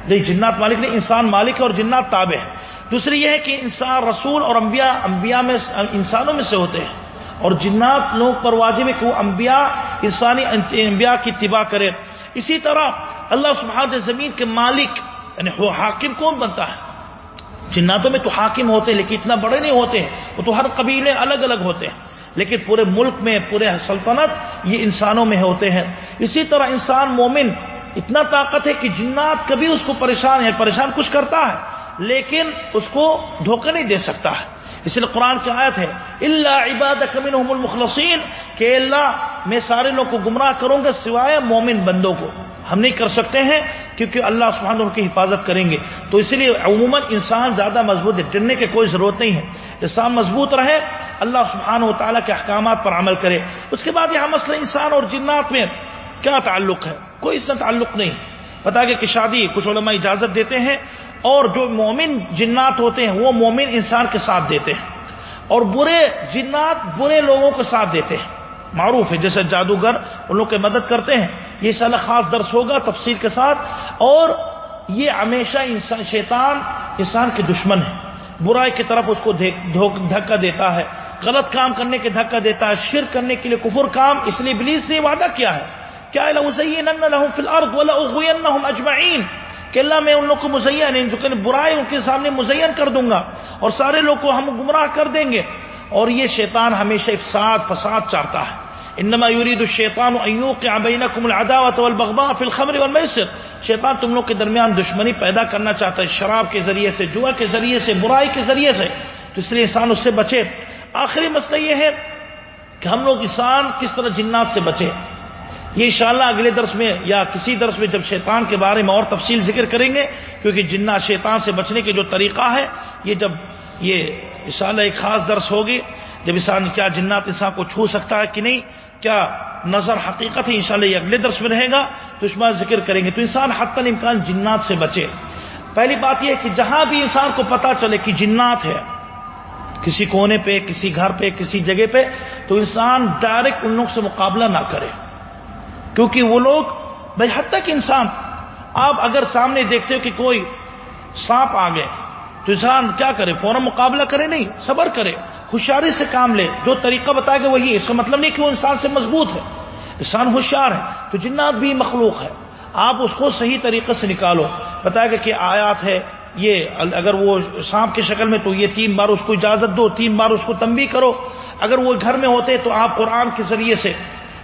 نہیں جنات مالک نہیں، انسان مالک ہے اور جنات تابع ہے دوسری یہ ہے کہ انسان رسول اور انبیاء انبیاء میں انسانوں میں سے ہوتے ہیں۔ اور جنات لوگ پر واجب ہے کہ وہ انبیاء، انسانی انبیاء کی اتباع کرے اسی طرح اللہ سبحانہ زمین کے مالک یعنی حاکم کون بنتا ہے؟ جناتوں میں تو حاکم ہوتے ہیں، لیکن اتنا بڑے نہیں ہوتے ہیں، وہ تو ہر قبیلے الگ الگ ہوتے ہیں۔ لیکن پورے ملک میں، پورے سلطنت یہ انسانوں میں ہوتے ہیں۔ اسی طرح انسان مومن اتنا طاقت ہے کہ جنات کبھی اس کو پریشان ہے، پریشان کچھ کرتا ہے، لیکن اس کو دھوکہ نہیں دے سکتا ہے۔ اس لیے قرآن کی آیت ہے اللہ عباد کمن المخلصین کہ اللہ، میں سارے لوگ کو گمراہ کروں گا سوائے مومن بندوں کو۔ ہم نہیں کر سکتے ہیں کیونکہ اللہ سبحانہ ان کی حفاظت کریں گے۔ تو اسی لیے عموماً انسان زیادہ مضبوط ہے، ڈرنے کی کوئی ضرورت نہیں ہے۔ انسان مضبوط رہے، اللہ سبحانہ و تعالیٰ کے احکامات پر عمل کرے۔ اس کے بعد یہاں مسئلہ انسان اور جنات میں کیا تعلق ہے؟ کوئی اس تعلق نہیں۔ بتا کہ شادی، کچھ علماء اجازت دیتے ہیں اور جو مومن جنات ہوتے ہیں، وہ مومن انسان کے ساتھ دیتے ہیں۔ اور برے جنات برے لوگوں کو ساتھ دیتے ہیں۔ معروف ہے، جیسے جادوگر، ان لوگ کی مدد کرتے ہیں۔ یہ سال خاص درس ہوگا تفصیل کے ساتھ۔ اور یہ ہمیشہ انسان، شیطان انسان کے دشمن ہے۔ برائی کی طرف اس کو دھکا دیتا ہے۔ غلط کام کرنے کے دھکا دیتا ہے۔ شرک کرنے کے لیے کفر کام اس لیے بلیس نے وعدہ کیا ہے۔ کیا اجمعین۔ کہ اللہ میں ان لوگ کو مزین برائے ان کے سامنے مزین کر دوں گا۔ اور سارے لوگ کو ہم گمراہ کر دیں گے۔ اور یہ شیطان ہمیشہ افساد، فساد چاہتا ہے۔ انما يريد الشيطان ان يوقع بينكم العداوه والبغضاء في الخمر والميسر. شیطان تم لوگ کے درمیان دشمنی پیدا کرنا چاہتا ہے، شراب کے ذریعے سے، جوا کے ذریعے سے، برائی کے ذریعے سے۔ تو اس لیے انسان اس سے بچے۔ آخری مسئلہ یہ ہے کہ ہم لوگ انسان کس طرح جنات سے بچے۔ یہ انشاءاللہ اگلے درس میں یا کسی درس میں جب شیطان کے بارے میں اور تفصیل ذکر کریں گے، کیونکہ جنات شیطان سے بچنے کے جو طریقہ ہے، یہ جب یہ انشاءاللہ ایک خاص درس ہوگی۔ جب انسان کیا جنات انسان کو چھو سکتا ہے کہ نہیں، کیا نظر حقیقت ہے؟ انشاءاللہ یہ اگلے درس میں رہے گا تو اس میں ذکر کریں گے۔ تو انسان حت امکان جنات سے بچے۔ پہلی بات یہ کہ جہاں بھی انسان کو پتا چلے کہ جنات ہے، کسی کونے پہ، کسی گھر پہ، کسی جگہ پہ، تو انسان ڈائریکٹ ان لوگ سے مقابلہ نہ کرے۔ کیونکہ وہ لوگ بھائی حد تک انسان، آپ اگر سامنے دیکھتے ہو کہ کوئی سانپ آ گئے تو انسان کیا کرے فوراً مقابلہ کرے نہیں، صبر کرے، ہوشیاری سے کام لے۔ جو طریقہ بتایا گیا وہی اس کا مطلب نہیں کہ وہ انسان سے مضبوط ہے۔ انسان ہوشیار ہے، تو جنات بھی مخلوق ہے۔ آپ اس کو صحیح طریقے سے نکالو۔ بتایا گیا کہ آیات ہے، یہ اگر وہ سانپ کی شکل میں تو یہ تین بار اس کو اجازت دو، تین بار اس کو تنبی کرو۔ اگر وہ گھر میں ہوتے تو آپ قرآن کے ذریعے سے،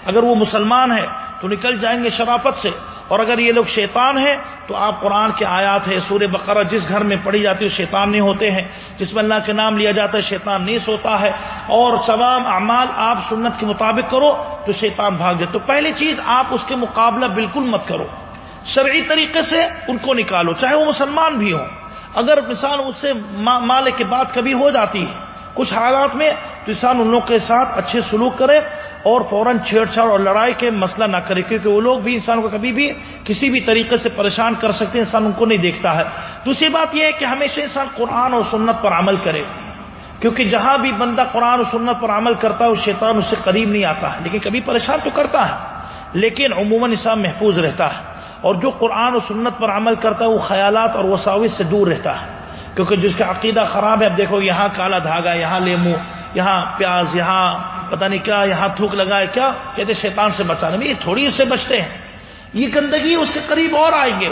اگر وہ مسلمان ہے تو نکل جائیں گے شرافت سے۔ اور اگر یہ لوگ شیطان ہیں تو آپ قرآن کے آیات ہے سورہ بقرہ جس گھر میں پڑھی جاتی ہے شیطان نہیں ہوتے ہیں۔ جس میں اللہ کے نام لیا جاتا ہے، شیطان نہیں سوتا ہے۔ اور تمام اعمال آپ سنت کے مطابق کرو تو شیطان بھاگ جائے۔ تو پہلی چیز، آپ اس کے مقابلہ بالکل مت کرو۔ شرعی طریقے سے ان کو نکالو، چاہے وہ مسلمان بھی ہوں۔ اگر مثال اس سے مال کے بعد کبھی ہو جاتی ہے، کچھ حالات میں تو انسان ان لوگ کے ساتھ اچھے سلوک کرے۔ اور فوراً چھیڑ چھاڑ اور لڑائی کے مسئلہ نہ کرے، کیونکہ وہ لوگ بھی انسان کو کبھی بھی کسی بھی طریقے سے پریشان کر سکتے ہیں، انسان ان کو نہیں دیکھتا ہے۔ دوسری بات یہ ہے کہ ہمیشہ انسان قرآن اور سنت پر عمل کرے، کیونکہ جہاں بھی بندہ قرآن اور سنت پر عمل کرتا ہے، وہ شیطان اس سے قریب نہیں آتا ہے، لیکن کبھی پریشان تو کرتا ہے، لیکن عموماً انسان محفوظ رہتا ہے۔ اور جو قرآن و سنت پر عمل کرتا ہے، وہ خیالات اور وساوس سے دور رہتا ہے، کیونکہ جس کا عقیدہ خراب ہے، اب دیکھو یہاں کالا دھاگا، یہاں لیمو، یہاں پیاز، یہاں پتہ نہیں کیا، یہاں تھوک لگائے کیا؟ کہتے شیطان سے بچانے میں یہ تھوڑی اس سے بچتے ہیں۔ یہ گندگی اس کے قریب اور آئیں گے۔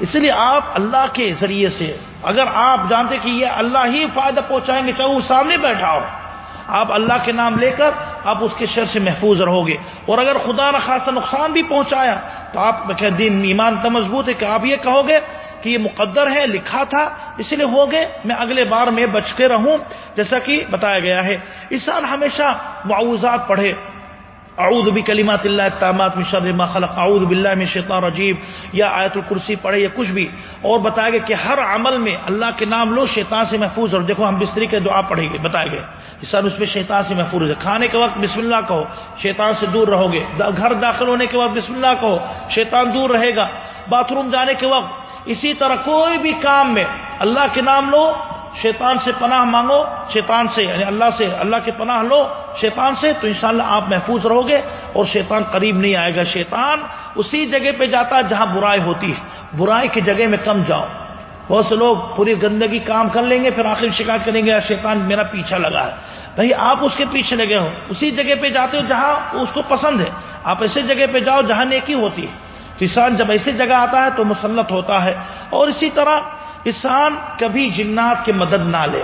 اس لیے آپ اللہ کے ذریعے سے، اگر آپ جانتے کہ یہ اللہ ہی فائدہ پہنچائیں گے، چاہے وہ سامنے بیٹھا ہو، آپ اللہ کے نام لے کر آپ اس کے شر سے محفوظ رہو گے اور اگر خدا نہ خاصا نقصان بھی پہنچایا، تو آپ دین، ایمان اتنا مضبوط ہے کہ آپ یہ کہو گے کہ یہ مقدر ہے، لکھا تھا، اس لیے ہو گئے، میں اگلے بار میں بچ کے رہوں۔ جیسا کہ بتایا گیا ہے۔ انسان ہمیشہ معاوضات پڑھے۔ اعوذ بکلمات اللہ التامات من شر ما خلق۔ اعوذ باللہ من شیطان رجیم یا آیت الکرسی پڑھے یا کچھ بھی۔ اور بتایا گیا کہ ہر عمل میں اللہ کے نام لو، شیطان سے محفوظ اور دیکھو، ہم بستری کے دعا پڑھیں گے، بتایا گیا۔ انسان اس میں شیطان سے محفوظ ہے۔ کھانے کے وقت بسم اللہ کہو، شیطان سے دور رہو گے۔ گھر داخل ہونے کے وقت بسم اللہ کہو، شیطان دور رہے گا۔ باتھ روم جانے کے وقت، اسی طرح کوئی بھی کام میں اللہ کے نام لو، شیطان سے پناہ مانگو، شیطان سے یعنی اللہ سے، اللہ کے پناہ لو، شیطان سے، تو انشاءاللہ آپ محفوظ رہو گے اور شیطان قریب نہیں آئے گا۔ شیطان اسی جگہ پہ جاتا ہے جہاں برائی ہوتی ہے۔ برائی کی جگہ میں کم جاؤ۔ بہت سے لوگ پوری گندگی کام کر لیں گے، پھر آخر شکایت کریں گے شیطان میرا پیچھا لگا ہے۔ بھائی، آپ اس کے پیچھے لگے ہو۔ اسی جگہ پہ جاتے ہو جہاں اس کو پسند ہے۔ آپ ایسے جگہ پہ جاؤ جہاں نیکی ہوتی ہے۔ کسان جب ایسی جگہ آتا ہے تو مسلط ہوتا ہے اور اسی طرح انسان کبھی جنات کی مدد نہ لے۔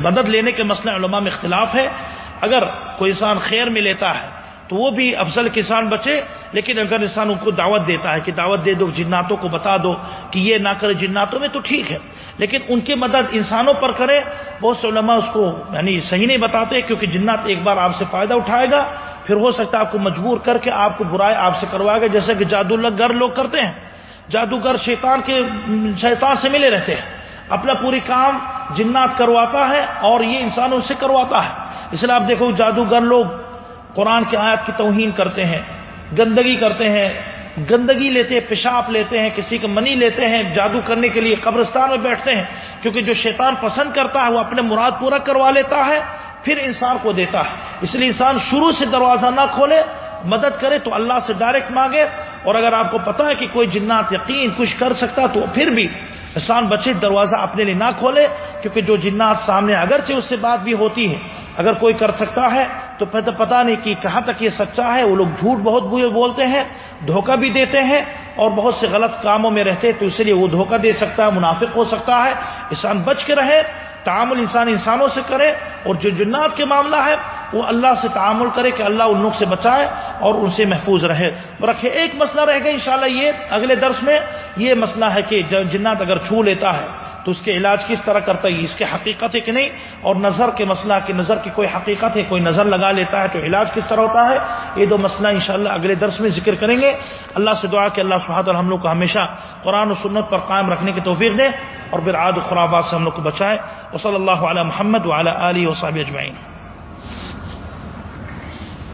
مدد لینے کے مسئلہ علماء میں اختلاف ہے۔ اگر کوئی انسان خیر میں لیتا ہے تو وہ بھی افضل کسان بچے، لیکن اگر انسان ان کو دعوت دیتا ہے کہ دعوت دے دو، جناتوں کو بتا دو کہ یہ نہ کرے جناتوں میں تو ٹھیک ہے۔ لیکن ان کی مدد انسانوں پر کرے، بہت سے علماء اس کو یعنی صحیح نہیں بتاتے کیونکہ جنات ایک بار آپ سے فائدہ اٹھائے گا۔ پھر ہو سکتا ہے آپ کو مجبور کر کے آپ کو برائے آپ سے کروائے گا جیسے کہ جادو گر لوگ کرتے ہیں۔ جادوگر شیطان کے، شیطان سے ملے رہتے ہیں۔ اپنا پوری کام جنات کرواتا ہے اور یہ انسانوں سے کرواتا ہے۔ اس لیے آپ دیکھو جادوگر لوگ قرآن کی آیات کی توہین کرتے ہیں، گندگی کرتے ہیں۔ گندگی لیتے ہیں پیشاب لیتے ہیں، کسی کا منی لیتے ہیں۔ جادو کرنے کے لیے قبرستان میں بیٹھتے ہیں، کیونکہ جو شیطان پسند کرتا ہے وہ اپنے مراد پورا کروا لیتا ہے۔ پھر انسان کو دیتا ہے۔ اس لیے انسان شروع سے دروازہ نہ کھولے، مدد کرے تو اللہ سے ڈائریکٹ مانگے۔ اور اگر آپ کو پتا ہے کہ کوئی جنات یقین کچھ کر سکتا تو پھر بھی انسان بچے دروازہ اپنے لیے نہ کھولے، کیونکہ جو جنات سامنے اگرچہ اس سے بات بھی ہوتی ہے، اگر کوئی کر سکتا ہے تو پتہ نہیں کہ کہاں تک یہ سچا ہے۔ وہ لوگ جھوٹ بہت بولتے ہیں، دھوکہ بھی دیتے ہیں اور بہت سے غلط کاموں میں رہتے ہیں تو اس لیے وہ دھوکہ دے سکتا ہے، منافق ہو سکتا ہے۔ انسان بچ کے رہے تعامل انسان انسانوں سے کرے اور جو جنات کے معاملہ ہے وہ اللہ سے تعامل کرے کہ اللہ ان لوگ سے بچائے اور ان سے محفوظ رہے۔ رکھے، ایک مسئلہ رہے گا انشاءاللہ یہ اگلے درس میں یہ مسئلہ ہے کہ جنات اگر چھو لیتا ہے تو اس کے علاج کس طرح کرتا ہے اس کی حقیقت ہے کہ نہیں؟ اور نظر کے مسئلہ کہ نظر کی کوئی حقیقت ہے، کوئی نظر لگا لیتا ہے تو علاج کس طرح ہوتا ہے؟ یہ دو مسئلہ انشاءاللہ اگلے درس میں ذکر کریں گے۔ اللہ سے دعا کہ اللہ سبحانہ اور ہم لوگ کو ہمیشہ قرآن و سنت پر قائم رکھنے کی توفیق دے اور پھر و خرابات سے ہم لوگ کو بچائے۔ و صلی اللہ علیہ محمد علیہ و صحابہ اجمعین۔